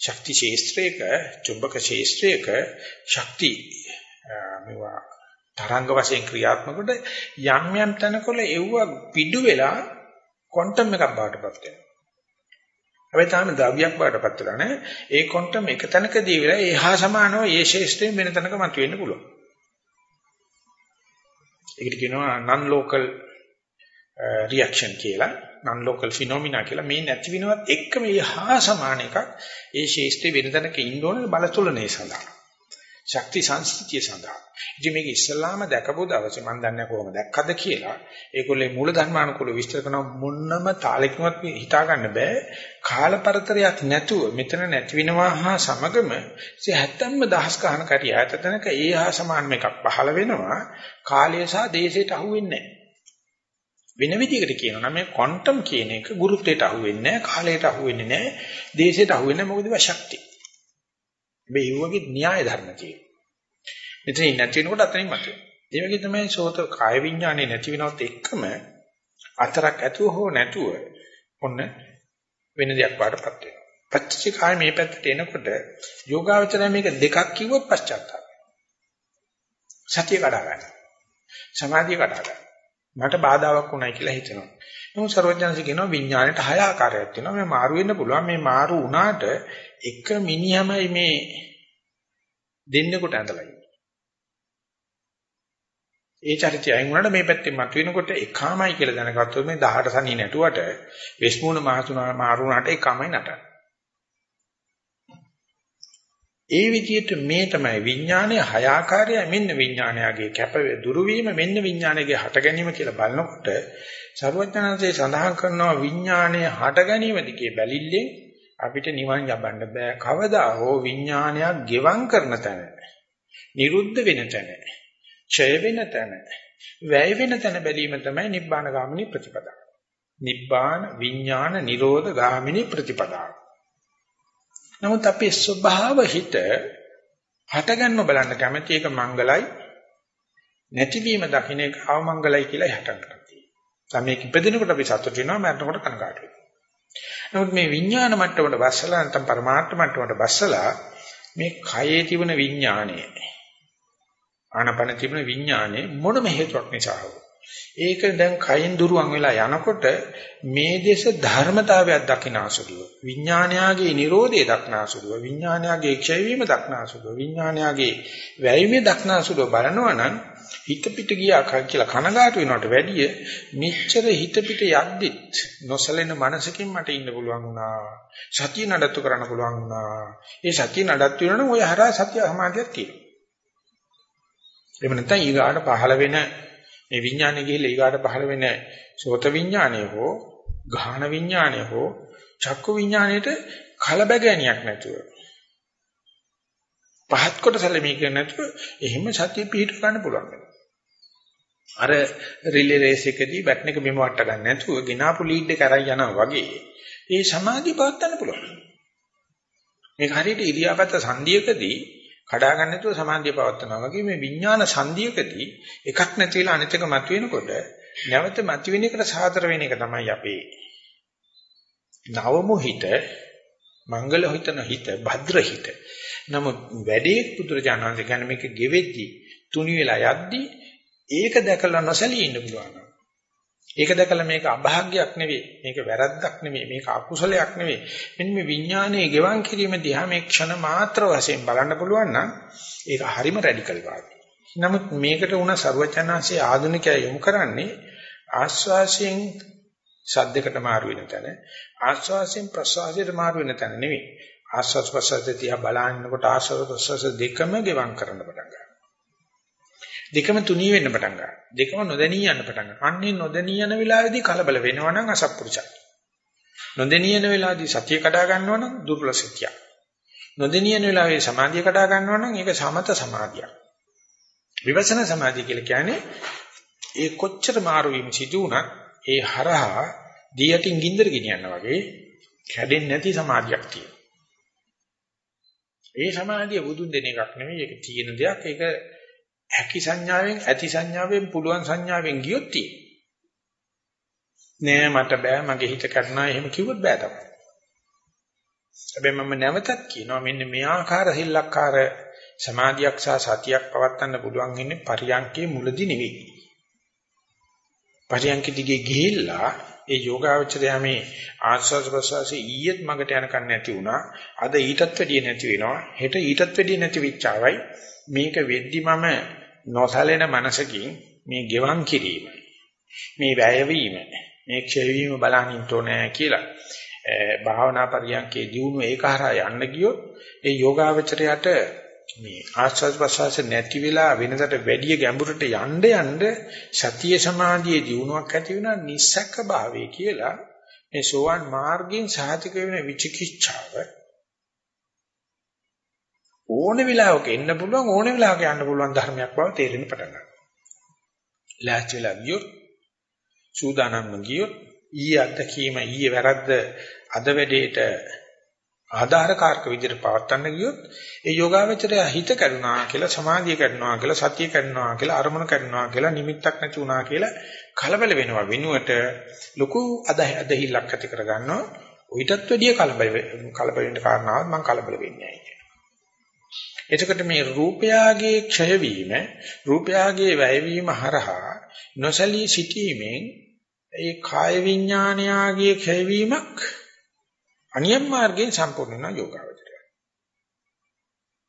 ශක්ති ශේස්ත්‍රයක චුම්බක ශේස්ත්‍රයක ශක්ති මේවා තරංග වශයෙන් ක්‍රියාත්මක කොට යම් යම් තැනකල එව්ව පිඩු වෙලා ක්වොන්ටම් එකක් බවටපත් වෙනවා. හැබැයි තාම ද්‍රව්‍යයක් බවටපත් වෙලා නැහැ. ඒ ක්වොන්ටම් එක තැනකදී වෙලා ඒහා සමානව ඒ ශේෂ්ත්‍රයෙන් වෙන තැනක මතුවෙන්න පුළුවන්. ඒකට කියනවා non local reaction කියලා. non local phenomena කියලා මේ නැති වෙනවත් එක්ක මේ හා සමාන එකක් ඒ ශේෂ්ත්‍රයේ වෙනදනක ඉන්න ඕන බලතුලනේ සඳහා ශක්ති සංස්කෘතිය සඳහා. ඉතින් මේක ඉස්සල්ලාම දැකපු දවසේ මම දන්නේ කොහොමද දැක්කද කියලා ඒගොල්ලේ මූල ධර්මානුකූල විස්තර කරන මොන්නම තාලෙකවත් හිතා ගන්න බෑ. කාලපරතරයක් නැතුව මෙතන නැති වෙනවා හා සමගම 70ම දහස් ගණන් කරිය ඇතතනක ඒ හා සමාන එකක් පහළ වෙනවා. කාලය සහ දේශයට අහු වෙන්නේ නැහැ වෙන විදිහකට කියනවා නම් මේ ක්වොන්ටම් කියන එක ගුරුත්වයට අහු වෙන්නේ නැහැ, කාලයට අහු වෙන්නේ නැහැ, දේශයට අහු වෙන්නේ මොකද ඒවා ශක්තිය. මේ යුවගේ න්‍යාය ධර්ම තියෙනවා. මෙතන නැති වෙනකොට අතනින් මතුවේ. ඒ වගේ තමයි සෝත කාය විඥානේ නැති වෙනවත් එක්කම අතරක් ඇතුව හෝ නැතුව ඔන්න වෙන දෙයක් වඩපත් වෙනවා. පච්ච කාය මේ පැත්තට එනකොට යෝගාවචරය මේක දෙකක් කිව්වොත් පශ්චාත්තාපය. සතිය කඩා ගන්න. සමාධිය කඩා ගන්න. මට බාධාවක් වුණයි කියලා හිතෙනවා. නමුත් සර්වඥාන්සේ කියනවා විඥාණයට හය ආකාරයක් තියෙනවා. මේ මාරු වෙන්න පුළුවන්. මේ මාරු වුණාට එක මිනිහමයි මේ දෙන්නෙකුට ඇඳලා ඒ චරිතය අයින් වුණාට මේ පැත්තෙන් මතුවෙනකොට එකමයි කියලා දැනගත්තොත් මේ 18 සනී නැටුවට වෙස්මුණ මහතුනා මාරු වුණාට එකමයි නටන. ඒ විදිහට මේ තමයි විඥානයේ හය ආකාරය මෙන්න විඥානයගේ කැප දුරු වීම මෙන්න විඥානයේ හට ගැනීම කියලා බලනකොට සර්වඥාන්සේ සඳහන් කරනවා විඥානයේ හට ගැනීම දිගේ බැලිල්ලෙන් අපිට නිවන් යබන්න බෑ. කවදා හෝ විඥානයක් ගෙවම් කරන තැන නිරුද්ධ වෙන තැන ඡය වෙන තැන වැය වෙන තැන බැලීම තමයි නිබ්බාන ගාමිනී ප්‍රතිපදාව. නිබ්බාන විඥාන නිරෝධ ගාමිනී ප්‍රතිපදාව. නමුත් අපේ ස්වභාව හිත හටගන්න බලන්න කැමති එක මංගලයි නැතිවීම දකින්න එක අවමංගලයි කියලා හටගන්නවා. සමේක ඉපදිනකොට අපි සතුටු වෙනවා මරනකොට කනගාටු වෙනවා. නමුත් මේ විඥාන මට්ටමට බස්සලා නැත්නම් පරමාර්ථ මට්ටමට බස්සලා මේ කයේ තිබෙන විඥානය ආනපන තිබෙන විඥානේ මොනම හේතුවක් නිසා ඒක දැන් කයින් දුරුවන් වෙලා යනකොට මේ දේශ ධර්මතාවයක් දකිනාසුලුව විඥානයාගේ Nirodhe දක්නාසුලුව විඥානයාගේ ක්ෂය වීම දක්නාසුලුව විඥානයාගේ වැයීමේ දක්නාසුලුව බලනවා නම් හිත පිට ගියා කියලා කනගාටු වෙනවට වැඩිය මෙච්චර හිත පිට යද්දිත් නොසලෙන මනසකින් මට ඉන්න පුළුවන් වුණා. සතිය නඩත්තු කරන්න පුළුවන් වුණා. ඒ සතිය නඩත්තු වෙනවනම් ඔය හරහා සතිය සමාධියක් තියෙනවා. එහෙම නැත්නම් ඊගාට පහළ වෙන මේ විඥානේ ගිහිල්ලා ඊගාට පහළ වෙන සෝත විඥානය හෝ ගාහන විඥානය හෝ චක්කු විඥාණයට කලබගැනියක් නැතුව පහත් කොට සැලමී කියන නැතුව එහෙම සතිය පිහිට ගන්න පුළුවන්. අර රිලේ රේස් එකදී බැටන් එක බිම වට ගන්න නැතුව ගිනාපු ලීඩ් එක අරන් යනවා වගේ ඒ සමාධිය පවත්වන්න පුළුවන්. මේක හරියට ඉරියාපත සංධියකදී කඩා ගන්න නැතුව සමාධිය පවත්වනවා වගේ මේ විඥාන සංධියකදී එකක් නැති වෙලා අනිත් එක මතුවෙනකොට නැවත මතුවෙන එකට සාතර වෙන එක තමයි අපේ නවමු හිත මංගල හිතන හිත භද්‍ර හිත නමුත් වැඩේ පුදුරජානන්ද කියන්නේ මේක ගෙවෙද්දි තුනි වෙලා යද්දි ඒක දැකලා නොසැලී ඉන්න පුළුවන්. ඒක දැකලා මේක අභාග්‍යයක් නෙවෙයි මේක වැරද්දක් නෙවෙයි මේක අකුසලයක් නෙවෙයි. මෙන්න මේ විඥානයේ ගෙවන් කිරීම දිහා මේ ක්ෂණ මාත්‍ර වශයෙන් බලන්න පුළුවන් නම් ඒක හරිම රැඩිකල් වාගේ. නමුත් මේකට උන ਸਰවචනාංශයේ ආධුනිකය යොමු කරන්නේ ආස්වාසයෙන් සද්දයකට මාරු වෙන තැන ආස්වාසයෙන් ප්‍රසවාසයට මාරු වෙන තැන නෙවෙයි. ආස්වාස් ප්‍රසවාසය තියා බලනකොට ආස්වාස් ප්‍රසවාස දෙකම ගෙවම් කරන්න පටන් ගන්නවා. දෙකම තුනී වෙන්න පටන් ගන්නවා. දෙකම නොදැනී යන්න පටන් ගන්නවා. අන්නේ නොදැනී යන වෙලාවේදී කලබල වෙනවා නම් අසත්පුරුෂයි. නොදැනී යන වෙලාවේදී සතිය කඩා ගන්නවා නම් දුර්වල සත්‍යයක්. නොදැනී යන වෙලාවේ සමාධිය කඩා ගන්නවා නම් ඒක සමත සමාධියක්. විපස්සනා සමාධිය කියලා කියන්නේ ඒ කොච්චර මාරු වීම සිදු වුණත් ඒ හරහා දියටින් ගින්දර ගෙනියනවා වගේ කැඩෙන්නේ නැති සමාධියක් තියෙනවා. ඒ සමාධිය බුදුන් දෙන එකක් නෙමෙයි ඒක තියෙන දෙයක්. ඒක හැකි සංඥාවෙන් ඇති සංඥාවෙන් පුළුවන් සංඥාවෙන් ගියොත් නෑ මට බෑ මගේ හිත කරනවා එහෙම කිව්වොත් බෑ තමයි. හැබැයි මම නැවතත් කියනවා මෙන්න මේ ආකාර සිල්ලක්කාර සමාධියක් සහ සතියක් පවත්වන්න පුළුවන් ඉන්නේ පරියන්කේ මුලදි නෙවෙයි. පරියන්ක දිගේ ගිහිල්ලා ඒ යෝගාවචරය මේ ආස්වාද ප්‍රසවාසයේ ඊයේත් මගට යනකන් නැති වුණා. අද ඊටත් වැඩිය නැති වෙනවා. හෙට ඊටත් වැඩිය නැති විචාවයි. මේක වෙද්දි මම නොසැලෙන මනසකින් මේ ගෙවන් කිරීම මේ වැයවීම මේ ක්ෂය වීම බලහින්න ඕනේ කියලා භාවනා පරියන්කේ දියුණුව ඒක හරහා යන්න ගියොත් ඒ යෝගාවචරයට මේ ආස්වාද ප්‍රසවාස නැති වෙලා වෙනකට වැඩි ගැඹුරට යන්න යන්න සතිය සමාධියේ දියුණුවක් ඇති වෙනා නිස්සක භාවය කියලා මේ සෝවන් මාර්ගයෙන් සාධක වෙන විචිකිච්ඡාව ඕන වෙලාවක එන්න පුළුවන් ඕන වෙලාවක යන්න පුළුවන් ධර්මයක් බව තේරෙන්න පටන් ගන්නවා. ලෑස්ති වෙලා ගියොත් සූදානම්ම ගියොත් ඊයේ අත්දැකීම ඊයේ වැරද්ද අද වැඩේට ආධාරකාරක විදිහට පවත්වන්න ගියොත් ඒ යෝගාවචරය හිත කරුණා කියලා සමාධිය කරනවා කියලා සතිය කරනවා කියලා අරමුණ කරනවා කියලා නිමිත්තක් නැති වුණා කියලා කලබල වෙනවා. වෙනුවට ලොකු අදහිල්ලක් ඇති කරගන්නවා. ඊටත් වැඩිය කලබල කලබල වෙන්න කාරණාවක් මම කලබල වෙන්නේ නැහැ. එතකොට මේ රූපයාගේ ක්ෂය වීම රූපයාගේ වැය වීම හරහා නොසලී සිටීමෙන් ඒ කාය විඥානයාගේ ක්ෂය වීමක් අනියම් මාර්ගයෙන් සම්පූර්ණ වෙන යෝගාවචරය.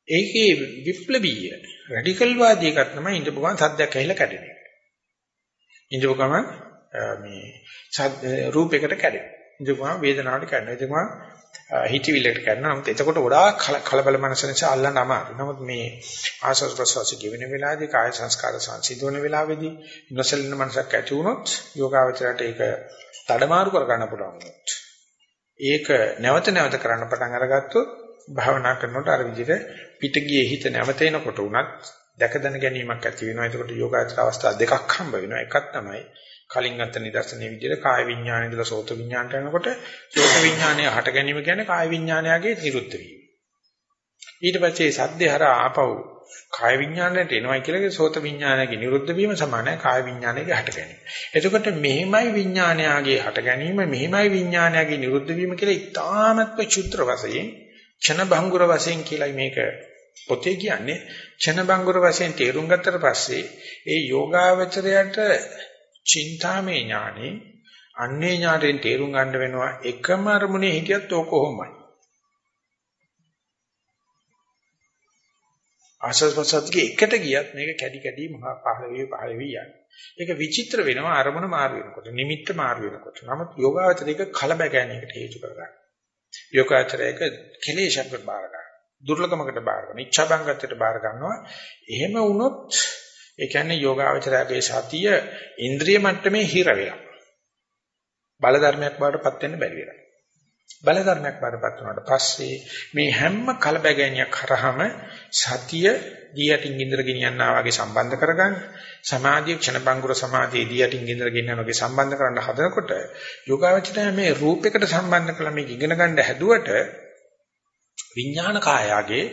ඒකේ විප්ලවීය රැඩිකල් වාදී එකක් තමයි ඉඳපු ගමන් සද්දයක් ඇහිලා කැඩෙන එක. ඉඳපු ගමන් මේ රූපයකට කැඩෙන. ඉඳපු ගමන් වේදනාවට කැඩෙන. ඉඳපු ගමන් හිතවිල්ලට කරනවා. නමුත් එතකොට ගොඩාක් කලබල මනස නිසා අල්ලන්න අමාරුයි. නමුත් මේ ආසස් ප්‍රසවාස ජීවන වෙලාවේදී කාය සංස්කාර සංසිඳවන වෙලාවේදී නොසලින මනසක් ඇති වුණොත් යෝගාවචරයට ඒක තඩමාරු කර ගන්න පුළුවන්. ඒක නැවත නැවත කරන්න පටන් අරගත්තොත් භාවනා කරනකොට අර විදිහට පිට ගියේ හිත නැවත එනකොට උනත් දැක දැන ගැනීමක් ඇති වෙනවා. එතකොට යෝගාචර අවස්ථා දෙකක් හම්බ වෙනවා. එකක් තමයි කලින් ගත්ත නිදර්ශනයේ විදිහට කාය විඥානය ඉඳලා සෝත විඥානට යනකොට සෝත විඥානය හට ගැනීම කියන්නේ කාය විඥානයගේ නිරුද්ධ වීම. ඊට පස්සේ සද්දේ හරහා ආපහු කාය විඥානයට එනවයි කියලා සෝත විඥානයගේ නිරුද්ධ වීම සමානයි කාය විඥානයගේ හට ගැනීම. එතකොට මෙහිමයි විඥානයගේ හට ගැනීම මෙහිමයි විඥානයගේ නිරුද්ධ වීම කියලා ඉතාමත්ම චුත්‍ර වශයෙන් ක්ෂණ භංගුර වශයෙන් කියලායි මේක පොතේ කියන්නේ ක්ෂණ භංගුර වශයෙන් තේරුම් ගත්තට පස්සේ ඒ යෝගාවචරයට චින්තාමේ ඥානේ අන්නේ ඥාණයෙන් තේරුම් ගන්න වෙනවා එකම අරමුණේ හිටියත් ඕක කොහොමයි. ආසස්පසත්ගේ එකට ගියත් මේක කැඩි කැඩි මහා පහළවේ පහළවේ යන්නේ. ඒක විචිත්‍ර වෙනවා අරමුණ මාරු වෙනකොට, නිමිත්ත මාරු වෙනකොට. නමුත් යෝගාවචරයක කලබගැනීමකට හේතු කරගන්න. යෝගාචරයක කෙලේශයකට බාර ගන්න. දුර්ලභමකට බාර ගන්න. ඉච්ඡාබංගත්තට බාර ගන්නවා. එහෙම වුණොත් ඒ කියන්නේ යෝගාවචරයේ සතිය ඉන්ද්‍රිය මට්ටමේ හිර වෙලා. බල ධර්මයක් බාටපත් වෙන්න බැරි වෙනවා. බල ධර්මයක් බාටපත් වුණාට පස්සේ මේ හැම කලබගැනියක් කරාම සතිය දී යටින් ඉන්ද්‍ර ගෙනියන්නා වගේ සම්බන්ධ කරගන්න සමාධිය ක්ෂණබංගුර සමාධිය දී යටින් ඉන්ද්‍ර ගෙනියනවා වගේ සම්බන්ධ කරන්න හදනකොට යෝගාවචරය මේ රූපයකට සම්බන්ධ කළ මේක ඉගෙන ගන්න හැදුවට විඥාන කායයගේ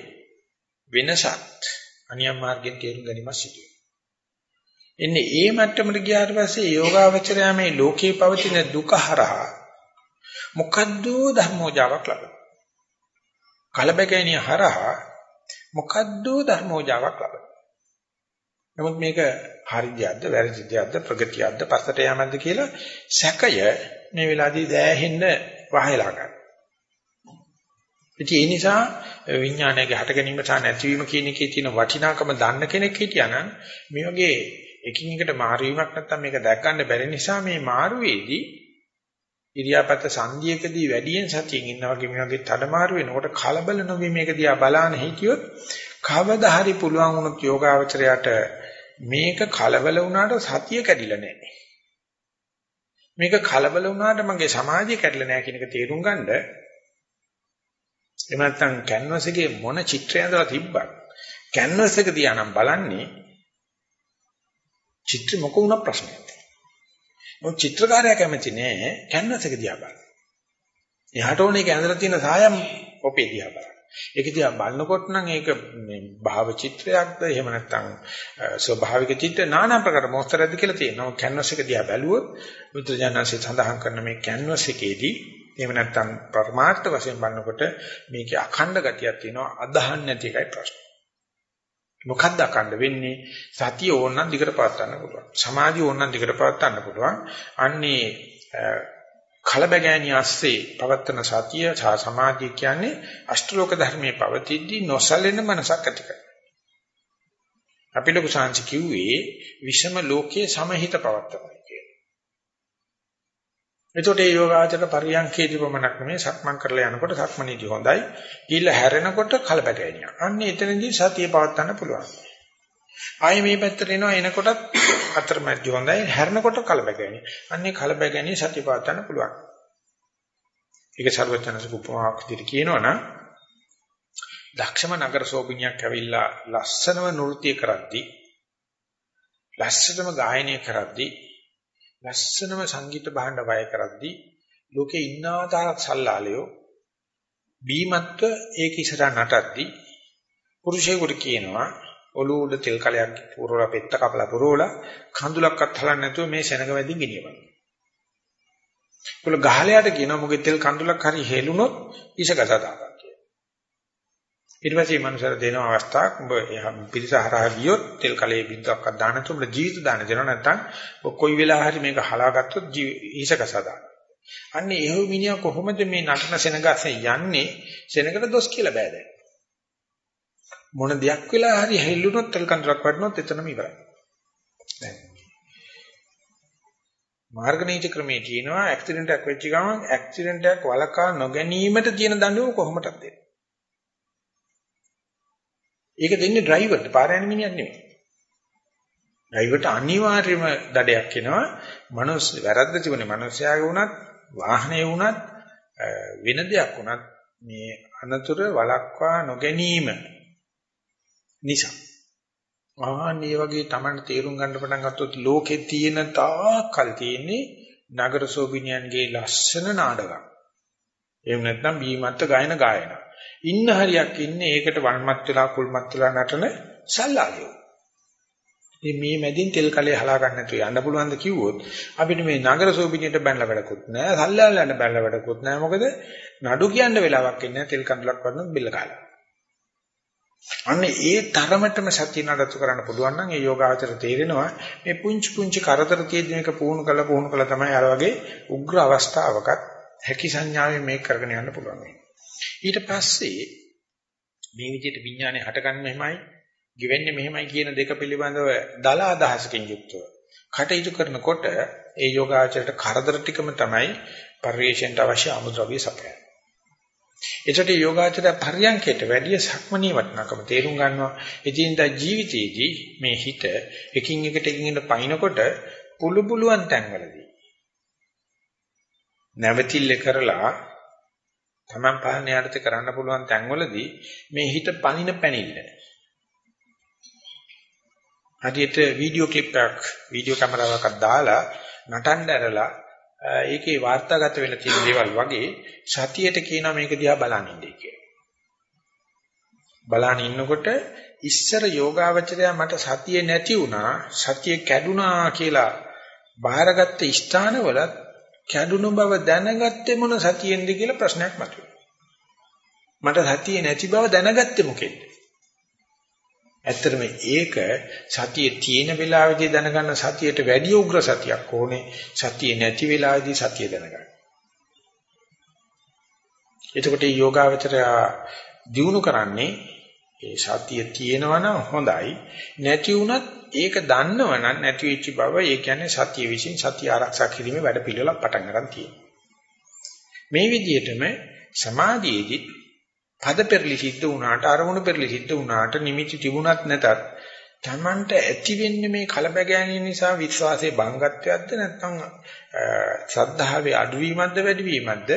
වෙනසත් අනියම් මාර්ගෙන් තේරුම් ගැනීම සිදු එන්නේ ඒ මට්ටමට ගියාට පස්සේ යෝගාවචරය මේ ලෝකේ පවතින දුක හරහා මොකද්ද ධර්මෝජාවක් ලබන. කලබගැනිය හරහා මොකද්ද ධර්මෝජාවක් ලබන. නමුත් මේක හරියක්ද වැරදිදයක්ද ප්‍රගතියක්ද පස්සට යෑමක්ද කියලා සැකය මේ වෙලාවේදී දෑහෙන්න වහයලා ගන්න. ඉතින් ඒ නිසා විඥානයේ හට ගැනීම සහ නැතිවීම කියන එකේ තියෙන වටිනාකම දන්න කෙනෙක් හිටියානම් මේ වගේ එකින් එකට මාරු වීමක් නැත්තම් මේක දැක් ගන්න බැරි නිසා මේ මාරුවේදී ඉරියාපත සංධියකදී වැඩියෙන් සතියෙන් ඉන්නා වගේ මේ වගේ තඩමාරු වෙනකොට කලබල නොවි මේක දිහා බලාන හිටියොත් කවදා හරි පුළුවන් වුණොත් යෝගාවචරයට මේක කලබල වුණාට සතිය කැඩිලා නැහැ. මේක කලබල වුණාට මගේ සමාධිය කැඩිලා නැහැ කියන එක තේරුම් ගන්න එහෙම නැත්නම් කැන්වස් එකේ මොන චිත්‍රය ඇඳලා තිබ්බත් කැන්වස් එක දිහා නම් බලන්නේ චිත්‍ර මොක වුණා ප්‍රශ්නයක් නැහැ. මොකද චිත්‍රකාරයා කැමති නෑ කැන්වස් එක දිහා බලන්න. එහාට ඕනේ ඒක ඇඳලා තියෙන සායම් ඔපේ දිහා බලන්න. ඒක දිහා බලනකොට නම් ඒක මේ භාව චිත්‍රයක්ද එහෙම නැත්නම් ස්වභාවික චිත්‍ර নানা ප්‍රකාර මොස්තරද කියලා තියෙනවා. කැන්වස් එක දිහා බැලුවොත් බුදුජානසී සඳහන් කරන මේ කැන්වස් එකේදී එහෙම නැත්නම් පරමාර්ථ වශයෙන් බලනකොට මේකේ අඛණ්ඩ ගතියක් තියෙනවා අදහන් නැති එකයි ප්‍රශ්නේ. මොකක්ද අකණ්ඩ වෙන්නේ සතිය ඕනනම් දිගට පවත්වන්න පුළුවන් සමාධිය ඕනනම් දිගට පවත්වන්න පුළුවන් අන්නේ කලබගෑනි ඇස්සේ පවත්වන සතිය සහ සමාධිය කියන්නේ අෂ්ටලෝක ධර්මයේ පවතිද්දී නොසලෙන මනසක් ඇති කරගන්න. අපි ලොකු සාංශ කිව්වේ විෂම ලෝකයේ සමහිත පවත්වනවා කියලා. එතකොට මේ යෝගාචර පරියන්කේදී පමණක් නෙමෙයි සක්මන් කරලා යනකොට සක්මනේදී හොඳයි. ගිහිල්ලා හැරෙනකොට කලබගෑනියක්. අන්න එතනදී සතිය පවත්වන්න පුළුවන්. ආයේ මේ පැත්තට එනවා එනකොටත් අතරමැදි හොඳයි හැරෙනකොට කලබගෑනිය. අන්නේ කලබගෑනිය සතිය පවත්වන්න පුළුවන්. ඒක ਸਰවඥාන්සේ උපමාවක් විදිහට කියනවනම් දක්ෂම නගර සෝබිනියක් ඇවිල්ලා ලස්සනම නෘත්‍ය කරද්දී ලස්සනම ගායනය කරද්දී ලස්සනම සංගීත භාණ්ඩ වය කරද්දී ලෝකේ ඉන්නා තාක් සල්ලාලයෝ බීමත්ව ඒක ඉස්සරහ නටද්දී පුරුෂයෙකුට කියනවා ඔළුව උඩ තෙල් කලයක් පුරවලා පෙත්ත කපලා පුරවලා කඳුලක්වත් හලන්න නැතුව මේ සෙනග මැදින් ගෙනියපන්. ඒගොල්ලෝ ගහලයට කියනවා මොකද තෙල් කඳුලක් හරි හෙළුනොත් ඉසගත දාපන් කියලා. ඊට පස්සේ මනුස්සර දෙන අවස්ථාවක් උඹ පිරිස හරහා ගියොත් තෙල් කලයේ බින්දුවක්වත් දාන්න නැතුව උඹ ජීවිත දාන දෙනවා නැත්නම් කොයි වෙලාව හරි මේක හලාගත්තොත් ඉසගත දාන. අන්නේ එහෙම මිනිහා කොහොමද මේ නටන සෙනගස්සේ යන්නේ සෙනගට දොස් කියලා බෑ දැන්. මොන දෙයක් වෙලා හරි හෙල්ලුනොත් තෙල් කඳුරක් වටනොත් එතනම ඉවරයි. දැන් මාර්ග නීති ක්‍රමයේ තියෙනවා ඇක්සිඩන්ට් එකක් වෙච්ච ගමන් ඇක්සිඩන්ට් එකක් වළකා නොගැනීමට තියෙන දඬුවම කොහොමදද දෙන්නේ? ඒක දෙන්නේ ඩ්‍රයිවර්ට පාර යන මිනිහක් නෙමෙයි. ඩ්‍රයිවර්ට අනිවාර්යයෙන්ම දඩයක් එනවා. මනුස්ස වැරද්ද තිබුණේ මනුස්සයාගේ වුණත් වාහනේ වුණත් වෙන දෙයක් වුණත් මේ අනතුරු වළක්වා නොගැනීම නිසා ආන්නේ වගේ Taman තේරුම් ගන්න පටන් ගත්තොත් ලෝකේ තියෙන තාකල් තියෙන්නේ නගර සෝබිනියන්ගේ ලස්සන නාඩගම්. එහෙම නැත්නම් බීමත්ත ගායන ගායන. ඉන්න හරියක් ඉන්නේ ඒකට වල්මත් වෙලා කුල්මත් වෙලා නටන සල්ලාලියෝ. ඉතින් මේ මැදින් තෙල් කලේ හලා ගන්න නැතුව යන්න පුළුවන්ද කිව්වොත් අපිට මේ නගර සෝබිනියට බැලලා වැඩකුත් නැහැ සල්ලාලයන්ට බැලලා වැඩකුත් නැහැ මොකද නඩු කියන්න වෙලාවක් ඉන්නේ තෙල් කඳුලක් වන්න බිල්ල කාලා අන්න ඒ තරමටම සතිය නඩත්තු කරන්න පුළුවන් නම් ඒ යෝගාචර තේරෙනවා මේ පුංචි පුංචි කරදර තියෙන එක පුහුණු කළා පුහුණු කළා තමයි අර වගේ උග්‍ර අවස්ථාවකත් හැකි සංඥාවෙන් මේක කරගෙන යන්න පුළුවන්. ඊට පස්සේ මේ විදිහට විඥානේ හටගන්න මෙහෙමයි, ගෙවෙන්නේ මෙහෙමයි කියන දෙක පිළිබඳව දල අදහසකින් යුක්තව කටයුතු කරනකොට ඒ යෝගාචරයට කරදර ටිකම තමයි පරිේශණයට අවශ්‍ය අමුද්‍රව්‍ය සපයන්නේ. එතකොට යෝගාචරය පරියන්කයට වැඩි සක්මණී වටනකම තේරුම් ගන්නවා. එදිනදා ජීවිතයේදී මේ හිත එකින් එකට එකින් එකට පයින්නකොට පුළු පුළුවන් තැන්වලදී නැවතිල්ල කරලා තමන් පහන යටතේ කරන්න පුළුවන් තැන්වලදී මේ හිත පනින පැනිල්ල හදියට වීඩියෝ ක්ලිප් එකක් වීඩියෝ කැමරාවක්ක් දාලා නටන්න ඇරලා ඒකේ වාර්තාගත වෙලා තියෙන දේවල් වගේ සතියට කියනවා මේක දිහා බලන් ඉන්නේ කියලා. බලන් ඉන්නකොට ඉස්සර යෝගාවචරය මට සතිය නැති වුණා සතිය කැඩුනා කියලා බාහිරගත්ත ස්ථානවල කැඩුණු බව දැනගත්තේ මොන සතියෙන්ද කියලා ප්‍රශ්නයක් මතුවෙනවා. මට සතිය නැති බව දැනගත්තේ මොකෙන්ද? ඇත්තටම ඒක සතියේ තියෙන වෙලාවෙදී දැනගන්න සතියට වැඩි උග්‍ර සතියක් ඕනේ. සතිය නැති වෙලාවෙදී සතිය දැනගන්න. එතකොට මේ යෝගාවචරය දිනු කරන්නේ ඒ සතිය තියෙනවා නම් හොඳයි. නැති වුණත් ඒක දන්නවනම් නැති වෙච්ච බව ඒ කියන්නේ සතිය විසින් සතිය ආරක්ෂා කිරීමේ වැඩ පිළිවෙලක් පටන් ගන්න තියෙනවා. මේ විදිහටම සමාධියේදී පද පෙරලි සිද්ධ වුණාට අරමුණු පෙරලි සිද්ධ වුණාට නිමිති තිබුණත් නැතත් Tamanට ඇති වෙන්නේ මේ කලබගෑනීම නිසා විශ්වාසයේ බංගත්වයක්ද නැත්නම් ශ්‍රද්ධාවේ අඩුවීමක්ද වැඩිවීමක්ද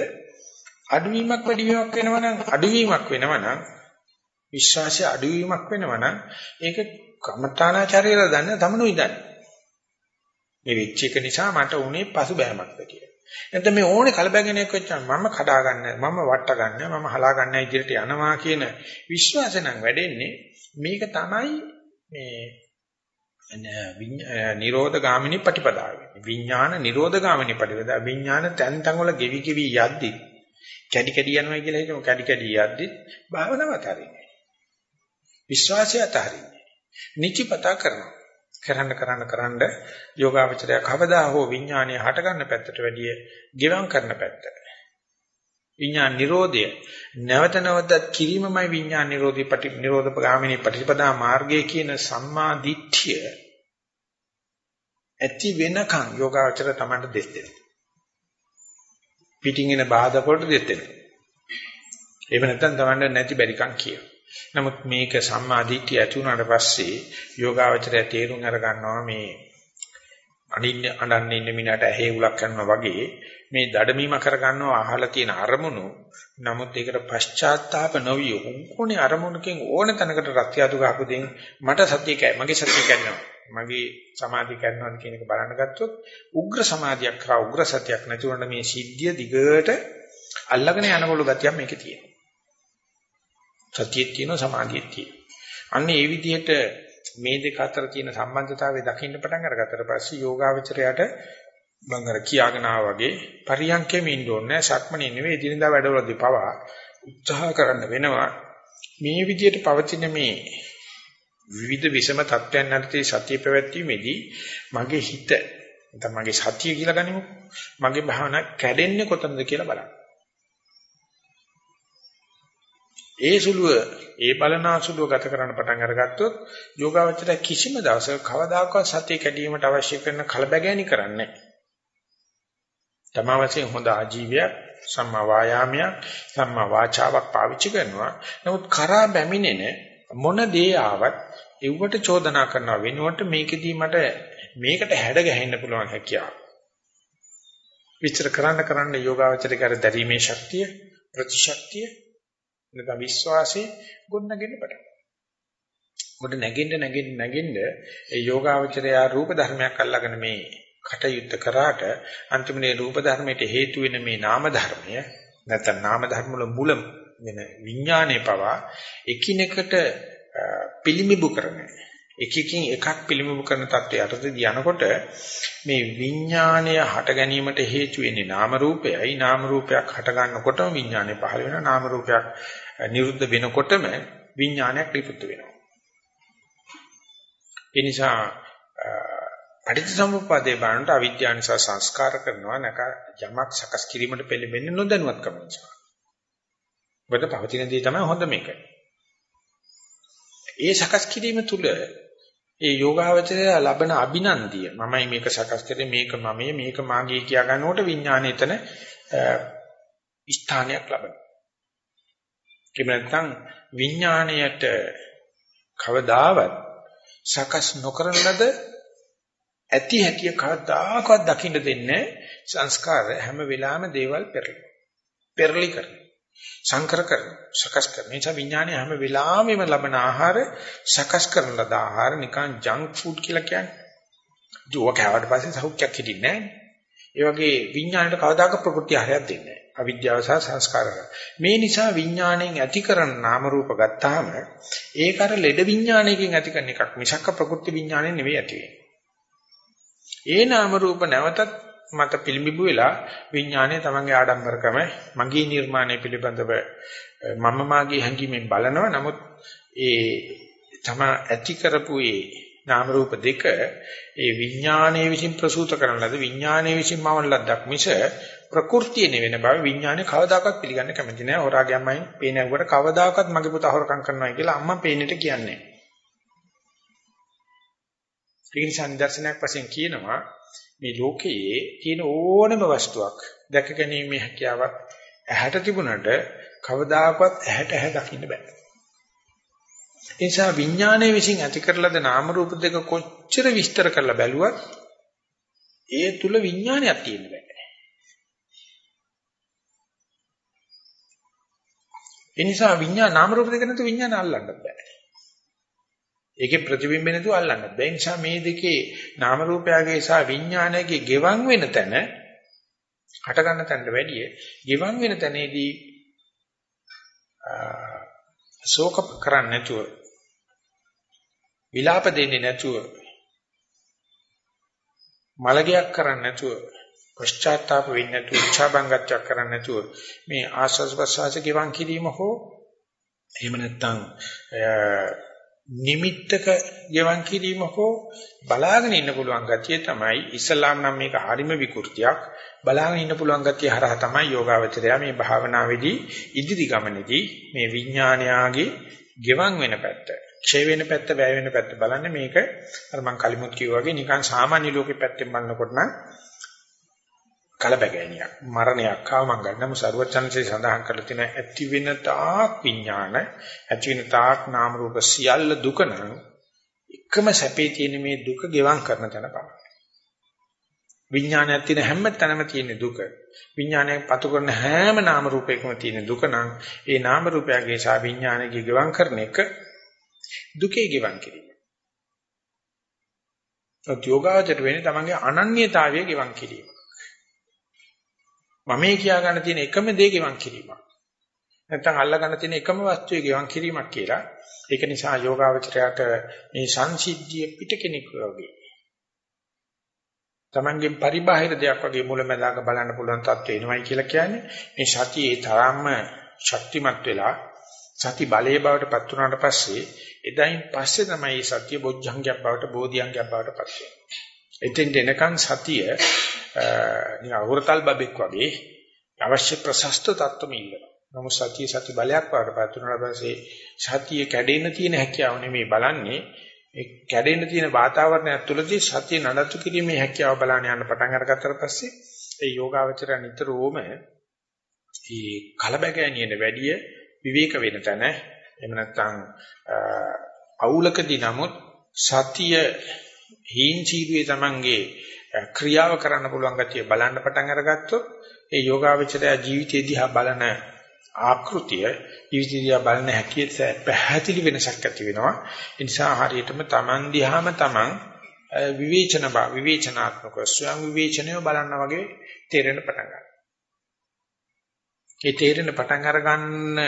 අඩුවීමක් වැඩිවීමක් වෙනවනම් අඩුවීමක් වෙනවනම් විශ්වාසයේ අඩුවීමක් වෙනවනම් ඒක කමඨානාචාර්යලා දන්න තමනුයි දන්නේ මේ වෙච්ච එක නිසා මට උනේ පසුබෑමක්ද කියලා නැත්නම් මේ ඕනේ කලබගැනීමක් වෙච්චාම මම කඩා ගන්න මම වට ගන්න මම හලා ගන්න ඉදිරියට යනවා කියන විශ්වාසය නම් වැඩෙන්නේ මේක තමයි මේ නිරෝධ ගාමිනී ප්‍රතිපදාව. විඥාන නිරෝධ ගාමිනී ප්‍රතිපදාව. විඥාන තැන් තැන් වල ගෙවි ගෙවි යද්දි කැඩි කැඩි යනවා කියලා හිතමු කැඩි කැඩි යද්දි භාවනාව අතරින්නේ. විශ්වාසය අතරින්නේ. නිචිපතා කරනවා. කරන්න කරන්න කරන්න යෝගාවචරය කවදා හෝ විඥානය හට ගන්න පැත්තට වැඩිය ගෙවම් කරන පැත්ත. විඥාන නිරෝධය නැවත නැවතත් කිරීමමයි විඥාන නිරෝධී පටි නිරෝධ ගාමිනී ප්‍රතිපදා මාර්ගයේ කියන සම්මා දිට්ඨිය ඇති වෙනකන් යෝගාවචර තමයි දෙස් දෙනවා. පිටින් එන බාධා වලට දෙස් දෙනවා. එහෙම නැත්නම් තමන්න නැති බැරිකම් කියනවා. නමුත් මේක සම්මාදිට්ඨිය ඇති වුණාට පස්සේ යෝගාවචරය තේරුම් අර ගන්නවා මේ අනින්න අනන්න ඉන්න මිනිහට ඇහි උලක් කරනවා වගේ මේ දඩමීම කර ගන්නවා අහලා තියෙන අරමුණු. නමුත් ඒකට පශ්චාත්තාප නොවිය උන්කොනේ අරමුණකින් ඕන තැනකට රත්යාදු ගහපු දෙයින් මට සත්‍ය කැයි මගේ සත්‍ය කැඩෙනවා. මගේ සමාධිය කැඩෙනවාද කියන එක බලන්න ගත්තොත් උග්‍ර සමාධියක් හා උග්‍ර සත්‍යයක් නැති වුණා මේ සිද්ධිය දිගට අල්ලගෙන යනකොළු ගතියක් මේකේ තියෙනවා. සතියෙත් තියෙනවා සමාධියෙත් තියෙනවා. අන්න ඒ විදිහට මේ දෙක අතර තියෙන සම්බන්ධතාවය දකින්න පටන් අරගත්තට පස්සේ යෝගාවචරයට මම අර කියාගෙන වගේ පරියන්කෙම ඉන්න ඕනේ සක්මණේ නෙවෙයි එදිනදා වැඩවලදී පවා උත්සාහ කරන්න වෙනවා. මේ විදිහට පවතින මේ විවිධ විෂම තත්ත්වයන් යටතේ සතිය පැවැත්වීමේදී මගේ හිත නැත්නම් මගේ සතිය කියලා ගනිමු. මගේ භාවනා කැඩෙන්නේ කොතනද කියලා බලන්න. ඒ සුළුව ඒ බලනාසුළුව ගත කරන්න පටන් අරගත්තොත් යෝගාවචරය කිසිම දවසක කවදාකවත් සතිය කැඩීමට අවශ්‍ය කරන කලබගෑනි කරන්නේ තමා වශයෙන් හොඳ ආජීවයක් සම්මා වායාමයක් සම්මා වාචාවක් පාවිච්චි කරනවා. නමුත් කරා බැමිණෙන මොන දේ ආවත් ඒවට චෝදනා කරනවා වෙනුවට මේකෙදී මට මේකට හැඩ ගැහෙන්න පුළුවන් හැකියාව. විචාර කරන්න කරන්න යෝගාවචරයේ කර දැරීමේ ශක්තිය ප්‍රතිශක්තිය නැත්නම් විශ්වාසය ගොඩනගෙන්න පටන් ගොඩ නැගෙන්න නැගෙන්න නැගෙන්න ඒ යෝගාවචරය රූප ධර්මයක් අල්ලගෙන මේ කටයුත්ත කරාට අන්තිමනේ රූප ධර්මයට හේතු වෙන මේ නාම ධර්මය නැත්නම් නාම ධර්ම වල මුල වෙන විඥානයේ පවා එකිනෙකට පිළිමිබු කරන එකකින් එකක් පිළිමිබු කරන තත්ත්වයට යටතේ යනකොට මේ විඥානය හට ගැනීමට හේතු වෙන්නේ නාම රූපයයි නාම රූපයක් හට ගන්නකොටම විඥානය පහළ වෙනවා නාම රූපයක් නිරුද්ධ වෙනකොටම විඥානයක් නිපුත් වෙනවා. ඒ නිසා පටිච්චසමුප්පාදේ බලනට අවිද්‍යාව නිසා සංස්කාර කරනවා නැක යමක් සකස් කිරීමට පෙළඹෙන්නේ නොදැනුවත්කම නිසා. ඔබට පවතින දේ තමයි හොඳ මේක. ඒ සකස් කිරීම තුළ ඒ යෝගාවචරය ලබන අභිනන්දිය මමයි මේක සකස් කරේ මේක මමයේ මේක මාගේ කියා ගන්නකොට විඥානය එතන ස්ථානයක් ලබනවා. ඒ නැත්නම් විඥාණයට කවදාවත් සකස් නොකරන ලද ඇති හැටිය කවදාකවත් දකින්න දෙන්නේ සංස්කාර හැම වෙලාවෙම දේවල් පෙරලි. පෙරලි කරන. සංකර කරන. සකස් කරන. නිසා විඥානය හැම වෙලාවෙම ලබන ආහාර සකස් කරන ලද ආහාර නිකන් ජංක් ෆුඩ් කියලා කියන්නේ. ජෝක කෑවට පස්සේ සෞඛ්‍යයක් හිටින්නේ නැහැ. ඒ වගේ විඥාණයට කවදාක ප්‍රകൃති ආහාරයක් දෙන්නේ නැහැ. අවිද්‍යාව සහ සංස්කාර මේ නිසා විඥාණයෙන් ඇති කරන නාම රූප ගත්තාම ඒක අර ලෙඩ විඥාණයකින් ඇති කරන එකක් මිසක්ක ප්‍රകൃති විඥාණයෙන් නෙවෙයි ඇති වෙන්නේ. ඒ නාම රූප නැවතත් මත පිළිඹු වෙලා විඥානය තමන්ගේ ආඩම්බරකම මගේ නිර්මාණය පිළිබඳව මම මාගේ හැඟීමෙන් බලනවා. නමුත් ඒ තම ඇති කරපු ඒ නාම රූප දෙක ඒ විඥානයේ විසින් ප්‍රසූත කරන ලද විඥානයේ විසින් මවන ලද්දක් මිස ප්‍රകൃතිය නෙවෙන බව විඥානය කවදාකවත් පිළිගන්න කැමති නෑ. හොරාගේ අම්මයි පේනකොට කවදාකවත් මගේ පුතා හොරකම් කරනවා කියලා අම්මා පේන්නට කියන්නේ. ඒ නිසා නිදර්ශනයක් වශයෙන් කියනවා මේ ලෝකයේ තියෙන ඕනම වස්තුවක් දැක ගැනීමේ හැකියාවක් ඇහැට තිබුණට කවදාකවත් ඇහැට ඇහැ දකින්න බෑ. ඒ නිසා විඥානයේ විසින් ඇති කරලද නාම රූප දෙක කොච්චර විස්තර කරලා බැලුවත් ඒ තුල විඥානයක් තියෙන්න බෑ. ඒ නිසා විඥාන නාම රූප දෙක නැතුව විඥාන අල්ලන්න බෑ. ඒකේ ප්‍රතිබිම්බ නැතුව අල්ලන්න බෑ. ඒ නිසා මේ දෙකේ නාම රූපයගේ සහ විඥානයේ ගෙවන් වෙන තැන හට ගන්න තැනට වැඩිය ගෙවන් වෙන තැනේදී ශෝක කරන්නේ නැතුව විලාප දෙන්නේ නැතුව මලගයක් කරන්නේ නැතුව පශ්චාත්තාප වෙන්නේ නැතුව ඉච්ඡාබංගච්ඡක් කරන්නේ නැතුව මේ ආස්වාස් ප්‍රසවාස ගෙවන් කිරීම හෝ එහෙම නැත්නම් නිමිත්තක ගෙවන් කිරීම හෝ බලාගෙන ඉන්න පුළුවන් ගතිය තමයි ඉස්ලාම් නම් මේක හරිම විකෘතියක්. බලාගෙන ඉන්න පුළුවන් ගතිය හරහා තමයි යෝගාවචරය මේ භාවනාවේදී ඉදිරි ගමනේදී මේ විඥානයාගේ ගෙවන් වෙන පැත්ත ක්ෂය වෙන පැත්ත වැය වෙන පැත්ත බලන්නේ මේක අර මම කලිමුත් කිව්වා වගේ නිකන් සාමාන්‍ය ලෝකෙ පැත්තෙන් බලනකොට නම් කලබගෑනියක් මරණයක් ආව මං ගන්නම ਸਰවචන්සේ සඳහන් කරලා තියෙන ඇති වෙන තාක් විඥාන ඇති වෙන තාක් නාම රූප සියල්ල දුක නම් එකම සැපේ තියෙන මේ දුක ගෙවම් කරන තැන පමණයි. විඥානයක් තියෙන හැම තැනම තියෙන දුක විඥානයක් පතු කරන හැම නාම රූපයකම තියෙන දුක නම් ඒ නාම රූපයගේ සා විඥානයේ ගෙවම් කරන එක දුකේ ගෙවම් කිරීම. අත්‍යෝගාචර වෙන්නේ තමන්ගේ අනන්‍යතාවය ගෙවම් කිරීම. මමේ කියා ගන්න තියෙන එකම දේ ගෙවන් කිරීමක්. නැත්නම් අල්ලා ගන්න තියෙන එකම වස්තුවේ ගෙවන් කිරීමක් කියලා. ඒක නිසා යෝගාවචරයට මේ සංසිද්ධිය පිට කෙනෙක් වගේ. Tamangen පරිබාහිර දෙයක් වගේ මුලැමැදාක බලන්න පුළුවන් තත්ත්වෙ එනවයි කියලා කියන්නේ මේ සතියේ තරම්ම ශක්තිමත් වෙලා සති බලයේ බවට පත් වුණාට පස්සේ එදායින් පස්සේ තමයි මේ සතිය බොජ්ජංගයක් බවට බෝධිංගයක් බවට පත් වෙන්නේ. එතෙන්ට එනකන් සතිය නිකන් අවුරතල් බබෙක් වගේ අවශ්‍ය ප්‍රශස්ත තත්ත්වෙම ඉන්නවා. නමුත් සතිය සති බලයක් වඩපත් වුණාට පස්සේ සතිය කැඩෙන්න තියෙන හැකියාව නෙමෙයි බලන්නේ ඒ කැඩෙන්න තියෙන වාතාවරණය තුළදී සතිය නඩත්තු කිරීමේ හැකියාව බලන්න යන පටන් අරගත්තට පස්සේ ඒ යෝගාවචර නිතරම ඒ කලබගෑනියට වැඩිය විවේක වෙන තැන එහෙම නැත්නම් අවුලකදී නමුත් සතිය හීන් චීරුවේ තමන්ගේ ක්‍රියාව කරන්න පුළුවන් ගතිය බලන්න පටන් අරගත්තොත් ඒ යෝගාවචරය ජීවිතය දිහා බලන ආකෘතිය ජීවිතය දිහා බලන හැකියට පැහැදිලි වෙනසක් ඇති වෙනවා. ඒ නිසා හරියටම Taman දිහාම Taman විවේචන බා විවේචනාත්මක ස්වයං විවේචනය බලන්න වගේ තේරෙන්න පටන් ගන්නවා. ඒ තේරෙන පටන් අරගන්න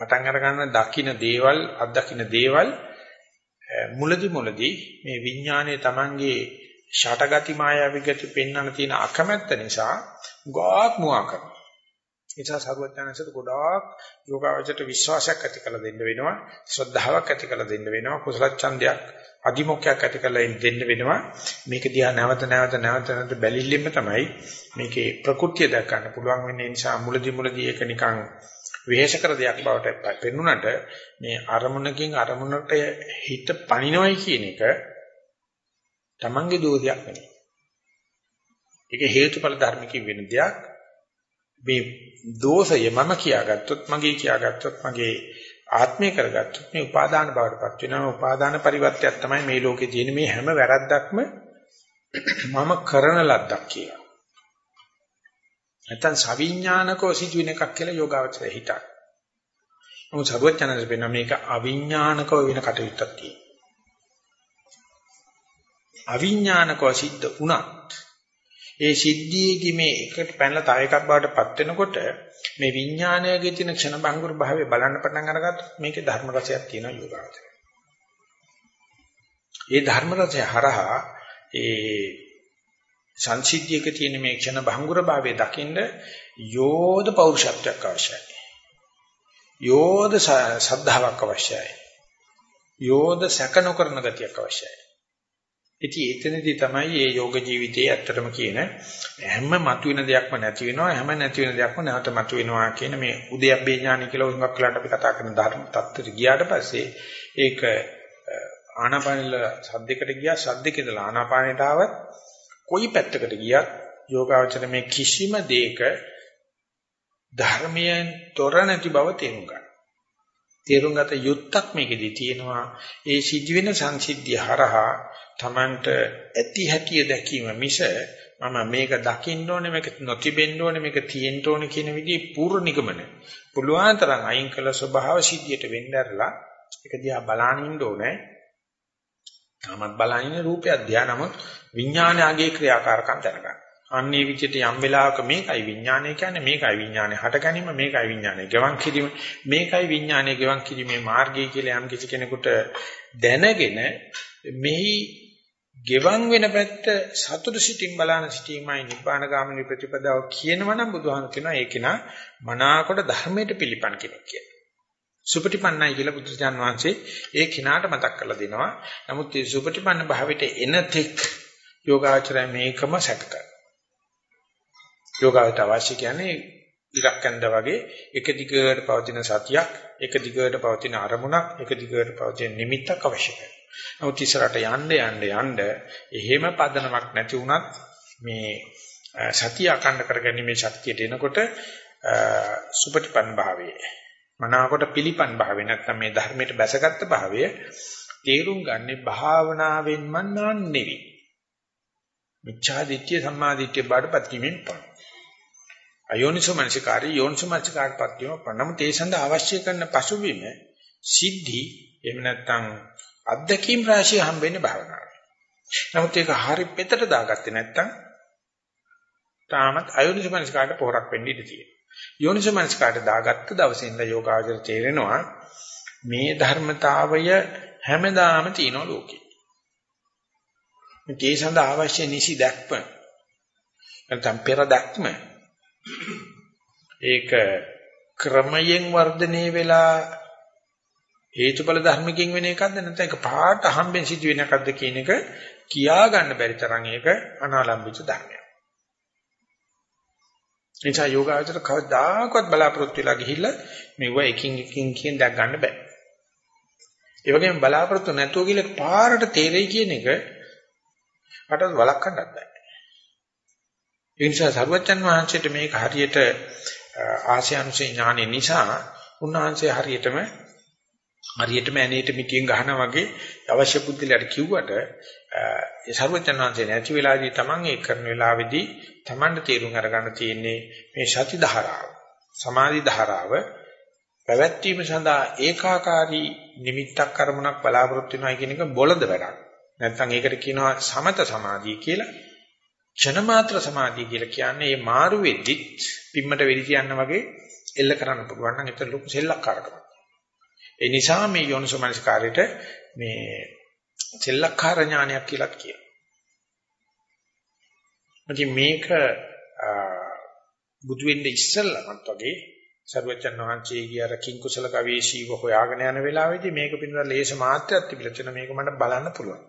පටන් අරගන්න දකින්න දේවල් අත්දකින්න දේවල් මුලදි මුලදි මේ විඥානයේ Tamanගේ ෂටගති මායාවී ගති පෙන්වන්න තියෙන අකමැත්ත නිසා ගාක් මුවා කරනවා. නිසා සරුවචනසට ගොඩාක් යෝගාවචරයට විශ්වාසයක් ඇති කරලා දෙන්න වෙනවා ශ්‍රද්ධාවක් ඇති කරලා දෙන්න වෙනවා කුසල ඡන්දයක් අදිමොක්කයක් ඇති කරලා දෙන්න වෙනවා මේක දිහා නැවත නැවත නැවත නැවත බැලිල්ලෙම තමයි මේකේ ප්‍රകൃතිය දැක ගන්න පුළුවන් වෙන්නේ නිසා මුලදි මුලදි ඒක නිකන් වෙහෙස කර දෙයක් බවට පෙන්ුණාට මේ අරමුණකින් අරමුණට හිත පනිනවයි කියන එක Tamange දෝෂයක් නෙවෙයි. ඒක හේතුඵල ධර්මකින් වෙන දෙයක්. මේ දෝෂය මම කියාගත්තොත් මගේ කියාගත්තොත් මගේ ආත්මය කරගත්තොත් මේ උපාදාන බවටපත් වෙනවා. උපාදාන පරිවර්තයක් තමයි මේ ලෝකේ තියෙන මේ හැම වැරද්දක්ම මම කරන ලද්දක් කියලා. නැත්තම් සවිඥානිකව සිදුවෙන එකක් කියලා යෝගාවචරය හිතක්. නමුත් සරුවචනන්ද වෙන මේක අවිඥානිකව වෙන කටයුත්තක් තියෙනවා. අවිඥානිකව සිද්ධ වුණත් ඒ සිද්ධියේදී මේ එකට පැනලා තව එකක් බවට පත් වෙනකොට මේ විඥානයගේ තියෙන ක්ෂණ බංගුර භාවය බලන්න පටන් අරගත්තොත් මේකේ ධර්ම රසයක් තියෙනවා යෝගාවචරය. ඒ ධර්ම රසය හරහා ඒ සංසිද්ධියක තියෙන මේ ක්ෂණ භංගුර භාවයේ දකින්න යෝධ පෞරුෂත්වයක් අවශ්‍යයි. යෝධ සද්ධාාවක් අවශ්‍යයි. යෝධ සැක නොකරන ගතියක් අවශ්‍යයි. ඉතින් එතනදී තමයි මේ යෝග ජීවිතයේ ඇත්තටම කියන හැම මතුවෙන දෙයක්ම නැති වෙනවා හැම නැති වෙන දෙයක්ම නැවත මතුවෙනවා කියන මේ උද්‍යප්පේ ඥානි කියලා උඟක් වෙලාට අපි කතා කරන ධර්ම தත්තට ගියාට පස්සේ ඒක ආනාපානෙල සද්දයකට ගියා සද්දක ඉඳලා ආනාපානෙට ආවත් කොයි පැත්තකට ගියත් යෝගාවචර මේ කිසිම දෙයක ධර්මයෙන් තොර නැති බව තේරුම් ගන්න. තේරුම් ගත යුත්තක් මේකෙදී තියෙනවා. ඒ සිදුවෙන සංසිද්ධිය හරහා Tamanට ඇති හැටිය දැකීම මිස මම මේක දකින්න ඕනේ මේක නොතිබෙන්න ඕනේ මේක තියෙන්න ඕනේ කියන විදිහේ පූර්ණ නිගමන. පුළුවන් තරම් අයින් කළ ස්වභාව සිද්ධියට වෙන්න ඇරලා ඒක දිහා බලන ඉන්න ඕනේ. තමත් බලන රූපය ධානමොත් විඥානයගේ ක්‍රියාකාරකම් දැනගන්න. අන්නේ විචිත යම් වෙලාවක මේකයි විඥානය කියන්නේ මේකයි විඥානය හට ගැනීම මේකයි විඥානය ගෙවන් කිරීම මේකයි විඥානය ගෙවන් කිරීමේ මාර්ගය කියලා යම් කිසි කෙනෙකුට දැනගෙන මෙහි ගෙවන් වෙන පැත්ත සතුට සිටින් බලන සිටීමයි නිබ්බාන ගාමිනී ප්‍රතිපදාව කියනවනම් බුදුහාම කියනවා ඒක නා මනාකොට ධර්මයට පිළිපන් කෙනෙක් කියලා. සුපටිපන්නයි කියලා බුදුසජාන් වහන්සේ ඒ කිනාට මතක් කරලා දෙනවා. නමුත් මේ සුපටිපන්න භාවයට එන තෙක් යෝගාචරය මේකම සැක කරනවා. යෝගාවට අවශ්‍ය කියන්නේ ඉරක් ඇඳ වගේ එක දිගට පවතින සතියක්, එක දිගට පවතින අරමුණක්, එක දිගට පවතින නිමිත්තක් අවශ්‍යයි. නමුත් ඉස්සරහට යන්න යන්න යන්න එහෙම පදනමක් නැති වුණත් මේ සතිය අකණ්ඩ කරගැනීමේ ශක්තියට එනකොට සුපටිපන්න භාවයේ මනාවකට පිළිපන් භාවය නැත්නම් මේ ධර්මයට බැසගත් භාවය තේරුම් ගන්නේ භාවනාවෙන්ම නෙවෙයි. මිච්ඡා දිට්ඨිය සම්මා දිට්ඨිය බාඩපත් වීමෙන් පමණයි. අයෝනිසෝ මනසිකාරී යෝනිසෝ මනසිකාරපත් වීම පනම තේ සඳහා අවශ්‍ය කරන පසුබිම සිද්ධි එහෙම නැත්නම් අත්දැකීම් රාශිය හම්බෙන්නේ භාවනාවේ. නමුත් ඒක හරි පෙතට දාගත්තේ නැත්නම් තාමත් අයෝනිසෝ මනසිකාරට පොරක් වෙන්න ඉඩ තියෙනවා. යෝනිසෝ මනසිකාරට දාගත්ත දවසේ ඉඳලා යෝගාචර තේරෙනවා මේ ධර්මතාවය හැමදාම තියෙනවා ලෝකේ. මේ සඳහා අවශ්‍ය නිසි දැක්ම නැත්නම් පෙර දැක්ම ඒක ක්‍රමයෙන් වර්ධනය වෙලා හේතුඵල ධර්මකින් වෙන එකක්ද නැත්නම් ඒක පාට අහම්බෙන් සිදු වෙන එකක්ද කියන එක කියා ගන්න බැරි තරම් ඒක අනාලම්බිත ධර්මයක්. එනිසා යෝගාචර කවදාකවත් බලාපොරොත්තු වෙලා ගිහිල්ලා මෙව එකින් එකින් කියන දැක් ගන්න බෑ. ඒ වගේම බලාපොරොත්තු නැතුව ගිහලා පාරට තේරෙයි කියන එක අටත් වළක්වන්නත් බෑ. ඒ නිසා සරුවච්චන් වහන්සේට මේක හරියට ආශයනුසේ ඥානෙ නිසා උන්වහන්සේ හරියටම හරියටම ඇනේට මිටියෙන් ගහනා වගේ අවශ්‍ය බුද්ධිලට කිව්වට ඒ සරුවච්චන් වහන්සේ නැති වෙලාවේදී Taman ඒක කරන වෙලාවේදී Tamanට තේරුම් අරගන්න තියෙන්නේ මේ සති ධාරාව සමාධි ධාරාව පැවැත්වීම සඳහා ඒකාකාරී නිමිත්තක් කරමුණක් බලාපොරොත්තු වෙනවා කියන එක බොළඳ වැඩක්. නැත්නම් ඒකට කියනවා සමත සමාධිය කියලා. ක්ෂණ මාත්‍ර සමාධිය කියලා කියන්නේ මේ මාරු වෙද්දි පිම්මට වෙඩි තියන්න වගේ එල්ල කරන්න පුළුවන් නම් ඒක ලොකු සෙල්ලක්කාරකමක්. ඒ නිසා මේ යෝනිසෝමනස්කාරයට මේ සෙල්ලක්කාර ඥානයක් කියලා කියනවා. ඉතින් මේක බුදු වෙන්න ඉස්සෙල්ලමත් වගේ සර්වචන් වහන්සේ ගියර කිං කුසල ගවේෂීව හොයාගෙන යන වෙලාවේදී මේක පිළිබඳ ලේස මාත්‍රයක් තිබිලා තියෙන මේක මට බලන්න පුළුවන්.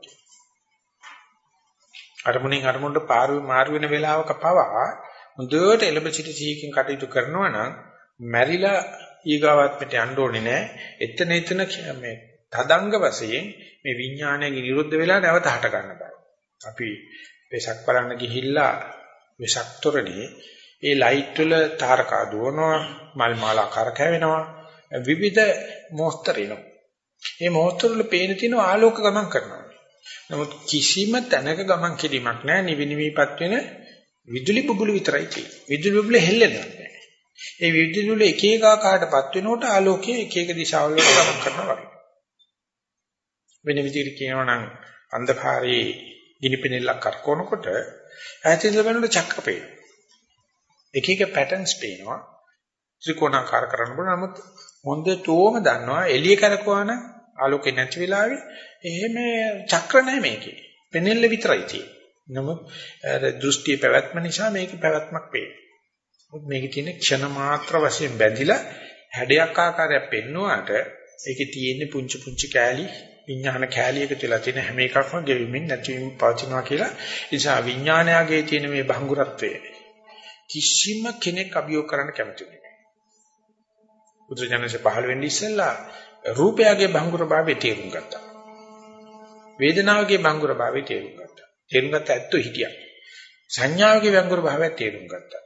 අරමුණෙන් අරමුණට පාරු මාරු වෙන වෙලාවක පවා මුදුවට එළඹ සිටි සීකින් කටයුතු කරනවා නම් මැරිලා ඊගාවත්මට යන්න ඕනේ නෑ. එතන එතන මේ තදංග වශයෙන් මේ විඥානය නිරුද්ධ වෙලා නැවත හට ගන්න බෑ. අපි වෙසක් බලන්න ගිහිල්ලා වෙසක් තොරණේ ඒ ලයිට් වල තාරකා දුවනවා මල් මාලා කරකැවෙනවා විවිධ මොස්තර එනවා. මේ මොස්තර වල පේන තියෙන ආලෝක ගමන් කරනවා. නමුත් කිසිම තැනක ගමන් කිරීමක් නැහැ නිවි නිවිපත් වෙන විදුලි බුබුලු විතරයි තියෙන්නේ. විදුලි බුබුලු හෙල්ලෙන්නේ නැහැ. ඒ විදුලි බුබුලු එක එක ආකාරයටපත් වෙනකොට ආලෝකයේ එක එක දිශාවල ගමන් කරනවා වගේ. වෙන විදිහට කියනවා නම් අන්ධකාරයේ ගිනිපෙනෙල්ලක් කරකවනකොට ඈතින් බලනකොට චක්‍ර පේනවා. එක එක පැටර්න්ස් පේනවා. ත්‍රිකෝණාකාර කරන්න බෑ නමුත් හොඳටම දන්නවා එළිය කරකවන ආලෝකේ නැති වෙලාවේ එහෙම චක්‍ර නැහැ මේකේ. පෙනෙල්ල විතරයි තියෙන්නේ. නමුත් දෘෂ්ටි පැවැත්ම නිසා මේකේ පැවැත්මක් පේනවා. මොකද මේකේ තියෙන ක්ෂණ මාත්‍ර වශයෙන් බැඳිලා හැඩයක් ආකාරයක් පෙන්නුවාට ඒකේ තියෙන පුංචි පුංචි කෑලි විඥාන කෑලි එකතු වෙලා තියෙන හැම එකක්ම ගෙවිමින් නැතිවීම පවතිනවා කියලා. ඒ නිසා විඥානයගේ තියෙන මේ භංගුරත්වය කිසිම කෙනෙක් අභියෝග කරන්න කැමති නැහැ. බුදුජානක පහළ වෙන්නේ ඉස්සෙල්ලා රූපයගේ භංගුර භාවය තේරුම් ගත්තා. වේදනාවගේ භංගුර භාවය තේරුම් ගත්තා. තේරුම් ගත්ත ඇත්තෝ හිටියා. සංඥාවගේ භංගුර භාවය තේරුම් ගත්තා.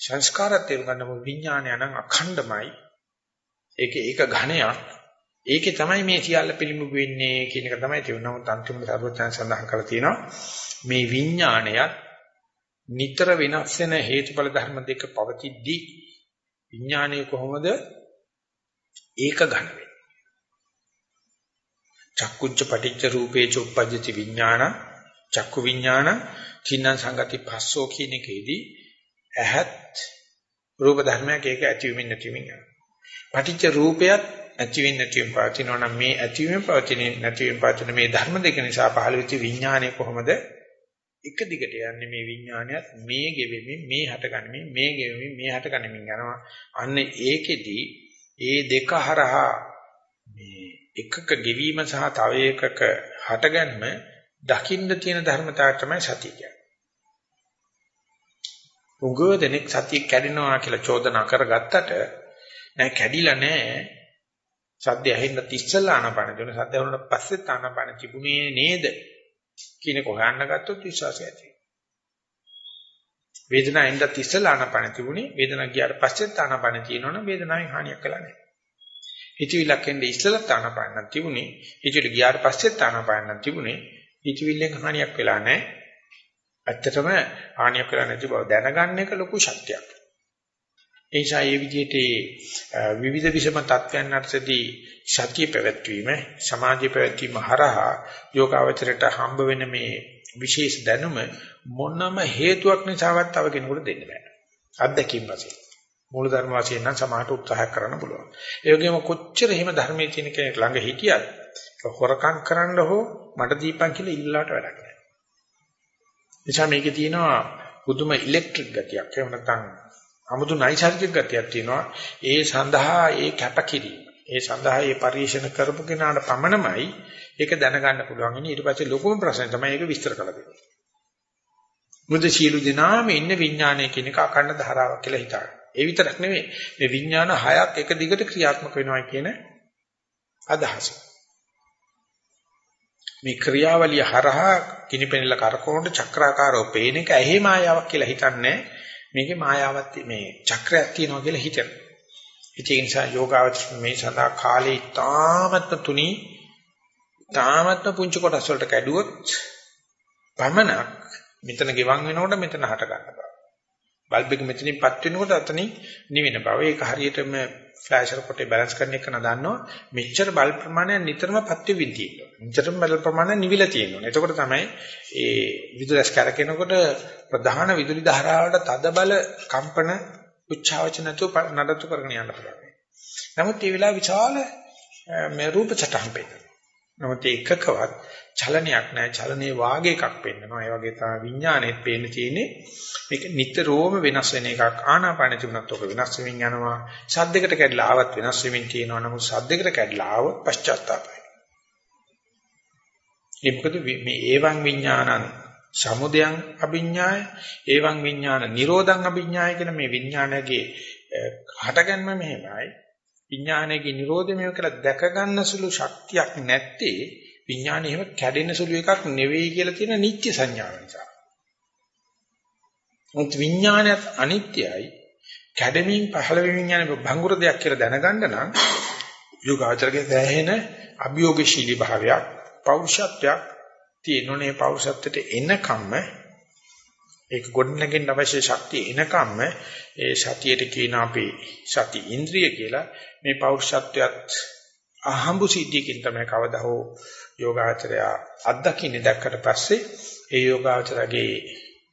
සංස්කාරات තේරුම් ගන්නම විඥානය නම් අඛණ්ඩමයි. ඒක ඒක ඝණයක්. ඒකේ තමයි මේ සියල්ල පිළිඹු වෙන්නේ කියන එක තමයි තියෙන්නේ. නමුත් අන්තිමට සර්වඥයන් සඳහන් කරලා තියෙනවා මේ විඥාණයත් නිතර වෙනස් වෙන හේතුඵල ධර්ම දෙක පවතිද්දී විඥාණය කොහොමද ඒක ඝන වෙන්නේ? චක්කුච්ච පටිච්ච රූපේ චොප්පජ්ජති විඥාන චක්කු විඥාන කින්න සංගති පස්සෝ කියන එකේදී ඇහත් රූප ධර්මයක් ඒක ඇතිවෙමින් නැතිවෙමින් යනවා. පටිච්ච රූපයත් ඇතිවෙන්නේ නැතිවෙමින් පවතිනවා නම් මේ ඇතිවෙමින් පවතින නැතිවෙමින් පවතින මේ ධර්ම දෙක නිසා පහළ වෙච්ච විඥානය කොහොමද එක දිගට යන්නේ මේ විඥානයත් මේ ගෙවෙමින් මේ හටගනිමින් මේ ගෙවෙමින් මේ හටගනිමින් යනවා. අන්න ඒකෙදී ඒ දෙක හරහා මේ එකක ගෙවීම සහ තව එකක හටගන්ම දකින්න තියෙන ධර්මතාවය තමයි සතිය කියන්නේ. උගව දෙනෙක් සතිය කැඩෙනවා කියලා චෝදනා කරගත්තට නෑ කැඩිලා නෑ. සද්ද ඇහෙන්න තිස්සලා ආනපන දෙන සද්ද වුණාට පස්සෙත් ආනපන තිබුණේ නේද? කියන එක හොයන්න ගත්තොත් විශ්වාසය ඇති. වේදනාව එන්න තිස්සලා ආනපන තිබුණේ වේදනාව ගියාට පස්සෙත් ආනපන තියෙනවනම් වේදනාවෙන් හානියක් කළා නෑ. හිතවිල්ලක් එන්නේ ඉස්සලත් ආනපන තිබුණේ හිතවිල්ල ගියාට පස්සෙත් ආනපන තිබුණේ හිතවිල්ලෙන් හානියක් වෙලා නෑ. ඇත්තටම හානියක් වෙලා නැති බව දැනගන්න එක ලොකු ශක්තියක්. ඒ නිසා මේ විදිහට විවිධ විෂම තත්ත්වයන් අතරදී සතිය පැවැත්වීම, සමාධිය පැවැත්වීම හරහා යෝගාවචරයට හම්බ වෙන මේ විශේෂ දැනුම මොනම හේතුවක් නිසාවත් තව කෙනෙකුට දෙන්න බෑ. අත්දැකීම් වශයෙන්. මූල ධර්ම වශයෙන් නම් සමාහට උත්සාහ කරන්න පුළුවන්. ඒ වගේම කොච්චර එහෙම ධර්මයේ තියෙන කෙනෙක් ළඟ හිටියත් හොරකම් කරන්න හෝ මට දීපන් කියලා ඉල්ලලාට වැඩක් නෑ. නිසා මේකේ තියෙනවා පුදුම ඉලෙක්ට්‍රික් ගතියක්. එහෙම නැත්නම් 아무තු නයිසර්ගික ගතියක් තියෙනවා. ඒ සඳහා ඒ කැපකිරීම. ඒ සඳහා ඒ පරිශන කරපු කෙනාට පමණමයි ඒක දැනගන්න පුළුවන්. ඉතින් ඊට පස්සේ ලොකුම ප්‍රශ්නේ තමයි ඒක විස්තර කළ දෙන්නේ. මුද සීළු දිනාම ඉන්න විඥානය කියන එක අකණ්ඩ ධාරාවක් කියලා හිතාගන්න. ඒ විතරක් නෙමෙයි මේ විඥාන හයක් එක දිගට ක්‍රියාත්මක වෙනවා කියන අදහස. මේ ක්‍රියාවලිය හරහා කිනිපෙනල කරකවන චක්‍රාකාරව පේන එක ඇහි මායාවක් කියලා හිතන්නේ මේකේ මායාවක් මේ චක්‍රයක් තියෙනවා කියලා හිතන. ඒ නිසා යෝගාවචර මේ සඳහා කාලේ තාමත්ම තුනි තාමත්ම පුංචි කොටස් වලට කැඩුවොත් පමණක් මෙතන ගෙවන් වෙනකොට මෙතන හට ගන්න බව. බල්බ් එක මෙතනින් පත් වෙනකොට අතනින් නිවෙන බව. ඒක හරියටම ෆ්ලෑෂර් කොටේ බැලන්ස් කරන එක නදන්නවා. මෙච්චර බල්බ් ප්‍රමාණය නිතරම පත් වෙමින් තියෙනවා. මෙච්චරම බල්බ් ප්‍රමාණය නිවිලා තියෙනවා. එතකොට තමයි ඒ විදුලස් කරකිනකොට ප්‍රධාන විදුලි ධාරාවට තද බල කම්පන උච්චාවච නැතුව නඩත්තු කරගෙන යන්න පුළුවන්. නමුත් මේ වෙලාව විශාල මේ රූප චටහන් පෙන්නනවා. නමුත් ඒකකවත් චලනයක් නැහැ. චලනයේ වාගේ එකක් පෙන්නනවා. ඒ වගේ තමයි විඥානෙත් පේන්න තියෙන්නේ. මේක නිතරම වෙනස් වෙන එකක්. ආනාපාන තිබුණත් ඔක වෙනස් වෙමින් යනවා. සද්දයකට කැඩලා ආවත් වෙනස් වෙමින් තියෙනවා. නමුත් සද්දයකට කැඩලා ආවොත් පශ්චාත්තාපයි. ඒ මොකද මේ ඒවං විඥානං සමුදයං අභිඥාය ඒවං විඥාන නිරෝධං අභිඥාය කියන මේ විඥානයේ හටගන්ම මෙහෙමයි විඥානයේ නිරෝධය මේව කියලා දැක ගන්න සුළු ශක්තියක් නැත්තේ විඥානය එහෙම කැඩෙන සුළු එකක් නෙවෙයි කියලා තියෙන නිත්‍ය සංඥාව නිසා. මුත් විඥානයත් අනිත්‍යයි කැඩෙමින් පහළ වෙමින් යන භංගුර දෙයක් කියලා දැනගන්න නම් යෝගාචරයේ දැහෙන අභියෝගශීලී භාවයක් පෞරුෂත්වයක් තියෙනුනේ පෞරුෂත්වයට එනකම්ම ඒක ගොඩනගෙන්න අවශ්‍ය ශක්තිය එනකම්ම ඒ සතියට කියන අපේ සති ඉන්ද්‍රිය කියලා මේ පෞරුෂත්වයත් අහඹු සිද්ධියකින් තමයි කවදා හෝ යෝගාචරය අත්දකින්නේ. දැක්කට පස්සේ ඒ යෝගාචරගේ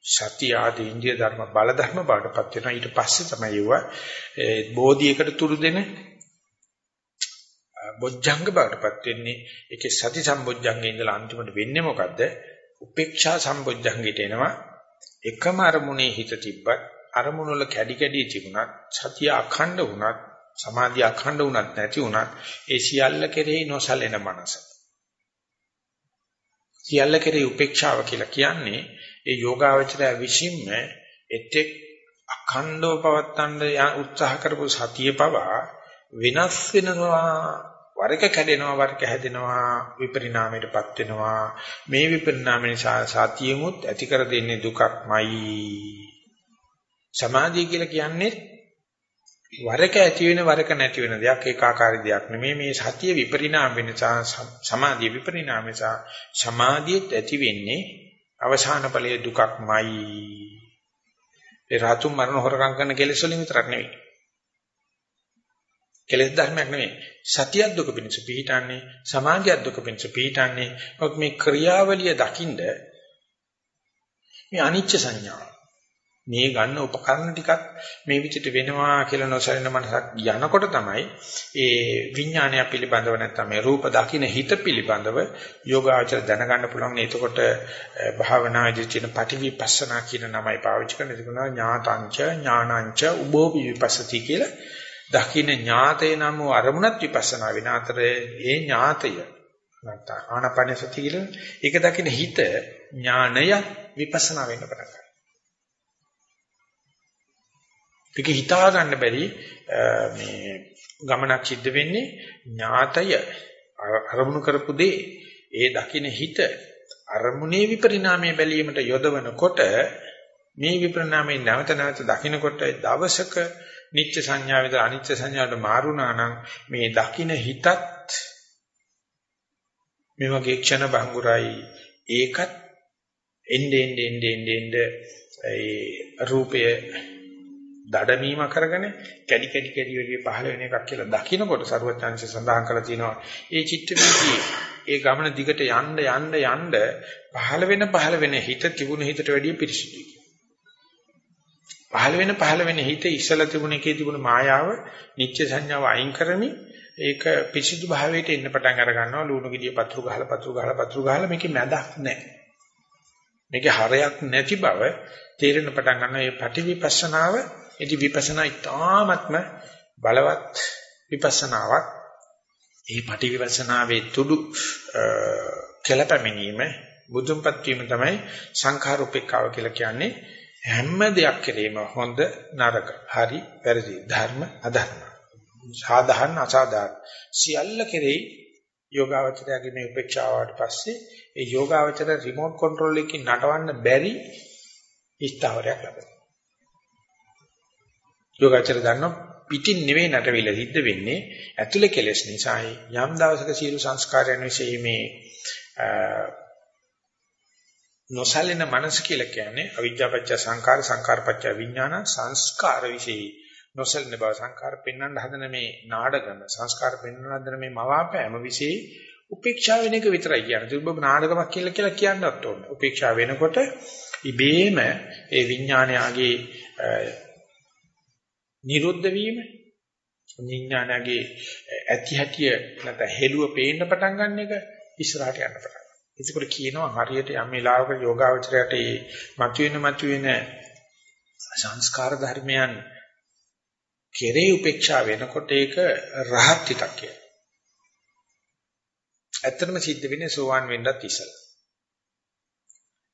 සතිය ආදී ඉන්ද්‍රිය ධර්ම බල ධර්ම බාටපත් වෙනවා. ඊට පස්සේ තමයි ඒවා ඒ බෝධියකට තුරු දෙන බොජ්ජංග බාටපත් වෙන්නේ. ඒකේ සති සම්බොජ්ජංගේ ඉඳලා අන්තිමට වෙන්නේ මොකද්ද? උපේක්ෂා සම්බොජ්ජංගයට එනවා. එකම අරමුණේ හිත තිබ්බත් අරමුණ වල කැඩි කැඩි තිබුණත් සතිය අඛණ්ඩ වුණත් සමාධිය අඛණ්ඩ වුණත් නැති වුණත් ඒ සියල්ල කෙරෙහි නොසලෙන මනස. සියල්ල කෙරෙහි උපේක්ෂාව කියලා කියන්නේ ඒ යෝගාවචරය විසින්ම එතෙක් අඛණ්ඩව පවත්තන්න උත්සාහ කරපු සතිය පවා වෙනස් වෙනවා වරක කැඩෙනවා වරක හැදෙනවා විපරිණාමයටපත් වෙනවා. මේ විපරිණාම නිසා සතියෙමුත් ඇති කර දෙන්නේ දුකක්මයි. සමාධිය කියලා කියන්නේ වරක ඇති වෙන වරක නැති වෙන දෙයක් ඒකාකාරී දෙයක් නෙමෙයි. මේ සතිය විපරිණාම වෙන නිසා සමාධිය විපරිණාම නිසා සමාධියත් ඇති වෙන්නේ අවසාන ඵලයේ දුකක්මයි. ඒ රාතුන් මරණ හොරකම් කරන කෙලෙස් වලින් විතරක් නෙවෙයි. කෙලෙස් ධර්මයක් නෙවෙයි සතියක් දුක පිණිස පිහිටන්නේ සමාධියක් දුක පිණිස පිහිටන්නේ. මොකද මේ ක්‍රියාවලිය දකින්ද මේ අනිච්ච සංඥාව. මේ ගන්න උපකරණ ටිකක් මේ විදිහට වෙනවා කියලා නොසලින මනසක් යනකොට තමයි ඒ විඥානය පිළිබඳව නැත්නම් මේ රූප දකින්න හිත පිළිබඳව යෝගාචර දැනගන්න පුළුවන්. එතකොට භාවනාදී තියෙන පටිවිපස්සනා කියන නමයි පාවිච්චි කරන ඒකනවා ඥාතංච ඥානංච උභෝ විපස්සති කියලා දකින්න ඥාතේ නම් අරමුණත් විපස්සනා වෙන අතර ඒ ඥාතය. නැත්නම් ආනපන සති කියලා ඒක දකින්න හිත ඥානය විපස්සනා වෙන්න පටන් ගන්නවා. ඒක හිතා ගන්න බැරි මේ ගමනක් සිද්ධ වෙන්නේ ඥාතය. අරමුණු කරපු දේ. ඒ දකින්න හිත අරමුණේ විපරිණාමය බැලීමට යොදවනකොට මේ විපරිණාමයේ නැවත නැවත දකින්නකොට දවසක නිත්‍ය සංඥා විතර අනිත්‍ය සංඥාවට මාරුණා නම් මේ දකින්න හිතත් මේ වගේ ක්ෂණ භංගුරයි. ඒකත් එnde ende ende ende ඒ රූපය දඩමීම කරගෙන කැඩි කැඩි කැඩි වෙලිය පහළ වෙන එකක් කියලා දකින්නකොට සරුවචාන්සේ සඳහන් කරලා තියෙනවා. ඒ චිත්ත වීතියේ ඒ ගමන දිගට යන්න යන්න යන්න පහළ වෙන පහළ වෙන හිත තිබුණ හිතට වැඩිය පිරිසිදුයි. පහළ වෙන පහළ වෙන හිත ඉස්සලා තිබුණ එකේ තිබුණ මායාව නිත්‍ය සංඥාව අයින් කරමින් ඒක පිරිසිදු භාවයට එන්න පටන් අර ගන්නවා ලුණු ගෙඩිය පතුරු ගහලා පතුරු ගහලා පතුරු ගහලා මේකේ මැදක් නැහැ මේකේ හරයක් නැති බව තේරෙන පටන් ගන්නවා මේ පටිවිපස්සනාව ඉති විපස්සනා ඊටාත්ම බලවත් විපස්සනාවක්. ඒ පටිවිපස්සනාවේ තුඩු කෙලපැමිනීම බුදුන්පත් වීම තමයි සංඛාර උපේක්ඛාව කියලා කියන්නේ. හැම දෙයක් කෙරෙම හොඳ නරක. හරි වැරදි. ධර්ම අධර්ම. සාධාරණ අසාධාරණ. සියල්ල කෙරෙහි යෝගාවචරයේ මේ උපේක්ෂාවට පස්සේ ඒ යෝගාවචර රිමෝට් කන්ට්‍රෝල් එකකින් නටවන්න බැරි ස්ථාවරයක් ලැබෙනවා. යෝගාචර දන්නවා පිටින් නෙවෙයි නටවිල සිද්ධ වෙන්නේ ඇතුලේ කෙලෙස් නිසායි යම් දවසක සියලු සංස්කාරයන් વિશે මේ නොසලින මනස කියලා කියන්නේ අවිජ්ජාපච්ච සංකාර සංකාරපච්ච විඥාන සංස්කාර વિશે නොසලින බව සංකාර පෙන්වන්න හදන මේ නාඩගම සංස්කාර පෙන්වන්න හදන මේ මවාපෑම વિશે උපේක්ෂා වෙන එක විතරයි කියන්නේ. ඒක ඔබ නාඩගමක් කියලා කියලා කියන්නත් ඕනේ. උපේක්ෂා වෙනකොට ඉබේම ඒ විඥානයාගේ නිරුද්ධ වීම විඥානයේ ඇති හැටිය නැත්නම් හෙළුව පේන්න පටන් ගන්න එක ඉස්සරහට යන්න පටන් ගන්නවා. ඒකෝට කියනවා හරියට යම් වෙලාවක යෝගාවචරයට මේ මතුවෙන මතුවෙන සංස්කාර ධර්මයන් කෙරේ උපේක්ෂා වෙනකොට ඒක රහත් හිතක් කියලා. ඇත්තටම සිද්ධ වෙන්නේ සෝවාන් වෙන්නත් ඉස්සෙල්ලා.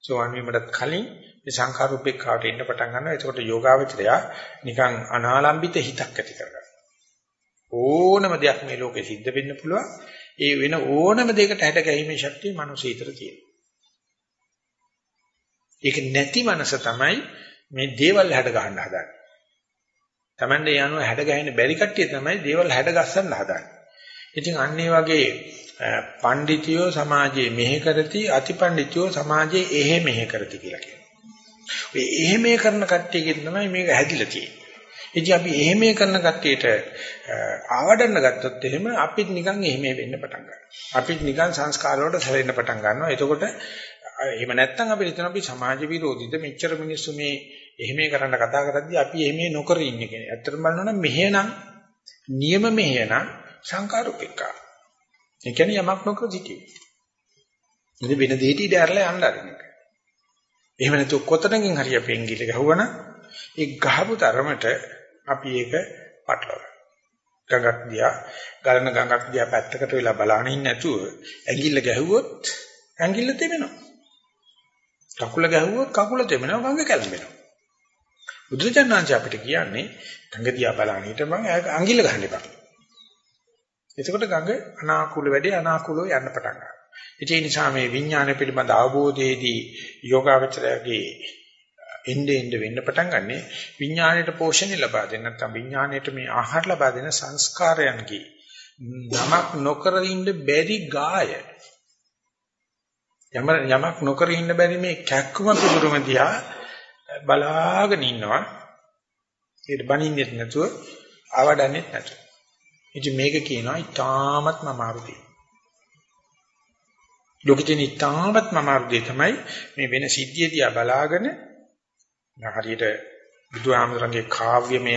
සෝවාන් වීමටත් කලින් මේ සංඛාර උපේක්ඛාවට එන්න පටන් ගන්නවා. එතකොට යෝගාවචරය නිකන් අනාලම්බිත හිතක් ඇති කරගන්නවා. ඕනම දෙයක් මේ ලෝකේ සිද්ධ වෙන්න පුළුවන්. ඒ වෙන ඕනම දෙයකට හැට ගැහිමේ ශක්තිය මනුස්ස හිතට තියෙනවා. ඒක නැති මනස තමයි මේ දේවල් හැඩ ගන්න හදන්නේ. Tamande යනවා හැඩ ගහින්න බැරි කට්ටිය තමයි දේවල් හැඩ ගස්සන්න හදන්නේ. ඉතින් අන්න ඒ වගේ පඬිතියෝ සමාජයේ මෙහෙ කරති අතිපඬිතියෝ සමාජයේ එහෙ මෙහෙ කරති කියලා කියනවා. ඔය එහෙ මෙහෙ කරන කට්ටියකින් තමයි මේක හැදිලා තියෙන්නේ. ඉතින් අපි එහෙ මෙහෙ කරන කට්ටියට ආවඩන්න ගත්තොත් එහෙම අපිත් නිකන් එහෙ මෙහෙ වෙන්න පටන් ගන්නවා. අපිත් නිකන් සංස්කාර වලට සැලෙන්න පටන් ගන්නවා. එතකොට එහෙම නැත්නම් අපිට හිතන අපි සමාජ විරෝධීද මෙච්චර මිනිස්සු මේ එහෙම කරන්න කතා කරද්දී අපි එහෙම නොකර ඉන්නේ කියන්නේ. ඇත්තටම බලනවනම් මෙහෙනම් නියම මෙහෙනම් සංකාරුපිකා. ඒ කියන්නේ යමක් නොකර සිටීම. ඉතින් වෙන දෙයකට ඉඩ ඇරලා යන්න ආරින්න. එහෙම නැතුව කොතනකින් හරි අපි එංගිල ගහුවනම් ඒ ගහපු තරමට අපි ඒක පටලවා ගඟක් දිහා ගලන ගඟක් දිහා පැත්තකට වෙලා බලාගෙන ඉන්නේ නැතුව ඇඟිල්ල ගැහුවොත් ඇඟිල්ල තෙමෙනවා. කකුල ගැහුවොත් කකුල තෙමෙනවා ගඟ කැළඹෙනවා. බුදුරජාණන්සේ අපිට කියන්නේ ගඟ දිහා බලන හිටපන් ඇඟිල්ල ගහන්න එපා. එතකොට ගඟ අනාකූල වැඩි අනාකූලව යන්න පටන් ගන්නවා. ඒ නිසා මේ විඥානය පිළිබඳ අවබෝධයේදී යෝගාවචරයේ එnde end වෙන්න පටන් ගන්නෙ විඥාණයට පෝෂණය ලබා දෙන්න නැත්නම් විඥාණයට මේ ආහාර ලබා දෙන සංස්කාරයන්ගේ නමක් නොකර ඉන්න බැරි ගාය. යම යමක් නොකර ඉන්න බැරි මේ කැක්කුම පිටුරුම දිහා බලාගෙන ඉන්නවා. ඒක බනින්නෙත් නැතුව ආවඩන්නෙත් නැතුව. ඉතින් මේක කියනවා ඊටාත්ම අමාරුයි ලෝකෙදී ඊටාත්ම අමාරුයි තමයි මේ වෙන සිද්ධිය දිහා බලාගෙන හරියට බුදුහාමුදුරන්ගේ කාව්‍යමය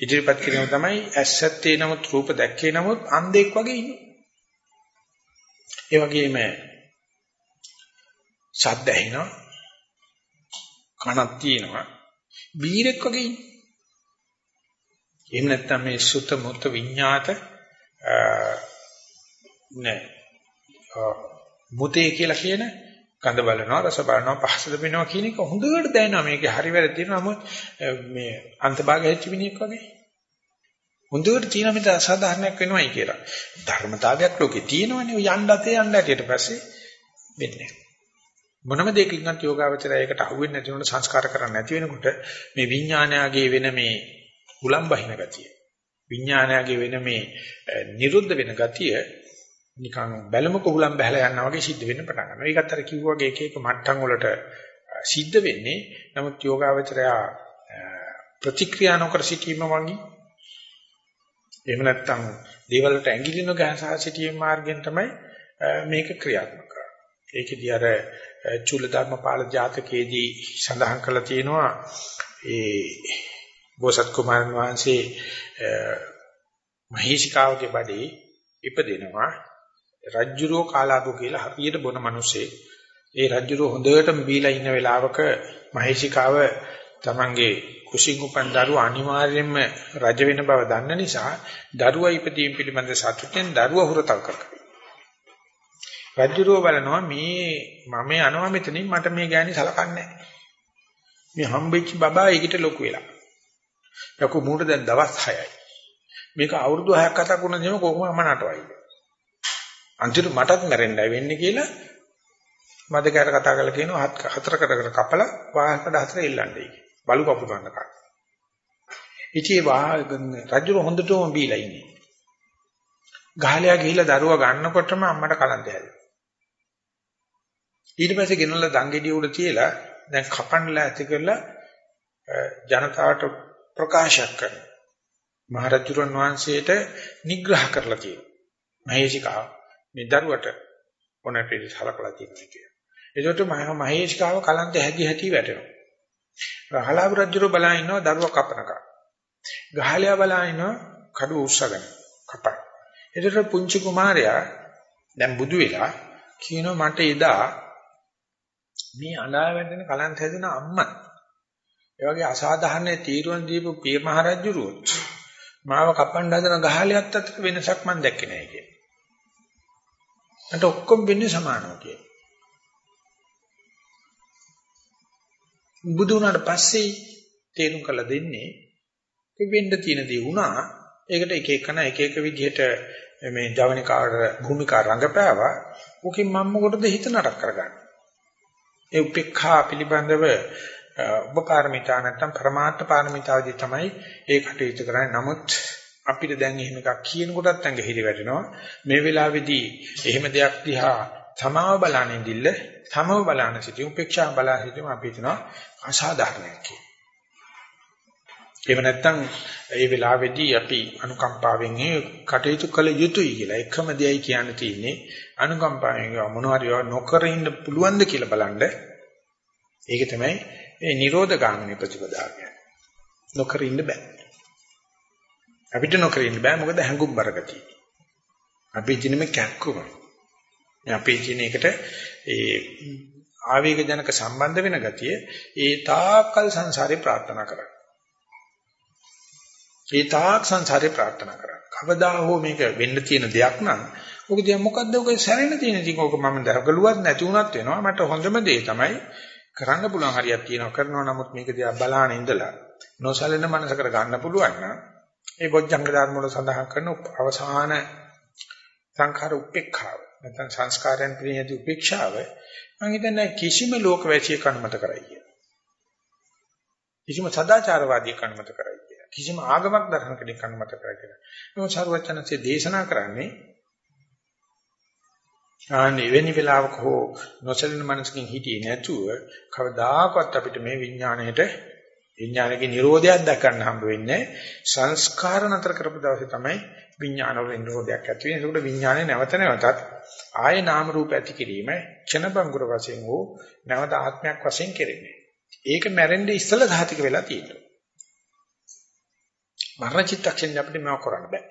ඉදිරිපත් කිරීම තමයි ඇස්සත්තේ නමුත් රූප දැක්කේ නමුත් අන්ධෙක් වගේ ඉන්නේ. ඒ වගේම ශබ්ද ඇහෙනවා කනක් තියෙනවා බීරෙක් වගේ ඉන්නේ. එහෙම නැත්නම් මේ සුත මුත් විඤ්ඤාත නෑ මුතේ කියලා කියන ගඳ බලනවා රස බලනවා පහස ලැබෙනවා කියන එක හොඳට දැනෙනවා. මේකේ හරි වැරදි තියෙනවා. නමුත් මේ අන්තභාග හැච්ච මිනිහෙක් වගේ හොඳට තියෙන මිට අසාධාරණයක් වෙනවයි කියලා. ධර්මතාවයක් ලෝකේ තියෙනවනේ යන්න අතේ යන්න ඇටියට පස්සේ වෙන්නේ මොනම දෙයකින්වත් යෝගාවචරය ඒකට අහුවෙන්නේ නැති වෙනකොට සංස්කාර කරන්නේ නැති වෙනකොට මේ විඥානයගේ වෙන මේ උලම් බහින ගතිය විඥානයගේ වෙන මේ නිරුද්ධ වෙන ගතිය නිකන් බැලුම කුහුලම් බහලා යනවා වගේ සිද්ධ වෙන්න පටන් ගන්නවා. ඒකත් අර කිව්වා වගේ එක එක මට්ටම් වලට සිද්ධ වෙන්නේ. නමුත් යෝගාවචරය ප්‍රතික්‍රියා නොකර සිටීම වගේ එහෙම නැත්නම් දේවල්ට ඇඟිලින ගහසා සිටීමේ මාර්ගයෙන් තමයි මේක ක්‍රියාත්මක කරන්නේ. ඒකෙදී අර චූල ධර්මපාල ජාතකයේදී සඳහන් කරලා තියෙනවා ඒ බෝසත් කුමාරන් වහන්සේ මහේශිකාවගේ බඩේ ඉපදෙනවා රජ්ජුරෝ කාලාබු කියලා හරියට බොන මිනිස්සේ ඒ රජ්ජුරෝ හොඳටම බීලා ඉන්න වෙලාවක මහේශිකාව තමන්ගේ කුසින් උපන් දරුවා අනිවාර්යයෙන්ම රජ වෙන බව දන්න නිසා දරුවා ඉපදීම පිළිබඳ සතුටෙන් දරුවා හුරතල් කරනවා. රජ්ජුරෝ බලනවා මේ මම යනවා මෙතනින් මට මේ ගෑණි සලකන්නේ මේ හම්බෙච්ච බබා ඒකට ලොකු වෙලා. යකෝ මූට දැන් දවස් 6යි. මේක අවුරුදු 6ක් 7ක් වුණාම කොහොම අම නටවයිද? අන්තිමට මටත් මැරෙන්නයි වෙන්නේ කියලා මදකයට කතා කරලා කියනවා හතරකට කපලා වාහකඩ හතර ඉල්ලන්නයි බලු කපුටන්න කා. ඉතින් වා රජු හොඳටම බීලා ඉන්නේ. ගහලයා ගිහිල්ලා දරුවා ගන්නකොටම අම්මට කලන්ත හැදෙනවා. ඊට පස්සේ ගෙනල්ලා දංගෙඩිය උඩ තියලා දැන් කපන්නලා ඇති කරලා ජනතාවට ප්‍රකාශයක් කරනවා. මහරජුරන් වහන්සේට නිග්‍රහ කරලා තියෙනවා. මහේශිකාව මේ දරුවට ඕනට සලකලා තියෙනවා කියන. ඒකට මම මහේෂ්කාව කලන්ත හැදි හැටි වැටෙනවා. හලාබ රජුර බලා ඉන්නවා දරුවා කපනකම්. ගහලයා බලා ඉන්නවා කඩුව උස්සගෙන කපන. ඒකට පුංචි කුමාරයා දැන් බුදු වෙලා කියනවා මට එදා මේ අඬා වැටෙන කලන්ත හැදෙන අම්මා ඒ වගේ අසාධාරණ තීරුවන් දීපු පීර මහරජුරුවොත් මාව කපන්න හදන ගහලියත් අතර වෙනසක් මම දැක්කේ නැහැ කියලා. මට ඔක්කොම වෙන්නේ සමානව කියලා. බුදු වුණාට පස්සේ තේරුම් කළ දෙන්නේ වෙන්න තියෙන දේ වුණා. ඒකට එක එකන එක එක විදිහට මේ ජවනිකාවට භූමිකා රංගපෑවා. ඔකින් මම මොකටද හිත නරක කරගන්නේ? ඒ උපේක්ෂා පිළිබඳව උපකාරමිතා නැත්තම් ප්‍රමාත්ත පාරමිතාවදී තමයි ඒ කටයුතු කරන්නේ. නමුත් අපිට දැන් එහෙම එකක් කියනකොටත් ඇඟ හිරි වැටෙනවා. මේ වෙලාවේදී එහෙම දෙයක් දිහා තමාව බලන්නේ දිල්ල තමව බලන සිටි උපේක්ෂා බලා සිටීම අපි හිතනවා අසාධාරණයක් කියලා. එහෙම නැත්නම් ඒ වෙලාවේදී අපි අනුකම්පාවෙන් කටයුතු කළ යුතුයි කියලා එකම දෙයයි කියන්න තියෙන්නේ අනුකම්පාවෙන් මොනවාරි නොකර ඉන්න පුළුවන්ද කියලා බලන්න. ඒක තමයි මේ නිරෝධ ගාමිනී ප්‍රතිපදාව කියන්නේ. නොකර ඉන්න බෑ. අපිට නොකර ඉන්න බෑ මොකද හැඟුම් බරගතිය. අපි ජීනීමේ කැක්කුම. අපේ ජීන එකට ඒ ආවේග ජනක සම්බන්ධ වෙන ගතිය ඒ තාක්කල් සංසාරේ ප්‍රාර්ථනා කරා. ඒ තාක් සංසාරේ ප්‍රාර්ථනා කරා. කවදා හෝ මේක වෙන්න තියෙන දෙයක් නම් ඔක දිහා මොකද්ද ඔක සැරෙන්න තියෙන ඉතින් ඔක මම දරගලුවත් නැති වුණත් වෙනවා. මට හොඳම දේ තමයි කරන්න පුළුවන් හරියක් තියෙනවා කරනවා නමුත් මේක දිහා බලාන ඉඳලා නොසලෙන මනසකට ගන්න පුළුවන් නම් ඒ බොජ්ජංග ධර්ම වල සඳහන් කරන අවසාන සංඛාර උපේක්ඛාව නැත්නම් සංස්කාරයන් පිළිබඳ උපේක්ෂාව මම හිතන්නේ කිසිම ලෝකවැසියෙක් අනුමත කරයි කියලා. කිසිම සදාචාරවාදියෙක් අනුමත කරයි කියලා. කිසිම ආගමක් දරන කෙනෙක් අනුමත කරයි කියලා. ඒක සර්වචනසේ දේශනා කරන්නේ ආන්නේ වෙනි වෙලාවක හෝ නොසලින මනසකින් හිටියේ නැතුව කවදාකවත් අපිට මේ විඥාණයට විඥානයේ නිරෝධයක් දක්වන්න හම්බ වෙන්නේ සංස්කාර නතර කරපු දවසේ තමයි විඥාන වල නිරෝධයක් ඇති වෙන්නේ. ඒකට විඥානේ නැවත නැවතත් ආයේ නාම රූප ඇති කිරීම ක්ෂණබංගුර වශයෙන් හෝ නැවත ආත්මයක් වශයෙන් කෙරෙන්නේ. ඒක මැරෙන්න ඉස්සලා ධාතික වෙලා තියෙනවා. මරණ චිත්තක්ෂණය අපිට මේක කරන්න බෑ.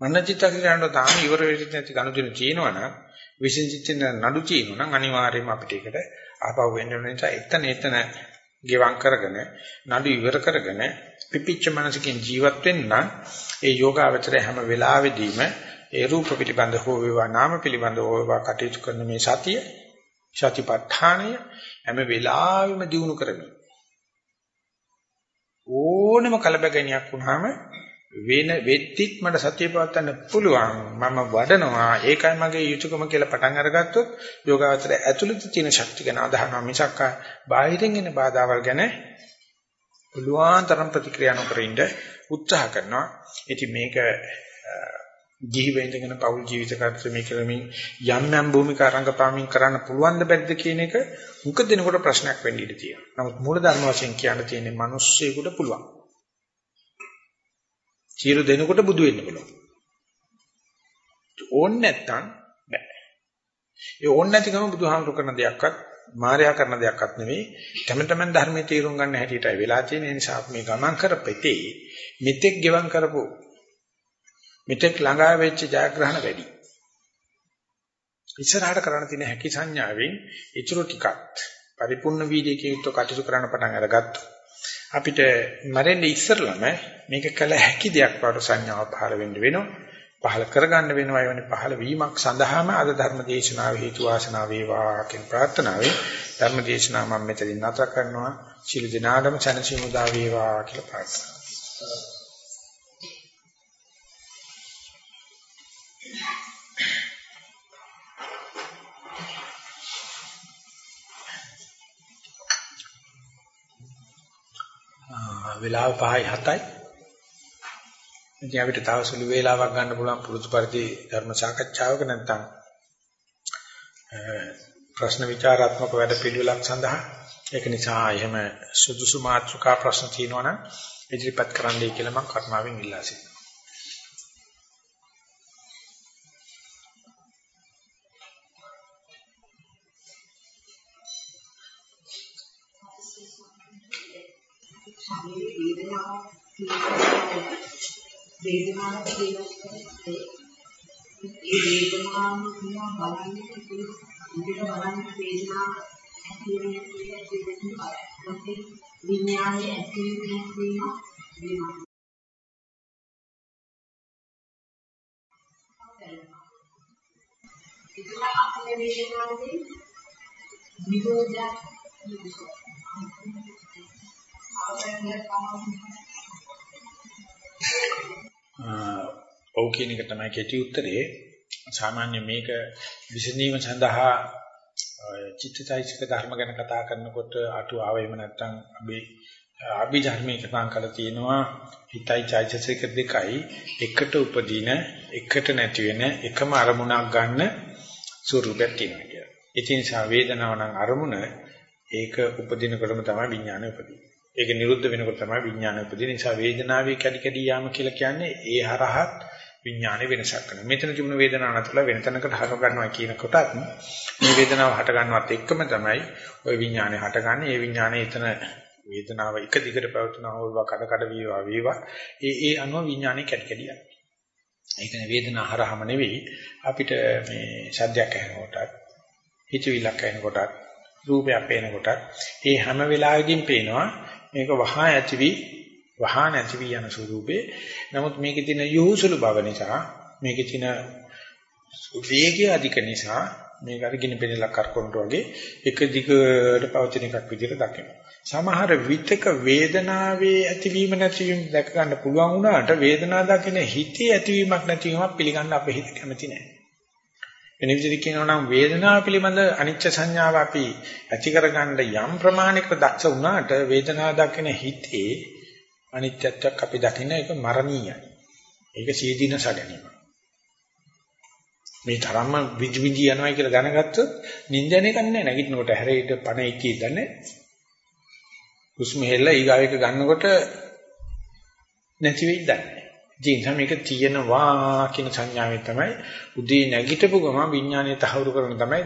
මරණ චිත්තක්ෂණයට තාම ඉවර වෙච්ච නැති ගනුදෙනු තියෙනවනම් විසින්චින්න නඩු තියෙනවනම් අනිවාර්යයෙන්ම අපිට ඒකට ආපහු වෙන්න වෙන නිසා එතන එතන ගෙවම් කරගෙන නඩු ඉවර කරගෙන පිපිච්ච මනසකින් ජීවත් වෙන්න ඒ යෝගාවචරය හැම වෙලාවෙදීම ඒ රූප පිළිබඳ හෝ වේවා නාම පිළිබඳ හෝ වේවා කටයුතු කරන මේ සතිය සතිපට්ඨානය හැම වෙලාවෙම දිනු කරමින් ඕනම කලබගැනියක් වුණාම වෙන වෙද්දිත් මට සතිය පවත්වන්න පුළුවන් මම වඩනවා ඒකයි මගේ යුතුයකම කියලා පටන් අරගත්තොත් යෝගාවචරය ඇතුළත තියෙන ශක්තිය ගැන අදහනවා මිසක් බාහිරින් එන බාධාවල් ගැන පුළුවන් තරම් ප්‍රතික්‍රියා නොකර ඉන්න උත්සාහ කරනවා ඉතින් මේක ජීව ඉඳගෙන පෞල් ජීවිත කර්තමී කරමින් යම් යම් භූමිකා රංගපාමින් කරන්න පුළුවන් ද බැරිද කියන එක මුක දෙනකොට ප්‍රශ්නයක් වෙන්න ඉඩ තියෙනවා. නමුත් මූල ධර්ම වශයෙන් කියන්න තියෙන්නේ මිනිස්සෙකුට පුළුවන්. සියලු දෙනකොට බුදු වෙන්න පුළුවන්. ඕන්නේ නැත්තම් බෑ. ඒ ඕන්නේ නැතිකම බුදුහාමුදුර කරන දෙයක්වත් මායя කරන දෙයක්වත් නෙවෙයි. තම තමන් ධර්මයේ තීරුම් ගන්න හැටියටයි වෙලා තියෙන නිසා මේ ගමන් කරපෙතේ මෙතෙක් ගෙවම් කරපු මෙතෙක් ළඟා වෙච්ච ජයග්‍රහණ වැඩි. ඉස්සරහට කරන්න තියෙන හැකි සංඥාවෙන් ඊටු ටිකක් පරිපූර්ණ වීර්යයෙන් යුක්ත කටයුතු කරන්න පටන් අරගත්තොත් අපිට මරෙන්න ඉස්සරළම මේක කළ හැකි දෙයක් බවට සංඥාව පහළ වෙන්න වෙනවා. පහළ කරගන්න වෙනවා එවැනි පහළ වීමක් සඳහාම අද ධර්ම දේශනාව හේතු වාසනා වේවා කියන ප්‍රාර්ථනාවෙන් ධර්ම දේශනාව මම මෙතනින් නැතර කරනවා. ශිළු දිනාගම සනසිමුදා වේවා කියලා ප්‍රාර්ථනා වෙලාව 5යි 7යි. ඉතින් අපිට තව සුළු වේලාවක් ගන්න පුළුවන් පුරුදු පරිදි ධර්ම සාකච්ඡාවක නැත්නම් ප්‍රශ්න විචාරාත්මක වැඩ පිළිවෙලක් සඳහා ඒක නිසා එහෙම සුදුසු මාතෘකා ප්‍රශ්න තියෙනවා නම් ඉදිරිපත් කරන්නයි කියලා මම කර්මාවෙන් ඉල්ලා සිටිනවා. වේදනාවක් තියෙනකොට ඒ වේදනාවම කියනවා බලන්නේ ඉතින් බලන්න වේදනාව ඇති වෙන ඇති වෙන විඥානයේ ඇති වෙන වෙනවා ඒක අපේ වේදනාවේ නිරෝධයක් ඔව් කියන එක තමයි කෙටි උත්තරේ. සාමාන්‍ය මේක විසඳීම සඳහා චිත්තචෛතසික ධර්ම ගැන කතා කරනකොට අටුවාව එහෙම නැත්නම් අපි අභිධර්මයේ කතා කරලා තියෙනවා හිතයි චෛතසික දෙකයි එකට උපදින එකට නැති වෙන එකම අරමුණක් ගන්න ස්වරූපයක් තියෙනවා කියලා. ඒ නිසා වේදනාව නම් අරමුණ ඒක උපදිනකොටම තමයි විඥානය උපදින්නේ. ඒක නිරුද්ධ වෙනකොට තමයි විඥානය උපදින්නේ. නිසා වේදනාවේ කැඩි කැඩි යාම කියලා කියන්නේ ඒ හරහත් විඥානේ වෙනසක් කරනවා. මෙතන තිබුණ වේදනාව නැතුලා වෙන තැනකට හර ගන්නවා කියන කොටත් මේ වේදනාව හට ගන්නවත් එක්කම තමයි ওই විඥානේ හටගන්නේ. ඒ විඥානේ එතන වේදනාව එක දිගට පැවතුනා හොල්වා කඩ කඩ වේවා වේවා. ඒ ඒ අනුව විඥානේ කැඩි කැඩි යනවා. ඒ කියන්නේ වේදනාව හරහම නෙවෙයි අපිට මේ සද්දයක් ඇහෙනකොටත් හිතවිල්ලක් ඇහෙනකොටත් රූපයක් පේනකොටත් ඒ හැම වෙලාවෙකින් පේනවා මේක වහා ඇතිවි වහා නැතිවි යන ස්වරූපේ නමුත් මේකේ තියෙන යොහුසුළු බව නිසා මේකේ තියෙන වේගය අධික නිසා මේක අර ගිනි පෙනලක් කරකොන්ට වගේ එක දිගට පවතින එකක් විදිහට දකිනවා. සමහර විතක වේදනාවේ ඇතිවීම නැතිවීම දැක ගන්න පුළුවන් වුණාට වේදනාව දකින හිතේ ඇතිවීමක් නැතිවීමක් පිළිගන්න අපේ හිත කැමති නැහැ. වෙන විදිහට කියනවා නම් වේදනාව පිළිබඳ අනිච්ච සංඥාව අපි ඇති කරගන්න යම් ප්‍රමාණයකට දක්ෂ වුණාට වේදනාව දකින හිතේ අනිත්‍යත්වයක් අපි දකින්න ඒක මරණීයයි. ඒක සීදීනස ගැනීම. මේ තරම්ම විදි විදි යනවා කියලා දැනගත්තොත් නිින්දන එකක් නෑ නැගිටිනකොට හැරෙයිට පණ එකී දන්නේ. හුස්ම හෙල්ල ඊගාව එක ගන්නකොට නැති වෙයි දන්නේ. ඉතින් මේක තියෙනවා කියන සංඥාවෙන් තමයි උදේ නැගිටපු ගම විඥානය තහවුරු කරන තමයි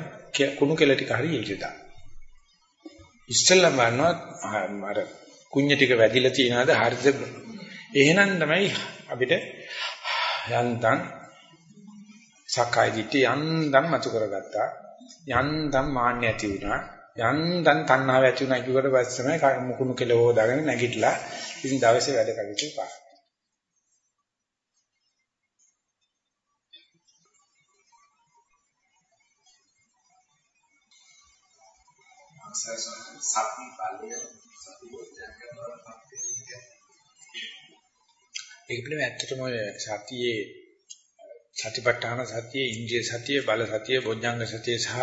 කුණු කෙල ටික හරි ඉල්ලුදා. ඉස්සෙල්ලම වන්නවත් අර කුඤ්ඤ ටික වැදිලා තියනවාද හරිද? එහෙනම් තමයි අපිට යන්තම් සක්කාය දිට්ඨිය යන්තම් මතු කරගත්තා. යන්තම් මාන්න ඇති වුණා. යන්තම් තණ්හාව ඇති වුණා කියවට පස්සේ තමයි මුකුණු කෙලවෝ දාගෙන නැගිටලා ඉතින් දවසේ වැඩ කටයුතු පාන. සති බලය සති බොජ්ජංග බවපත් ඒක පිළිබඳව ඇත්තටම ඔය සතියේ සතිපට්ඨාන සතියේ ඉන්ද්‍රිය සතිය බල සතිය බොජ්ජංග සතිය සහ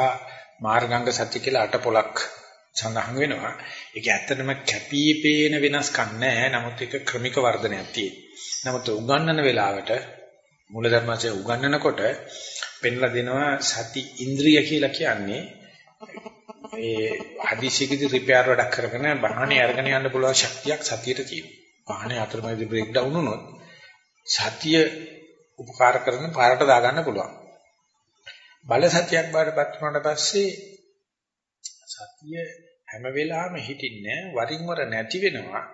මාර්ගාංග සතිය කියලා අට පොලක් සඳහන් වෙනවා. ඒක ඇත්තටම කැපිපේන වෙනස්කම් නැහැ. නමුත් ඒක ක්‍රමික වර්ධනයක් තියෙනවා. නමුත් උගන්වන වෙලාවට මූලධර්මයේ උගන්වනකොට පෙන්ලා දෙනවා සති ඉන්ද්‍රිය කියලා කියන්නේ ඒ හදිසියකදී රිපෙයාර් වැඩක් කරගෙන වාහනේ අරගෙන යන්න පුළුවන් ශක්තියක් සතියට තියෙනවා. වාහනේ අතරමැදි බ්‍රේක් ඩවුන් වුණොත් සතිය උපකාර කරන පාරට දාගන්න පුළුවන්. බල සතියක් බාටපත් වුණාට පස්සේ සතිය හැම වෙලාවෙම හිටින්නේ වරින් වර නැති වෙනවා.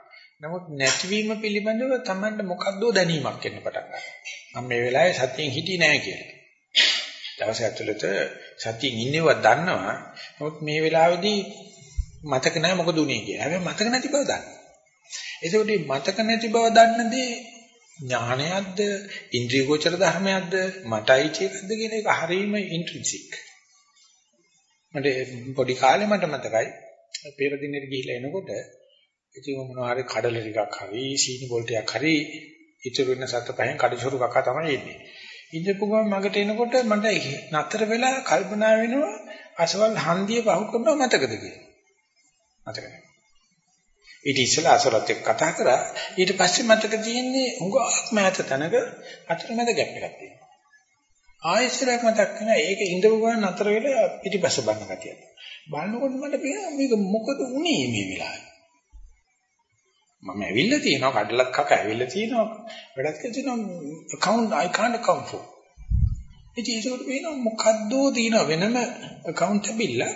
නමුත් නැතිවීම පිළිබඳව Tamanට මොකද්ද දැනීමක් එන්න පටන් ගන්නවා. මම මේ වෙලාවේ සතියෙන් හිටියේ නැහැ කියලා. දවස් ඇතුළත සතියින් ඉන්නේව දන්නවා. නමුත් මේ වෙලාවේදී මතක නැහැ මොකද උනේ කියලා. හැබැයි මතක නැති බව දන්නවා. ඒකෝටි මතක නැති බව දන්නදී ඥානයක්ද, ඉන්ද්‍රිය ගෝචර ධර්මයක්ද, මටයි චේකද්ද කියන එක හරීම ඉන්ට්‍රින්සික්. මට පොඩි කාලේ මට මතකයි පෙර දිනෙට ගිහිල්ලා එනකොට ඉතින් මොනවා හරි කඩල ටිකක් හරි සීනි බෝල් ටිකක් හරි ඉතුරු වෙන සත පහෙන් කඩසොරු කක්ක තමයි එන්නේ. ඉඳපු ගමන් මගට එනකොට මට නතර වෙලා කල්පනා වෙනවා අසවල් හන්දිය පහු කරනව මතකද කියලා. මතක නැහැ. ඊට ඉස්සෙල්ලා අසරත් එක්ක කතා කරා ඊට පස්සේ මතක තියෙන්නේ උඟක් මෑත තැනක අතරමැද ගැප් එකක් තියෙනවා. ආයෙසරක් මතක් කරනවා ඒක ඉඳපු ගමන් නතර වෙලා පිටිපස්ස බලන ගතිය. බලනකොට මට පේනවා මේක මොකද උනේ මේ වෙලාවේ. මම ඇවිල්ලා තියෙනවා කඩලක් කක ඇවිල්ලා තියෙනවා. වැඩක් තියෙනවා account I can't account for. ඉතින් ඒකට වෙනවා මොකද්ද තියෙන වෙනම account ඇවිල්ලා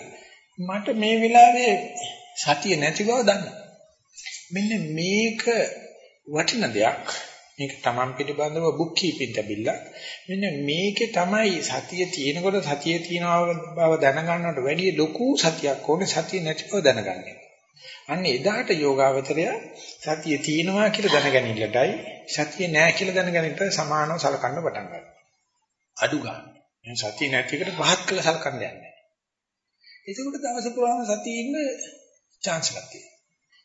මට මේ වෙලාවේ සතිය නැති බව දන්න. මෙන්න මේක වටින දෙයක්. මේක Taman පිළිබඳව බුක් කීපින් තිබිලා මෙන්න මේකේ තමයි සතිය තියෙනකොට සතිය තියෙන බව දැනගන්නට වැඩිය ලොකු සතියක් ඕනේ. සතිය නැති බව දැනගන්න. අන්න එදාට යෝගාවචරය සතිය තියෙනවා කියලා දැනගැනීමලටයි සතිය නැහැ කියලා දැනගැනීමට සමානව සලකන්න පටන් ගන්නවා. අඩු ගන්න. මේ සතිය නැති එකට පහත් කළ සලකන්න යන්නේ. එතකොට දවස පුරාම සතිය ඉන්න chance එකක් තියෙනවා.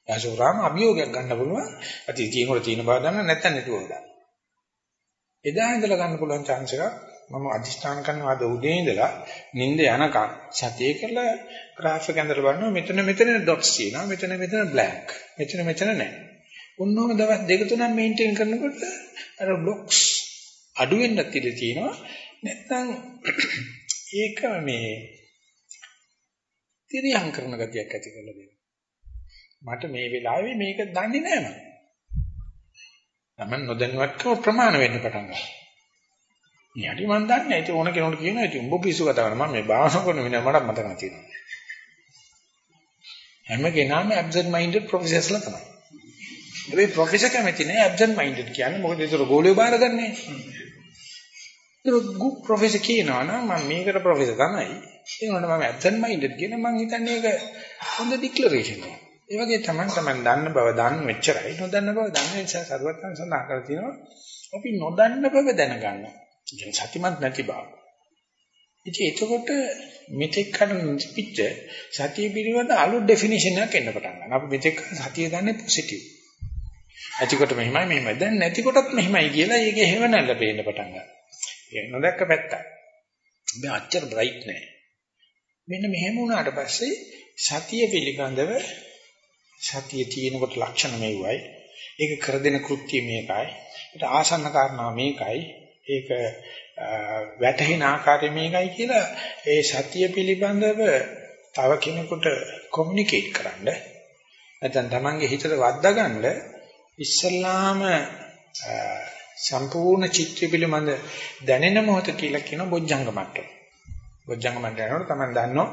දවස පුරාම අභියෝගයක් ගන්න පුළුවන්. අති තියෙනකොට තියෙන බව දන්න නැත්නම් නැතුව ගන්න. එදා ඉඳලා ගන්න පුළුවන් chance එකක් මම අදිස්ථාන කරනවා අද උදේ ඉඳලා නිින්ද යනකම් සතිය කරලා graph එක ඇඳලා බලනවා මෙතන මෙතන dots තියෙනවා මෙතන මෙතන blank මෙතන මෙතන නැහැ. ඔන්නෝම දවස් දෙක තුනක් මේන්ටේන් කරනකොට අර blocks අඩු වෙන්නත් ඉඩ තියෙනවා. නැත්නම් ඒක මේ තිරියම් කරන ගතියක් ඇති කරලා දෙනවා. මට මේ වෙලාවේ මේක දන්නේ නැහැ මම. තමන් නොදැනුවත්කම ප්‍රමාණ වෙන්න පටන් ගන්නවා. යටි මන් දන්නේ නැහැ. ඒක ඕන කෙනෙකුට කියනවා. ඉතින් උඹ පිස්සු කතා කරනවා. මම මේ භාවනා කරන මිනිහ මට මතක නැතිනවා. හැම කෙනාම absent minded professorsලා තමයි. ඒ ප්‍රොෆෙසර් කැමති නෑ absent minded කියන්නේ මොකද ඒතර ගෝලියෝ බාරගන්නේ. ඒක ගු ප්‍රොෆෙසර් කියනවා නම් මම මේකට ප්‍රොෆෙසර් තමයි. ඒ වුණාට මම absent minded කියන මම හිතන්නේ ඒක හොඳ ඩික්ලරේෂන් එකක්. ඒ වගේ තමයි තමයි දන්න බව දන්න මෙච්චරයි නොදන්න බව දන්න නිසා සරුවත්යන් සඳහන් කරලා තියෙනවා අපි නොදන්න බව දැනගන්නවා. කියන්නේ සතිමත් නැති බව. ඉතින් එතකොට මෙතෙක් කරන පිට සතිය පිළිබඳ අලුත් ඩෙෆිනිෂන් එකක් එන්න පටන් ගන්නවා. අපි මෙතෙක් සතිය දන්නේ පොසිටිව්. ඇතිකොට මෙහිමයි මෙහිමයි. දැන් නැතිකොටත් මෙහිමයි කියලා ඒකේ හේව නැල්ල පේන්න පටන් ගන්නවා. ඒ නොදැක්ක පැත්ත. මේ අච්චර බ්‍රයිට් නෑ. මෙන්න මෙහෙම වුණාට පස්සේ සතිය පිළිබඳව සතිය තියෙනකොට ලක්ෂණ මේවයි. ඒක කර දෙන කෘත්‍ය මේකයි. ඒට ආසන්න කාරණා මේකයි. ඒක වැටහෙන ආකාරය මේකයි කියලා ඒ සතිය පිළිබඳව තව කෙනෙකුට කොමියුනිකේට් කරන්න නැත්නම් තමන්ගේ හිතට වද්දාගන්න ඉස්සල්ලාම සම්පූර්ණ චිත්‍රය පිළිබඳ දැනෙන මොහොත කියලා කියන බොජ්ජංග මට්ටම. බොජ්ජංග මට්ටමනකොට තමයි දන්නෝ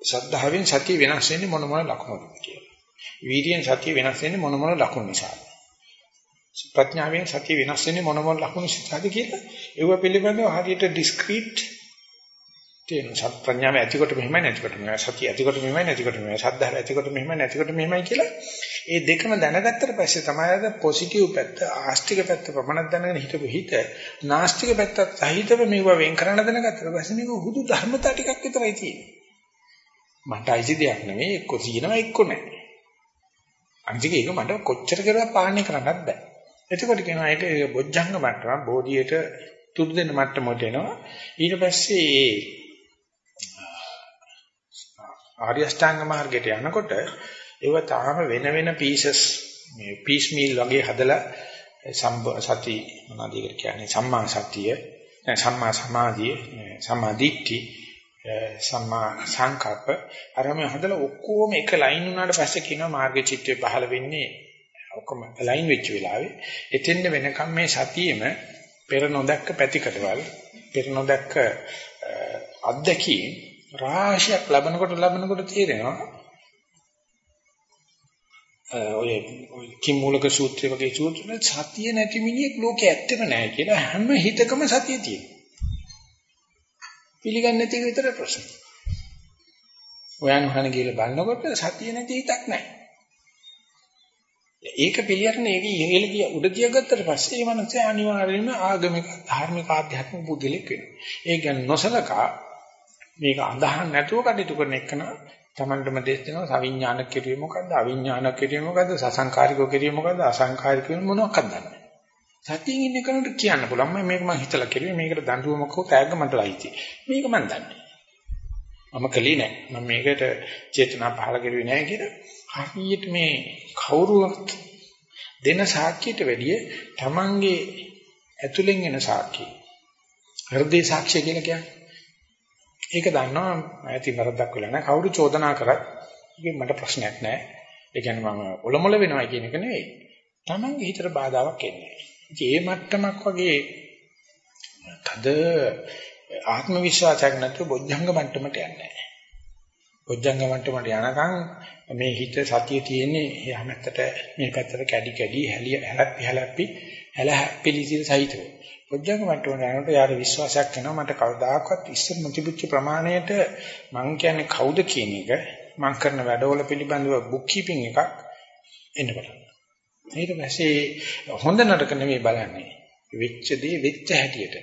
ශ්‍රද්ධාවෙන් සතිය වෙනස් වෙන්නේ මොන මොන ලක්ෂණවලද කියලා. වීර්යයෙන් සතිය වෙනස් වෙන්නේ මොන මොන ලක්ෂණ නිසාද? ප්‍රඥාවෙන් සතිය වෙනස් වෙන්නේ මොන මොන ලක්ෂණ නිසාද කියලා. ඒව පිළිබඳව හරියට ඩිස්ක්‍රීට් තියෙන සත් ප්‍රඥාව ඇතිකොට මෙහෙමයි නැතිකොට මෙහෙමයි. සතිය ඇතිකොට මෙහෙමයි නැතිකොට මෙහෙමයි. සද්ධාව ඇතිකොට මෙහෙමයි නැතිකොට මෙහෙමයි කියලා. ඒ දෙකම දැනගත්තට පස්සේ තමයි අර පොසිටිව් පැත්ත ආස්තික පැත්ත ප්‍රමණක් දැනගෙන හිටපු හිත නාස්තික පැත්තත් සහිතව මේව වෙන් කරන්න දැනගත්තට පස්සේ මේක හුදු ධර්මතා ටිකක් විතරයි තියෙන්නේ. මට අයිති දෙයක් නෙමෙයි එක්ක තියෙනවා එක්ක නැහැ. අනිත් එක මට කොච්චර කරුවත් පාලනය කරන්නත් බෑ. එතකොට කියනවා ඒක බොජ්ජංග මට්ටම බෝධියට තුරු දෙන මට්ටමට එනවා. ඊට පස්සේ ඒ ආර්ය අෂ්ටාංග මාර්ගයට යනකොට ඒව තාම වෙන වෙන පීසස් මේ පීස් මීල් වගේ හදලා සති මොනවද ඒකට කියන්නේ? සම්මා සතිය සම්මා සමාධිය සම්මා දිට්ඨි සම්මා සංකප්ප. අරම හදලා ඔක්කොම එක ලයින් වුණාට පස්සේ කියනවා මාර්ග චිත්තය පහළ වෙන්නේ ඔක්කොම ලයින් වෙච්ච වෙලාවේ එතෙන්ද වෙනකම් මේ සතියෙම පෙර නොදැක්ක පැතිකඩවල පෙර නොදැක්ක අත්දැකීම් රාශියක් ලබනකොට ලබනකොට තේරෙනවා ඔය කිම්මූලක සූත්‍රය වගේ සූත්‍රවල සතිය නැති මිනිහෙක් ලෝකේ ඇත්තෙම නැහැ කියලා හැම හිතකම සතිය තියෙනවා. පිළිගන්නේ නැති එක විතර ප්‍රශ්න. ඔයන් හන කියලා බලනකොට සතිය නැති හිතක් නැහැ. ඒක පිළියරන ඒක ඉහළ ගිය උඩ ගිය ගත්තට පස්සේ මේ මනසේ අනිවාර්යයෙන්ම ආගමික ධාර්මික ආධ්‍යාත්මික බුද්ධිලෙක් වෙනවා. ඒ කියන්නේ නොසලකා මේක අදහන් නැතුව කටයුතු කරන එකන තමන්ටම දෙස් දෙනවා. සවිඥානික කිරීම මොකද්ද? අවිඥානික කිරීම මොකද්ද? සසංකාරිකව කිරීම මොකද්ද? අසංකාරික කිරීම මොනවක්ද දන්නේ සතියින් ඉන්න කෙනෙකුට කියන්න පුළුවන්. මම මේක මම හිතලා කිරුවේ. මේකට දඬුවමක් හෝ තෑග්ග මට ලයිති මේක මම දන්නේ. මම කලී නෑ මම මේකට චේතනා පහල කරුවේ නෑ කියලා හරියට මේ කවුරුවත් දෙන සාක්ෂියට වැඩිය තමන්ගේ ඇතුලෙන් එන සාක්ෂිය හෘදේ සාක්ෂිය කියලා කියන්නේ ඒක දන්නවා ඇති වරදක් වෙලා නැහැ. කවුරු චෝදනා කරත් ඒක මට ප්‍රශ්නයක් නැහැ. ඒ කියන්නේ මම ඔලොමල වෙනවා කියන එක නෙවෙයි. Tamange හිතට බාධාවක් එන්නේ. ඉතින් ඒ මට්ටමක් වගේ තද ආත්ම විශ්වාසයක් නැතුව බොද්ධංග මට්ටමට යන්නේ නැහැ. බොජ්ජංග මට්ටමට යනකම් මේ හිත සතිය තියෙන්නේ එහා පැත්තට මේ පැත්තට කැඩි කැඩි හැලිය හැලප්පි හැලප්පි හැල පිළිසිල් සහිතව. බොජ්ජංග මට්ටමට යනකොට යාර විශ්වාසයක් එනවා මට කවදාකවත් ඉස්සර මුතිපුච්ච ප්‍රමාණයට මං කියන්නේ කවුද කියන එක මං කරන වැඩවල පිළිබඳව බුක් කීපින් එකක් එන්න පටන් ඊට පස්සේ හොඳ නරක නෙමෙයි බලන්නේ. වෙච්ච දේ වෙච්ච හැටියට.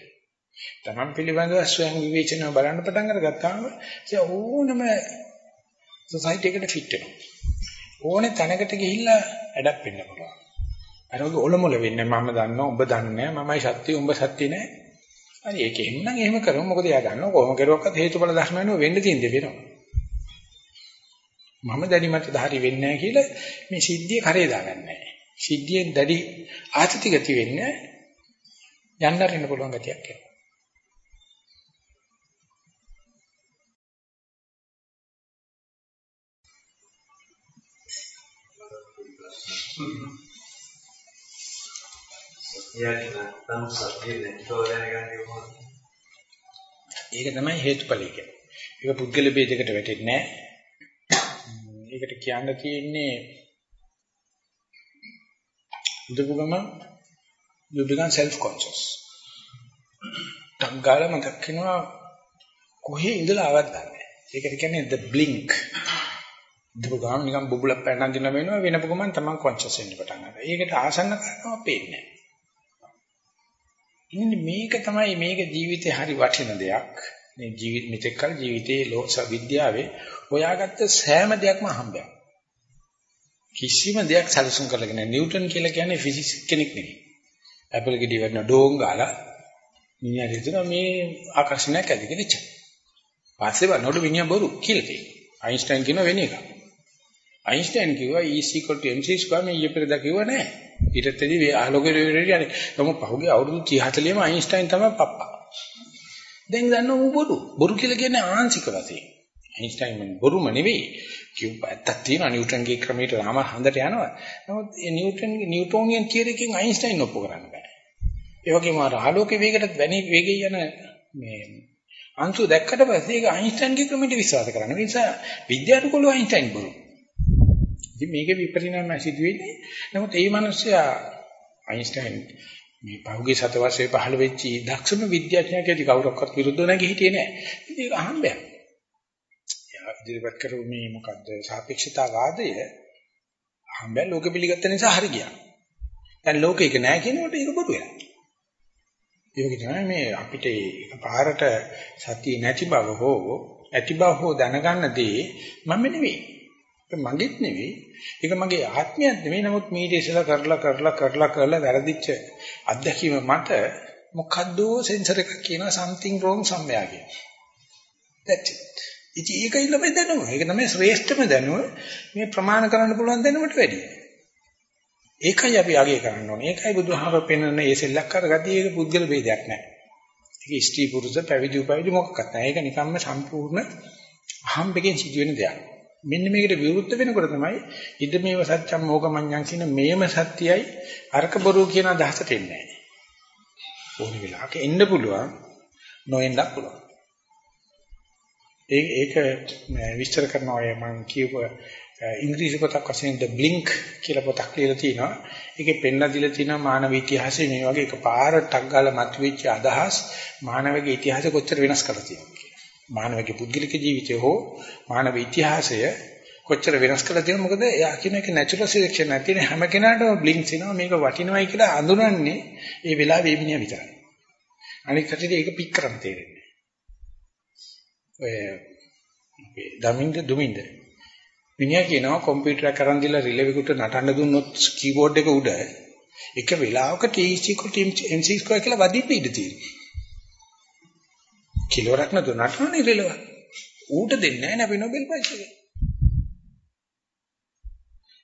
Taman පිළිබඳව ස්වයං විවේචනය බලන්න පටන් අරගත්තාම ඒ ඕනම සොසයිටි එකට ෆිට වෙනවා. ඕනේ තැනකට ගිහිල්ලා ඇඩප් වෙන්න පුළුවන්. අර වගේ ඔලොමොල වෙන්නේ මම දන්නවා ඔබ දන්නේ මමයි සත්‍ය උඹ සත්‍ය නෑ. හරි ඒක එන්නම් එහෙම කරමු මොකද එයා දන්නවා කොහොම කරුවක්වත් හේතුඵල ධර්ම වෙනවා වෙන්න තියෙන දේ වෙනවා. මම දැඩි මත ධාරි වෙන්නේ නැහැ කියලා මේ සිද්ධිය කරේ දාගන්නේ සිද්ධියෙන් දැඩි ආතති ගති වෙන්නේ යන්න අරින්න පුළුවන් ගතියක් එනවා. එයාගේ නැත්තම් සත්‍ය නැතෝ දැනගන්නේ කොහොමද? ඒක තමයි හේතුඵලය කියන්නේ. ඒක පුද්ගල ભેදයකට වැටෙන්නේ නැහැ. ඒකට කියන්න තියෙන්නේ ඉඳපු ගමන් you become self conscious. ටංගාල මතක් වෙනවා කොහේ ඉඳලා ආවත් දන්නේ. ඒකට කියන්නේ the blink. ඉඳපු ගමන් නිකන් බුබුලක් පැනන දින වෙනවා වෙනපු ගමන් තමයි conscious වෙන්න පටන් ගන්නවා. ඒකට ආසන්න කරනවා පේන්නේ නැහැ. මේක තමයි මේක ජීවිතේ හරි වටින දෙයක්. මේ ජීවිත මෙතෙක්කල් ජීවිතේ ලෝක විද්‍යාවේ හොයාගත්ත සෑම දෙයක්ම හම්බයක්. කිසිම දෙයක් සැලසුම් කරලා නැහැ. නිව්ටන් කියලා කියන්නේ ෆිසික්ස් කෙනෙක් නෙවෙයි. ඇපල් ගෙඩිය වටන ඩෝන් ගාලා මිනිහා හිතනවා මේ ආකර්ෂණයක් ඇති කියලා ඉච්චා. පස්සේ බලනකොට මිනිහා බොරු කියලා තියෙනවා. අයින්ස්ටයින් කියන වෙන එක. අයින්ස්ටයින් කිව්වා E mc2 මේ ඊපෙරදා කිව්වා නෑ. ඊටතේදී ආලෝකයේ වෙරෙඩි යන්නේ. තම පහුගිය අවුරුදු 30 40ම අයින්ස්ටයින් තමයි පප්පා. දැන් දන්නව ඌ බොරු. බොරු කියලා කියන්නේ ආංශික වශයෙන්. අයින්ස්ටයින් මම බොරුම නෙවෙයි. කිව්ව ඇත්තක් තියෙනවා නිව්ටන්ගේ ක්‍රමයට රාම හඳට යනවා. නමුත් ඒ නිව්ටන්ගේ නිව්ටෝනියන් තියරි එකෙන් අයින්ස්ටයින් ඔප්පු කරන්න බෑ. ඒ වගේම ආලෝක වේගයට වැනි වේගය යන මේ අංශු දැක්කට පස්සේ ඒක අයින්ස්ටයින්ගේ ක්‍රමයට විශ්වාස කරන්න. ඒ නිසා විද්‍යානුකූලව අයින්ස්ටයින් බොරු. ඉතින් මේකේ විපරිණාමය සිදු වෙන්නේ. නමුත් ඒ මිනිස්සයා අයින්ස්ටයින් මේ පහුගිය සතවර්ෂයේ පහළ වෙච්ච දක්ෂම විද්‍යාඥයෙක්ගේ කවුරක්වත් විරුද්ධව නැගී හිටියේ නෑ. ඉතින් ඒක අහම්බයක්. ඉදිරිපත් කරපු මේ මොකද්ද සාපේක්ෂතාවාදය හැම ලෝක පිළිගත්ත නිසා හරි ගියා. දැන් ලෝකෙක නැහැ කියනකොට ඒක බොරු වෙනවා. ඒ වගේ තමයි මේ අපිට පාරට සතිය නැති බව හෝ ඇති බව හෝ දැනගන්න දේ මම නෙවෙයි. ඒක මගේත් නෙවෙයි. ඒක මගේ ආත්මයක් නෙවෙයි. නමුත් මේ දේශලා කරලා කරලා කරලා කරලා වැරදිච්ච අත්දැකීම මත මොකද්ද සෙන්සර් එකක් කියනවා something wrong somewhere කියන. that's it. ඉතින් ඒකයි ළමයි දැනුම. ඒක තමයි ශ්‍රේෂ්ඨම දැනුම. මේ ප්‍රමාණ කරන්න පුළුවන් දැනුමට වැඩිය. ඒකයි අපි අගය කරන්න ඕනේ. ඒකයි බුදුහාම පෙන්වන මේ සෙල්ලක්කාර ගතිය ඒක පුද්ගල ભેදයක් නැහැ. ඒක ස්ත්‍රී පුරුෂ පැවිදි උපවිදි මොකක්වත් නැහැ. ඒක නිකම්ම සම්පූර්ණ අහම්බෙකින් සිදුවෙන දෙයක්. මෙන්න මේකට විරුද්ධ වෙනකොට තමයි ඉද මේව සත්‍යම් මොකමඤ්ඤං කියන මේම සත්‍යයි අරක බොරු කියන අදහසට එන්නේ නැහැ. ඕනෙ වෙලාවක එන්න පුළුවන් නොඑන්නත් පුළුවන්. ඒක ඒක විස්තර කරනවා ඔය මම කියපු ඉංග්‍රීසි පොතක් වශයෙන් The Blink කියලා පොතක් ලියලා තිනවා. ඒකේ පෙන්ලා දීලා තිනවා මානව ඉතිහාසයේ මේ වගේ එකපාරට ටක් ගාලා මතුවෙච්ච අදහස් මානවගේ ඉතිහාසය කොච්චර වෙනස් කරලා තියෙනවද කියලා. මානවගේ පුද්ගලික ජීවිතය හෝ මානව ඉතිහාසය කොච්චර වෙනස් කරලා තියෙනවද මොකද එයා කියන එක නැචරල් සිලෙක්ෂන් නැති නේ හැම කෙනාටම බ්ලින්ක්ස් එනවා මේක වටිනවයි කියලා අඳුරන්නේ ඒ වෙලාවේ මේ මිනිහා විතරයි. අනික කටියට ඒක පික් කරන්න තේරෙන්නේ. ඔය දමින්ද දුමින්ද මිනිහා කියනවා කම්පියුටර් එක කරන් දීලා රිලෙවෙකට නටන්න දුන්නොත් කීබෝඩ් එක උඩ එක වෙලාවක TC කොට MC ස්ක්වයර් කියලා වදින්න ඉඩ තියෙනවා. කිලෝරක් නතු නටන්නේ රිලෙව. ඌට දෙන්නේ නැහැ නේ අපි නොබෙල් ප්‍රයිස් එක.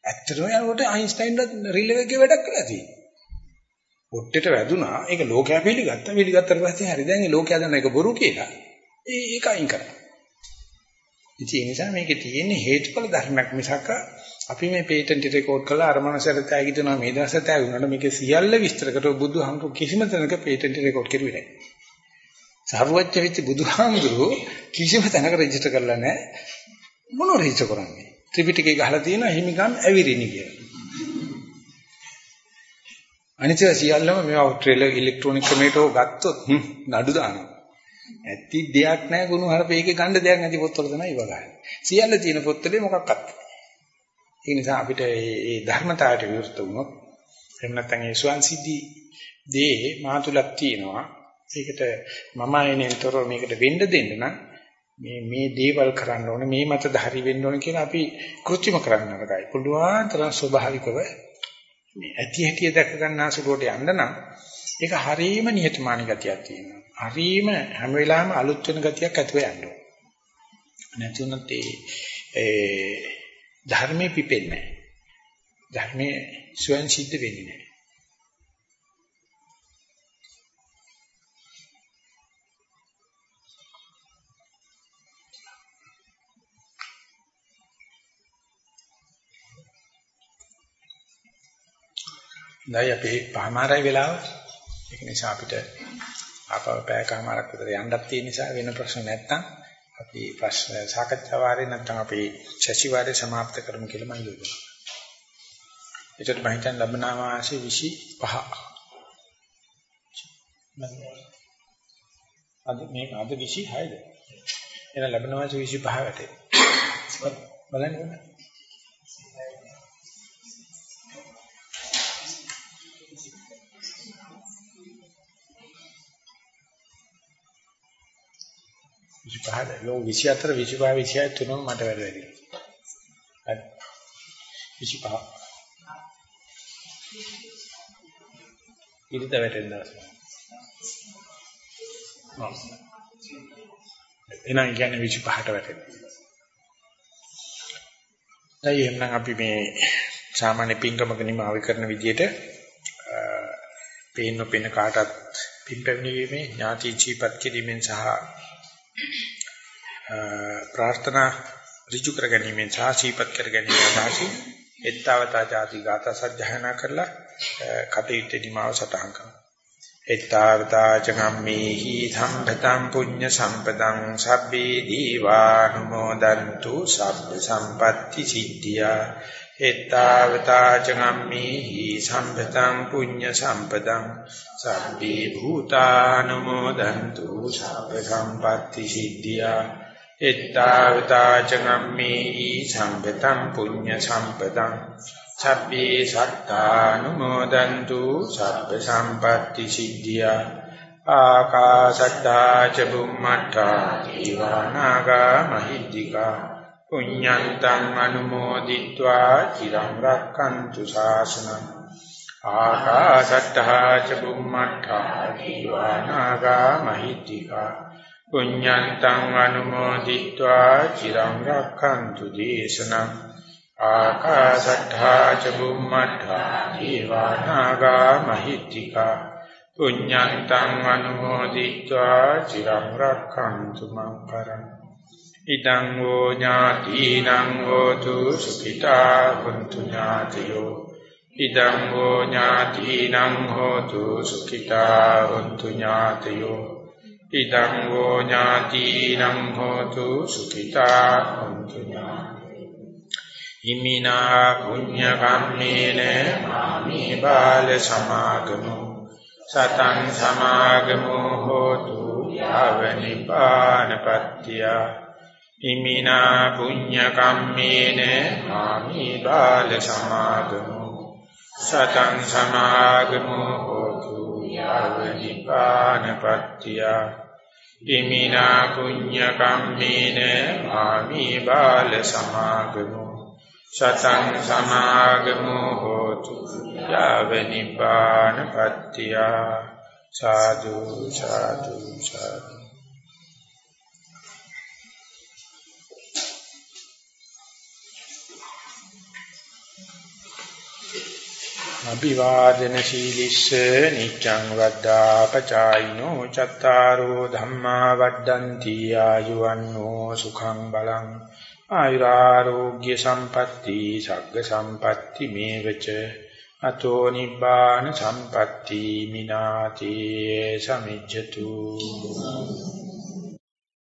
ඇත්තටම යනකොට අයින්ස්ටයින්ට රිලෙවගේ වැඩක් කළා තියෙනවා. පොට්ටෙට වැදුනා ඒක ලෝකයා පිළිගත්තා පිළිගත්තට පස්සේ හරි දැන් ඒ ලෝකයා දන්න එක බොරු කියලා ඒක අයින් කරනවා. ඉතින් ඒ නිසා මේකේ තියෙන හේතුඵල ධර්මයක් මිසක් අපි මේ පේටන්ට් රෙකෝඩ් කරලා අර මනසට තෑගි දෙනවා මේ දවස් තෑගි වුණාට මේකේ සියල්ල විස්තර කරලා බුදුහාමුදුරු කිසිම තැනක පේටන්ට් රෙකෝඩ් කරුවේ නැහැ. සර්වඥ වෙච්ච බුදුහාමුදුරු කිසිම තැනක රෙජිස්ටර් කරලා නැහැ. මොනෝ රීච කරන්නේ? ත්‍රිපිටකේ ගහලා තියෙනවා හිමිකම් ඇවිරිනි කියලා. අනිත් සියල්ලම මේවා ට්‍රේලර් ඉලෙක්ට්‍රොනික ක්‍රමයටෝ ගත්තොත් නඩු දානවා. ඇත්ති දෙයක් නැහැ ගුණ හරපේකේ ගන්න දෙයක් නැති පොත්වල තමයි ඉව ගන්න. සියල්ල තියෙන පොත්වලේ මොකක්වත් නැහැ. ඒ නිසා අපිට මේ ධර්මතාවයට විරුද්ධ වුණොත් එහෙම නැත්නම් ඒ ස්වංසිද්ධි දේ මාතුලක් තියෙනවා. ඒකට මම ආයෙනෙන්තර මේකට වෙන්න දෙන්න නම් මේ මේ දේවල් කරන්න ඕනේ මේ මත ධාරි වෙන්න ඕනේ කියලා අපි කෘත්‍රිම කරන්න නරකයි. පුළුවන් තරම් ස්වභාවිකව මේ ඇති හැටි දැක ගන්න අසුරට යන්න නම් ඒක හරීම නිහතමානී ගතියක් තියෙනවා. හරීම හැම වෙලාවෙම අලුත් වෙන ගතියක් ඇතුව යන්න ඕනේ. නැතුනත් ඒ ධර්මයේ පිපෙන්නේ නැහැ. ධර්මයේ ස්වයන් සිද්ධ වෙන්නේ නැහැ. දැන් අපි පහමාරයි වෙලාව. ඒක නිසා අපිට ආපහු පැයකමාරක් විතර යන්නත් තියෙන නිසා වෙන ප්‍රශ්න නැත්තම් අපි ප්‍රශ්න සාකච්ඡා වාරේ නැත්තම් අපි සැසි වාරේ સમાપ્ત කරමු කියලා මම යෝජනා කරනවා. ඒකට මම හිතන්නේ ලැබුණා මාසේ 25. අද මේක අද 26ද? එහෙනම් ලැබුණා මාසේ 25 වැටේ. බලන්න ඕනේ. විසිපහද ලෝ 24 25 26 තුනම මට වැඩ වැඩි. හරි. 25. ඉරිත වැටෙන දවස්. එනං කියන්නේ 25ට වැටෙන. දැන් එහෙනම් අපි මේ සාමාන්‍ය පින්කමක නිමාව කරන විදිහට පේන්න පේන කාටත් පින්පැමිණීමේ ඥාති ජීපත් කිරීමෙන් සහ ප්‍රාර්ථනා ඍජු කර ගැනීමෙන් සාසීපත් කර ගැනීම සාසී එත්තවතා ජාති ගාථා සජ්ජහනා කරලා කටයුත්තේ නිමාව සටහන් කරනවා. එත්තවතා චගම්මේහි සම්පතං පුඤ්ඤ සම්පතං සබ්බේ දීවානුමෝදන්තු සබ්බ සම්පatti සිද්ධියා එත්තවතා චගම්මේහි සම්පතං පුඤ්ඤ සම්පතං සබ්බේ භූතානුමෝදන්තු සබ්බ සම්පatti සිද්ධියා එත්තාවතාචනම්මේහි සම්පතං පුඤ්ඤ සම්පතං සබ්බේ සත්තානුමෝදන්තු සබ්බ සම්පatti සිද්ධියා ආකාශත්තා ච බුම්මත්තා දීවානාගා මහිද්దికා පුඤ්ඤන්තං අනුමෝදිत्वा চিරං රක්칸තු ශාසනං ආකාශත්තා ච බුම්මත්තා දීවානාගා මහිද්దికා පුඤ්ඤන්තං අනුමෝදිत्वा চিරං රක්ඛන්තු දේශනං ආකාශට්ඨා ච බුම්මට්ඨා දීවානාගා මහිත්‍තිකා පුඤ්ඤන්තං අනුමෝදිत्वा চিරං රක්ඛන්තු මං පරං ඉදං වූ ඥාතිනං හෝතු සුඛිතා හුන්තු ඥාතියෝ ඉදං වූ ඥාතිනං හෝතු සුඛිතා හුන්තු ඥාතියෝ ඉදං වූ ඥාතිනං හෝතු සුඛිතා හොන්තු ඉමිනා පුඤ්ඤ කම්මේන මාමි බාල සමාගමෝ සතං සමාගමෝ හෝතු යාව නිපානපත්ත්‍ය ඉමිනා පුඤ්ඤ කම්මේන මාමි බාල සමාගමෝ සතං සමාගමෝ හෝතු යාව නිපානපත්ත්‍ය ඉමිනා පුඤ්ඤ කම්මේන ආමි බාල සමාගමෝ සතං සමාගමෝ හෝතු යාව නිපාන පත්‍ත්‍ය සාදු සාදු සාදු අභිවාදන සීලිස්ස නිච්ඡං වද්දා පචායිනෝ චත්තාරෝ ධම්මා වඩ්ඩಂತಿ ආයුවන්නෝ සුඛං බලං ආයුරාෝග්‍ය සම්පatti සග්ග සම්පatti මේවච අතෝ නිබ්බාන සම්පatti මිනාති සමිජ්ජතු